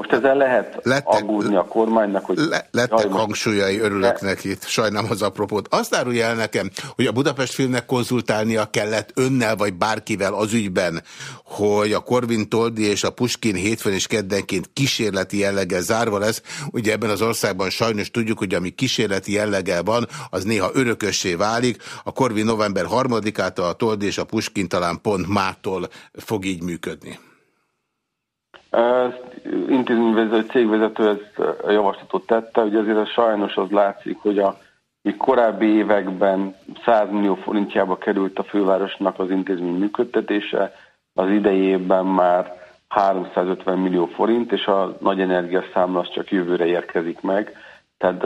Most ezzel lehet lettek, aggódni a kormánynak, hogy... Le, lettek jaj, hangsúlyai, örülök le... neki, sajnálom az apropót. Azt árulja el nekem, hogy a Budapest filmnek konzultálnia kellett önnel vagy bárkivel az ügyben, hogy a Korvin Toldi és a Puskin hétfőn és keddenként kísérleti jelleggel zárva lesz. Ugye ebben az országban sajnos tudjuk, hogy ami kísérleti jelleggel van, az néha örökössé válik. A Korvin november 3-ától a Toldi és a Puskin talán pont mától fog így működni intézményvezető, cégvezető ezt a javaslatot tette, hogy azért sajnos az látszik, hogy a még korábbi években 100 millió forintjába került a fővárosnak az intézmény működtetése, az idejében már 350 millió forint, és a nagy energiaszámla csak jövőre érkezik meg. Tehát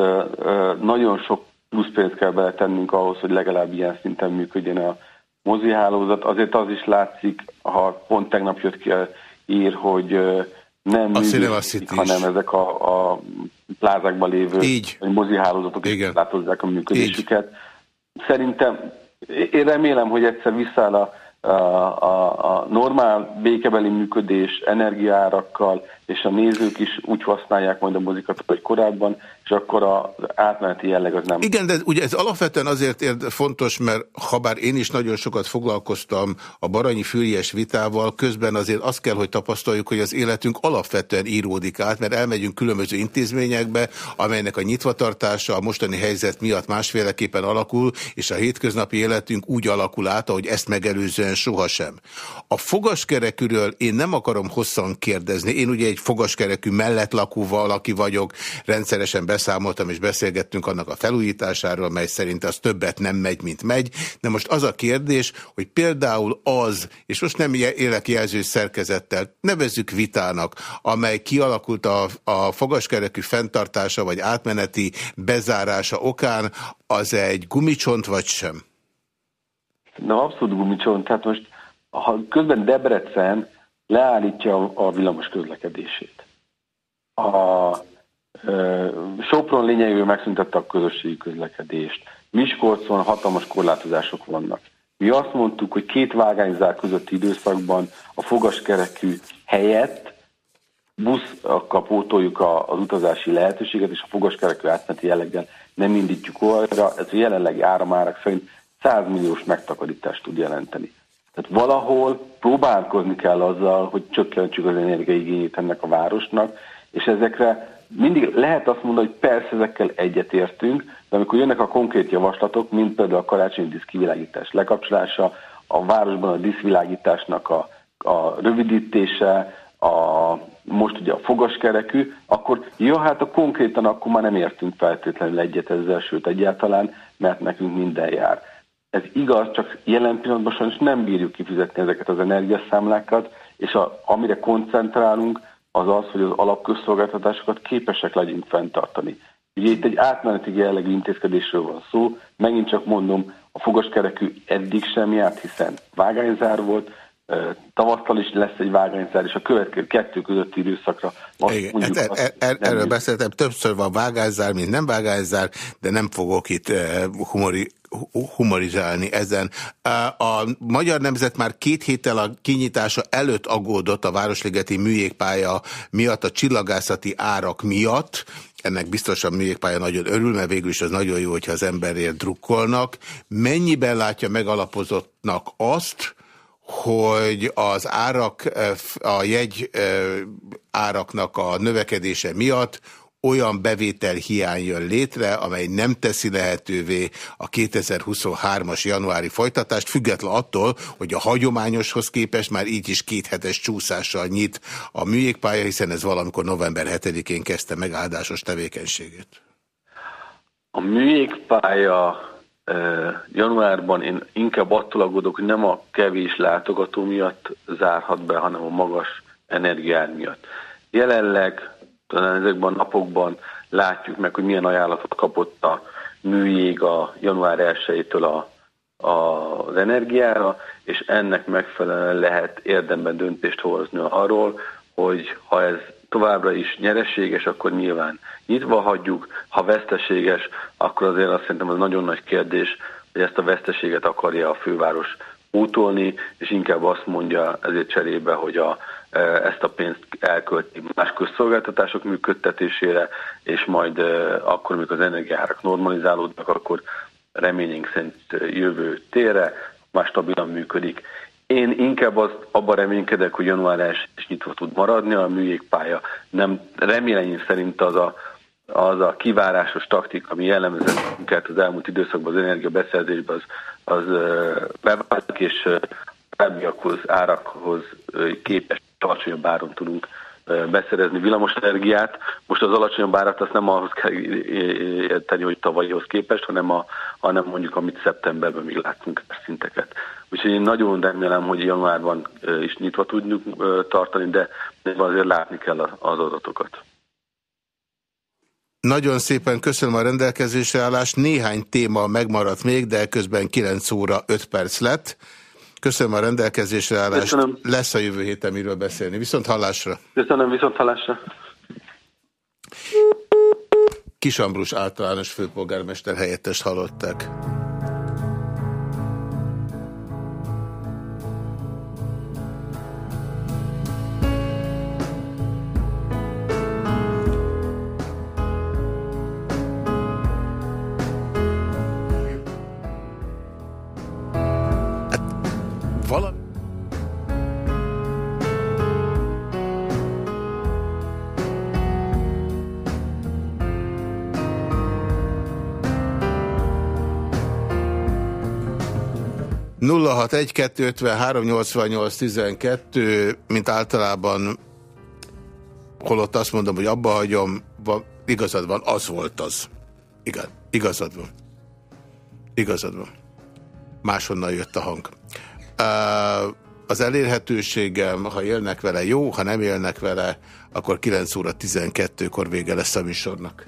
nagyon sok plusz pénzt kell beletennünk ahhoz, hogy legalább ilyen szinten működjön a mozihálózat. Azért az is látszik, ha pont tegnap jött ki a ír, hogy nem a működik, hanem ezek a, a plázákban lévő Így. mozihálózatok is látozzák a működésüket. Így. Szerintem, én remélem, hogy egyszer visszáll a a, a, a normál békebeli működés energiárakkal, és a nézők is úgy használják majd a mozikat, hogy korábban, és akkor az átmeneti jelleg az nem. Igen, de ugye ez alapvetően azért fontos, mert ha bár én is nagyon sokat foglalkoztam a Baranyi Füriyes vitával, közben azért azt kell, hogy tapasztaljuk, hogy az életünk alapvetően íródik át, mert elmegyünk különböző intézményekbe, amelynek a nyitvatartása a mostani helyzet miatt másféleképpen alakul, és a hétköznapi életünk úgy alakul át, ahogy ezt megelőzően sohasem. A fogaskerekűről én nem akarom hosszan kérdezni. Én ugye egy fogaskerekű mellett lakó valaki vagyok, rendszeresen beszámoltam és beszélgettünk annak a felújításáról, mely szerint az többet nem megy, mint megy. De most az a kérdés, hogy például az, és most nem élek jelző szerkezettel, nevezzük vitának, amely kialakult a, a fogaskerekű fenntartása vagy átmeneti bezárása okán, az egy gumicsont vagy sem? Na abszolút gumicsont. Tehát most, ha közben Debrecen leállítja a villamos közlekedését, a Sopron lényegében megszüntette a közösségi közlekedést. Miskolcon hatalmas korlátozások vannak. Mi azt mondtuk, hogy két vágányzár közötti időszakban a fogaskerekű helyett buszakkal pótoljuk az utazási lehetőséget, és a fogaskerekű átmeneti jelleggel nem indítjuk oldalra. Ez a jelenlegi áramárak szerint 100 milliós megtakarítást tud jelenteni. Tehát valahol próbálkozni kell azzal, hogy csökkentsük az energiaigényét ennek a városnak, és ezekre mindig lehet azt mondani, hogy persze ezekkel egyetértünk, de amikor jönnek a konkrét javaslatok, mint például a karácsonyi diszkivilágítás lekapcsolása, a városban a diszvilágításnak a, a rövidítése, a, most ugye a fogaskerekű, akkor jó, hát a konkrétan akkor már nem értünk feltétlenül egyet ezzel, sőt egyáltalán, mert nekünk minden jár. Ez igaz, csak jelen pillanatban sajnos nem bírjuk kifizetni ezeket az energiaszámlákat, és a, amire koncentrálunk, az az, hogy az alapközszolgáltatásokat képesek legyünk fenntartani. Ugye itt egy átmeneti jellegű intézkedésről van szó, megint csak mondom, a fogaskerekű eddig sem járt, hiszen vágányzár volt, tavasztal is lesz egy vágányzár, és a következő kettő közötti időszakra Igen, mondjuk er, er, er, erről beszéltem, többször van vágányzár, mint nem vágányzár, de nem fogok itt humori, humorizálni ezen. A Magyar Nemzet már két héttel a kinyitása előtt aggódott a Városligeti műjégpálya miatt, a csillagászati árak miatt, ennek biztosan műjégpálya nagyon örül, mert végül is az nagyon jó, hogyha az emberért drukkolnak. Mennyiben látja megalapozottnak azt, hogy az árak, a jegy áraknak a növekedése miatt olyan bevétel hiány jön létre, amely nem teszi lehetővé a 2023-as januári folytatást, független attól, hogy a hagyományoshoz képest már így is kéthetes csúszással nyit a műjégpálya, hiszen ez valamikor november 7-én kezdte meg áldásos tevékenységét. A műjégpálya januárban én inkább attól aggódok, hogy nem a kevés látogató miatt zárhat be, hanem a magas energiár miatt. Jelenleg talán ezekben a napokban látjuk meg, hogy milyen ajánlatot kapott a műjég a január 1-től a, a, az energiára, és ennek megfelelően lehet érdemben döntést hozni arról, hogy ha ez továbbra is nyereséges, akkor nyilván nyitva hagyjuk, ha veszteséges, akkor azért azt szerintem az nagyon nagy kérdés, hogy ezt a veszteséget akarja a főváros útolni, és inkább azt mondja ezért cserébe, hogy a, ezt a pénzt elkölti más közszolgáltatások működtetésére, és majd akkor, amikor az energiárak normalizálódnak, akkor reményénk szerint jövő térre már stabilan működik. Én inkább azt abban reménykedek, hogy január 1 is nyitva tud maradni, a műjégpálya nem reményeim szerint az a, az a kivárásos taktika, ami jellemzett minket az elmúlt időszakban az energiabeszerzésben, az, az bevált, és tábbiakhoz, árakhoz képes alacsonyabb áron tudunk beszerezni villamosenergiát. Most az alacsonyabb árat azt nem ahhoz kell érteni, hogy tavalyhoz képest, hanem, a, hanem mondjuk amit szeptemberben még láttunk szinteket. Úgyhogy én nagyon remélem, hogy januárban is nyitva tudjuk tartani, de azért látni kell az adatokat. Nagyon szépen köszönöm a rendelkezésre állást. Néhány téma megmaradt még, de közben 9 óra 5 perc lett. Köszönöm a rendelkezésre állást. Köszönöm. Lesz a jövő héten miről beszélni. Viszont hallásra. Köszönöm, viszont hallásra. Kisambrus általános főpolgármester helyettest hallották. 061-253-88-12, mint általában, holott azt mondom, hogy abba hagyom, van, igazad van, az volt az. Igen, igazad van. Igazad van. Máshonnan jött a hang. Uh, az elérhetőségem, ha élnek vele, jó, ha nem élnek vele, akkor 9 óra 12-kor vége lesz a műsornak.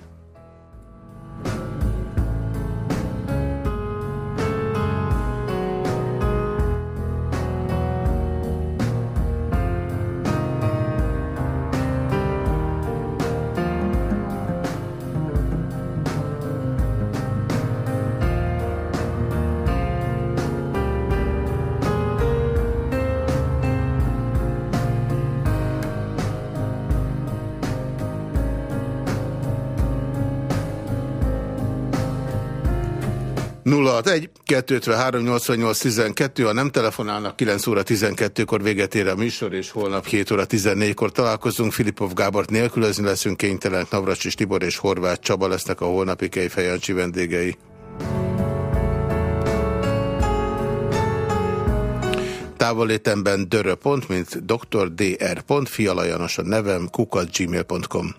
061 253 88 12, ha nem telefonálnak, 9 óra 12-kor véget ér a műsor, és holnap 7 óra 14-kor találkozunk. Filipov Gábort nélkülözni leszünk, kénytelenek Navracsis Tibor és Horváth Csaba lesznek a holnapi Kejfejancsi vendégei. Távolétemben dörö.pont, mint dr. dr. Fialajanos a nevem, kukat gmail.com.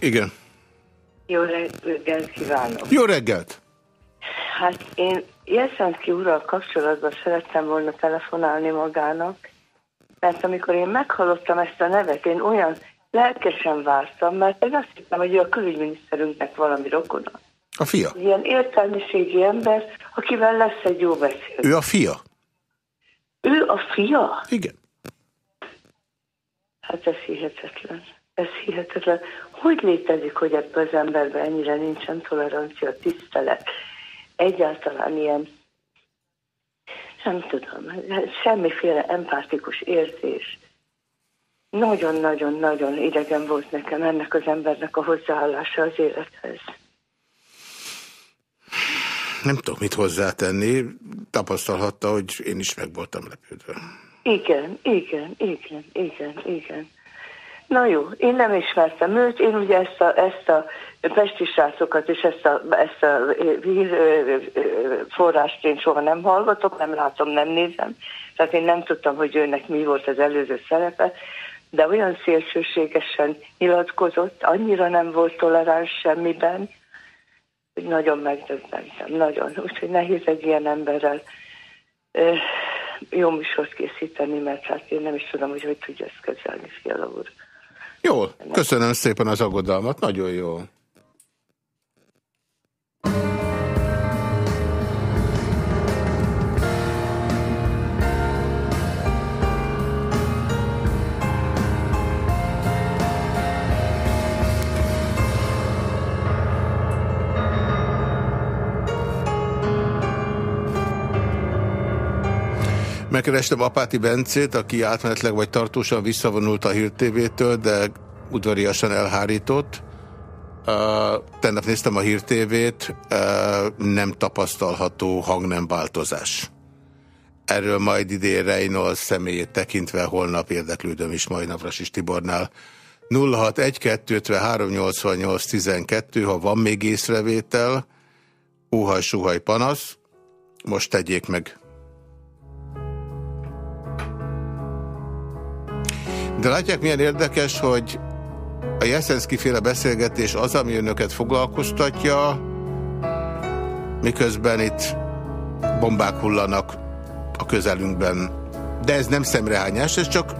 Igen. Jó reggelt kívánok! Jó reggelt! Hát én Jeszenszki úrral kapcsolatban szerettem volna telefonálni magának, mert amikor én meghallottam ezt a nevet, én olyan lelkesen vártam, mert én azt hittem, hogy ő a külügyminiszterünknek valami rokona. A fia? Ilyen értelmiségi ember, akivel lesz egy jó beszélgetés. Ő a fia? Ő a fia? Igen. Hát ez hihetetlen. Ez hihetetlen. Hogy létezik, hogy ebből az emberben ennyire nincsen tolerancia, tisztelet, egyáltalán ilyen, nem tudom, semmiféle empátikus érzés. Nagyon-nagyon-nagyon idegen volt nekem ennek az embernek a hozzáállása az élethez. Nem tudok mit hozzátenni. Tapasztalhatta, hogy én is meg voltam lepődve. Igen, igen, igen, igen, igen. Na jó, én nem ismertem őt, én ugye ezt a, ezt a pesti srácokat és ezt a, ezt a hír én soha nem hallgatok, nem látom, nem nézem, tehát én nem tudtam, hogy őnek mi volt az előző szerepe, de olyan szélsőségesen nyilatkozott, annyira nem volt toleráns semmiben, hogy nagyon megdöbbentem, nagyon. Úgyhogy nehéz egy ilyen emberrel jó műsort készíteni, mert hát én nem is tudom, hogy hogy tudja ezt kezelni, Fiala úr. Jól, köszönöm szépen az aggodalmat, nagyon jó. Megkerestem Apáti Bencét, aki átmenetleg vagy tartósan visszavonult a Hír TV-től, de udvariasan elhárított. Uh, tennap néztem a Hír TV-t, uh, nem tapasztalható hangnemváltozás. Erről majd idén Reynolds személyét tekintve holnap érdeklődöm is majd Navrasis Tibornál. 061-253-88-12, ha van még észrevétel, óhaj-suhaj panasz, most tegyék meg. De látják, milyen érdekes, hogy a Jeszenszki féle beszélgetés az, ami önöket foglalkoztatja, miközben itt bombák hullanak a közelünkben. De ez nem szemrehányás, ez csak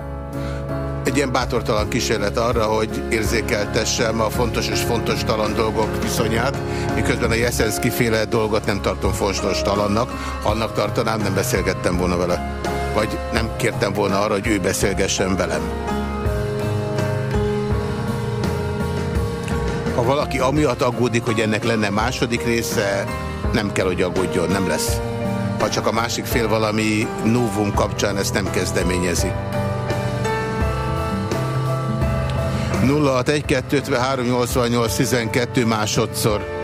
egy ilyen bátortalan kísérlet arra, hogy érzékeltessem a fontos és fontos talan dolgok viszonyát, miközben a Jeszenszki féle dolgot nem tartom fontos talannak, annak tartanám, nem beszélgettem volna vele. Vagy nem kértem volna arra, hogy ő beszélgessen velem. Ha valaki amiatt aggódik, hogy ennek lenne második része, nem kell, hogy aggódjon, nem lesz. Ha csak a másik fél valami novum kapcsán ezt nem kezdeményezi. 061 másodszor.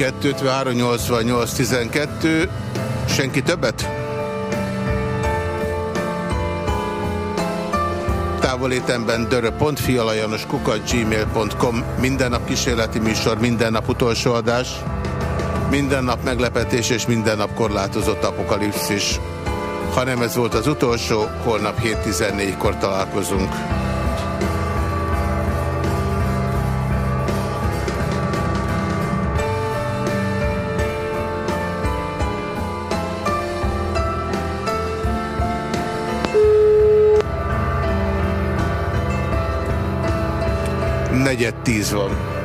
Egy 253 88 12 Senki többet? Távolétemben dörö.fialajanos kukat gmail.com Minden nap kísérleti műsor, minden nap utolsó adás Minden nap meglepetés és minden nap korlátozott apokalipszis Ha nem ez volt az utolsó, holnap 7.14-kor találkozunk. Negyed tíz van.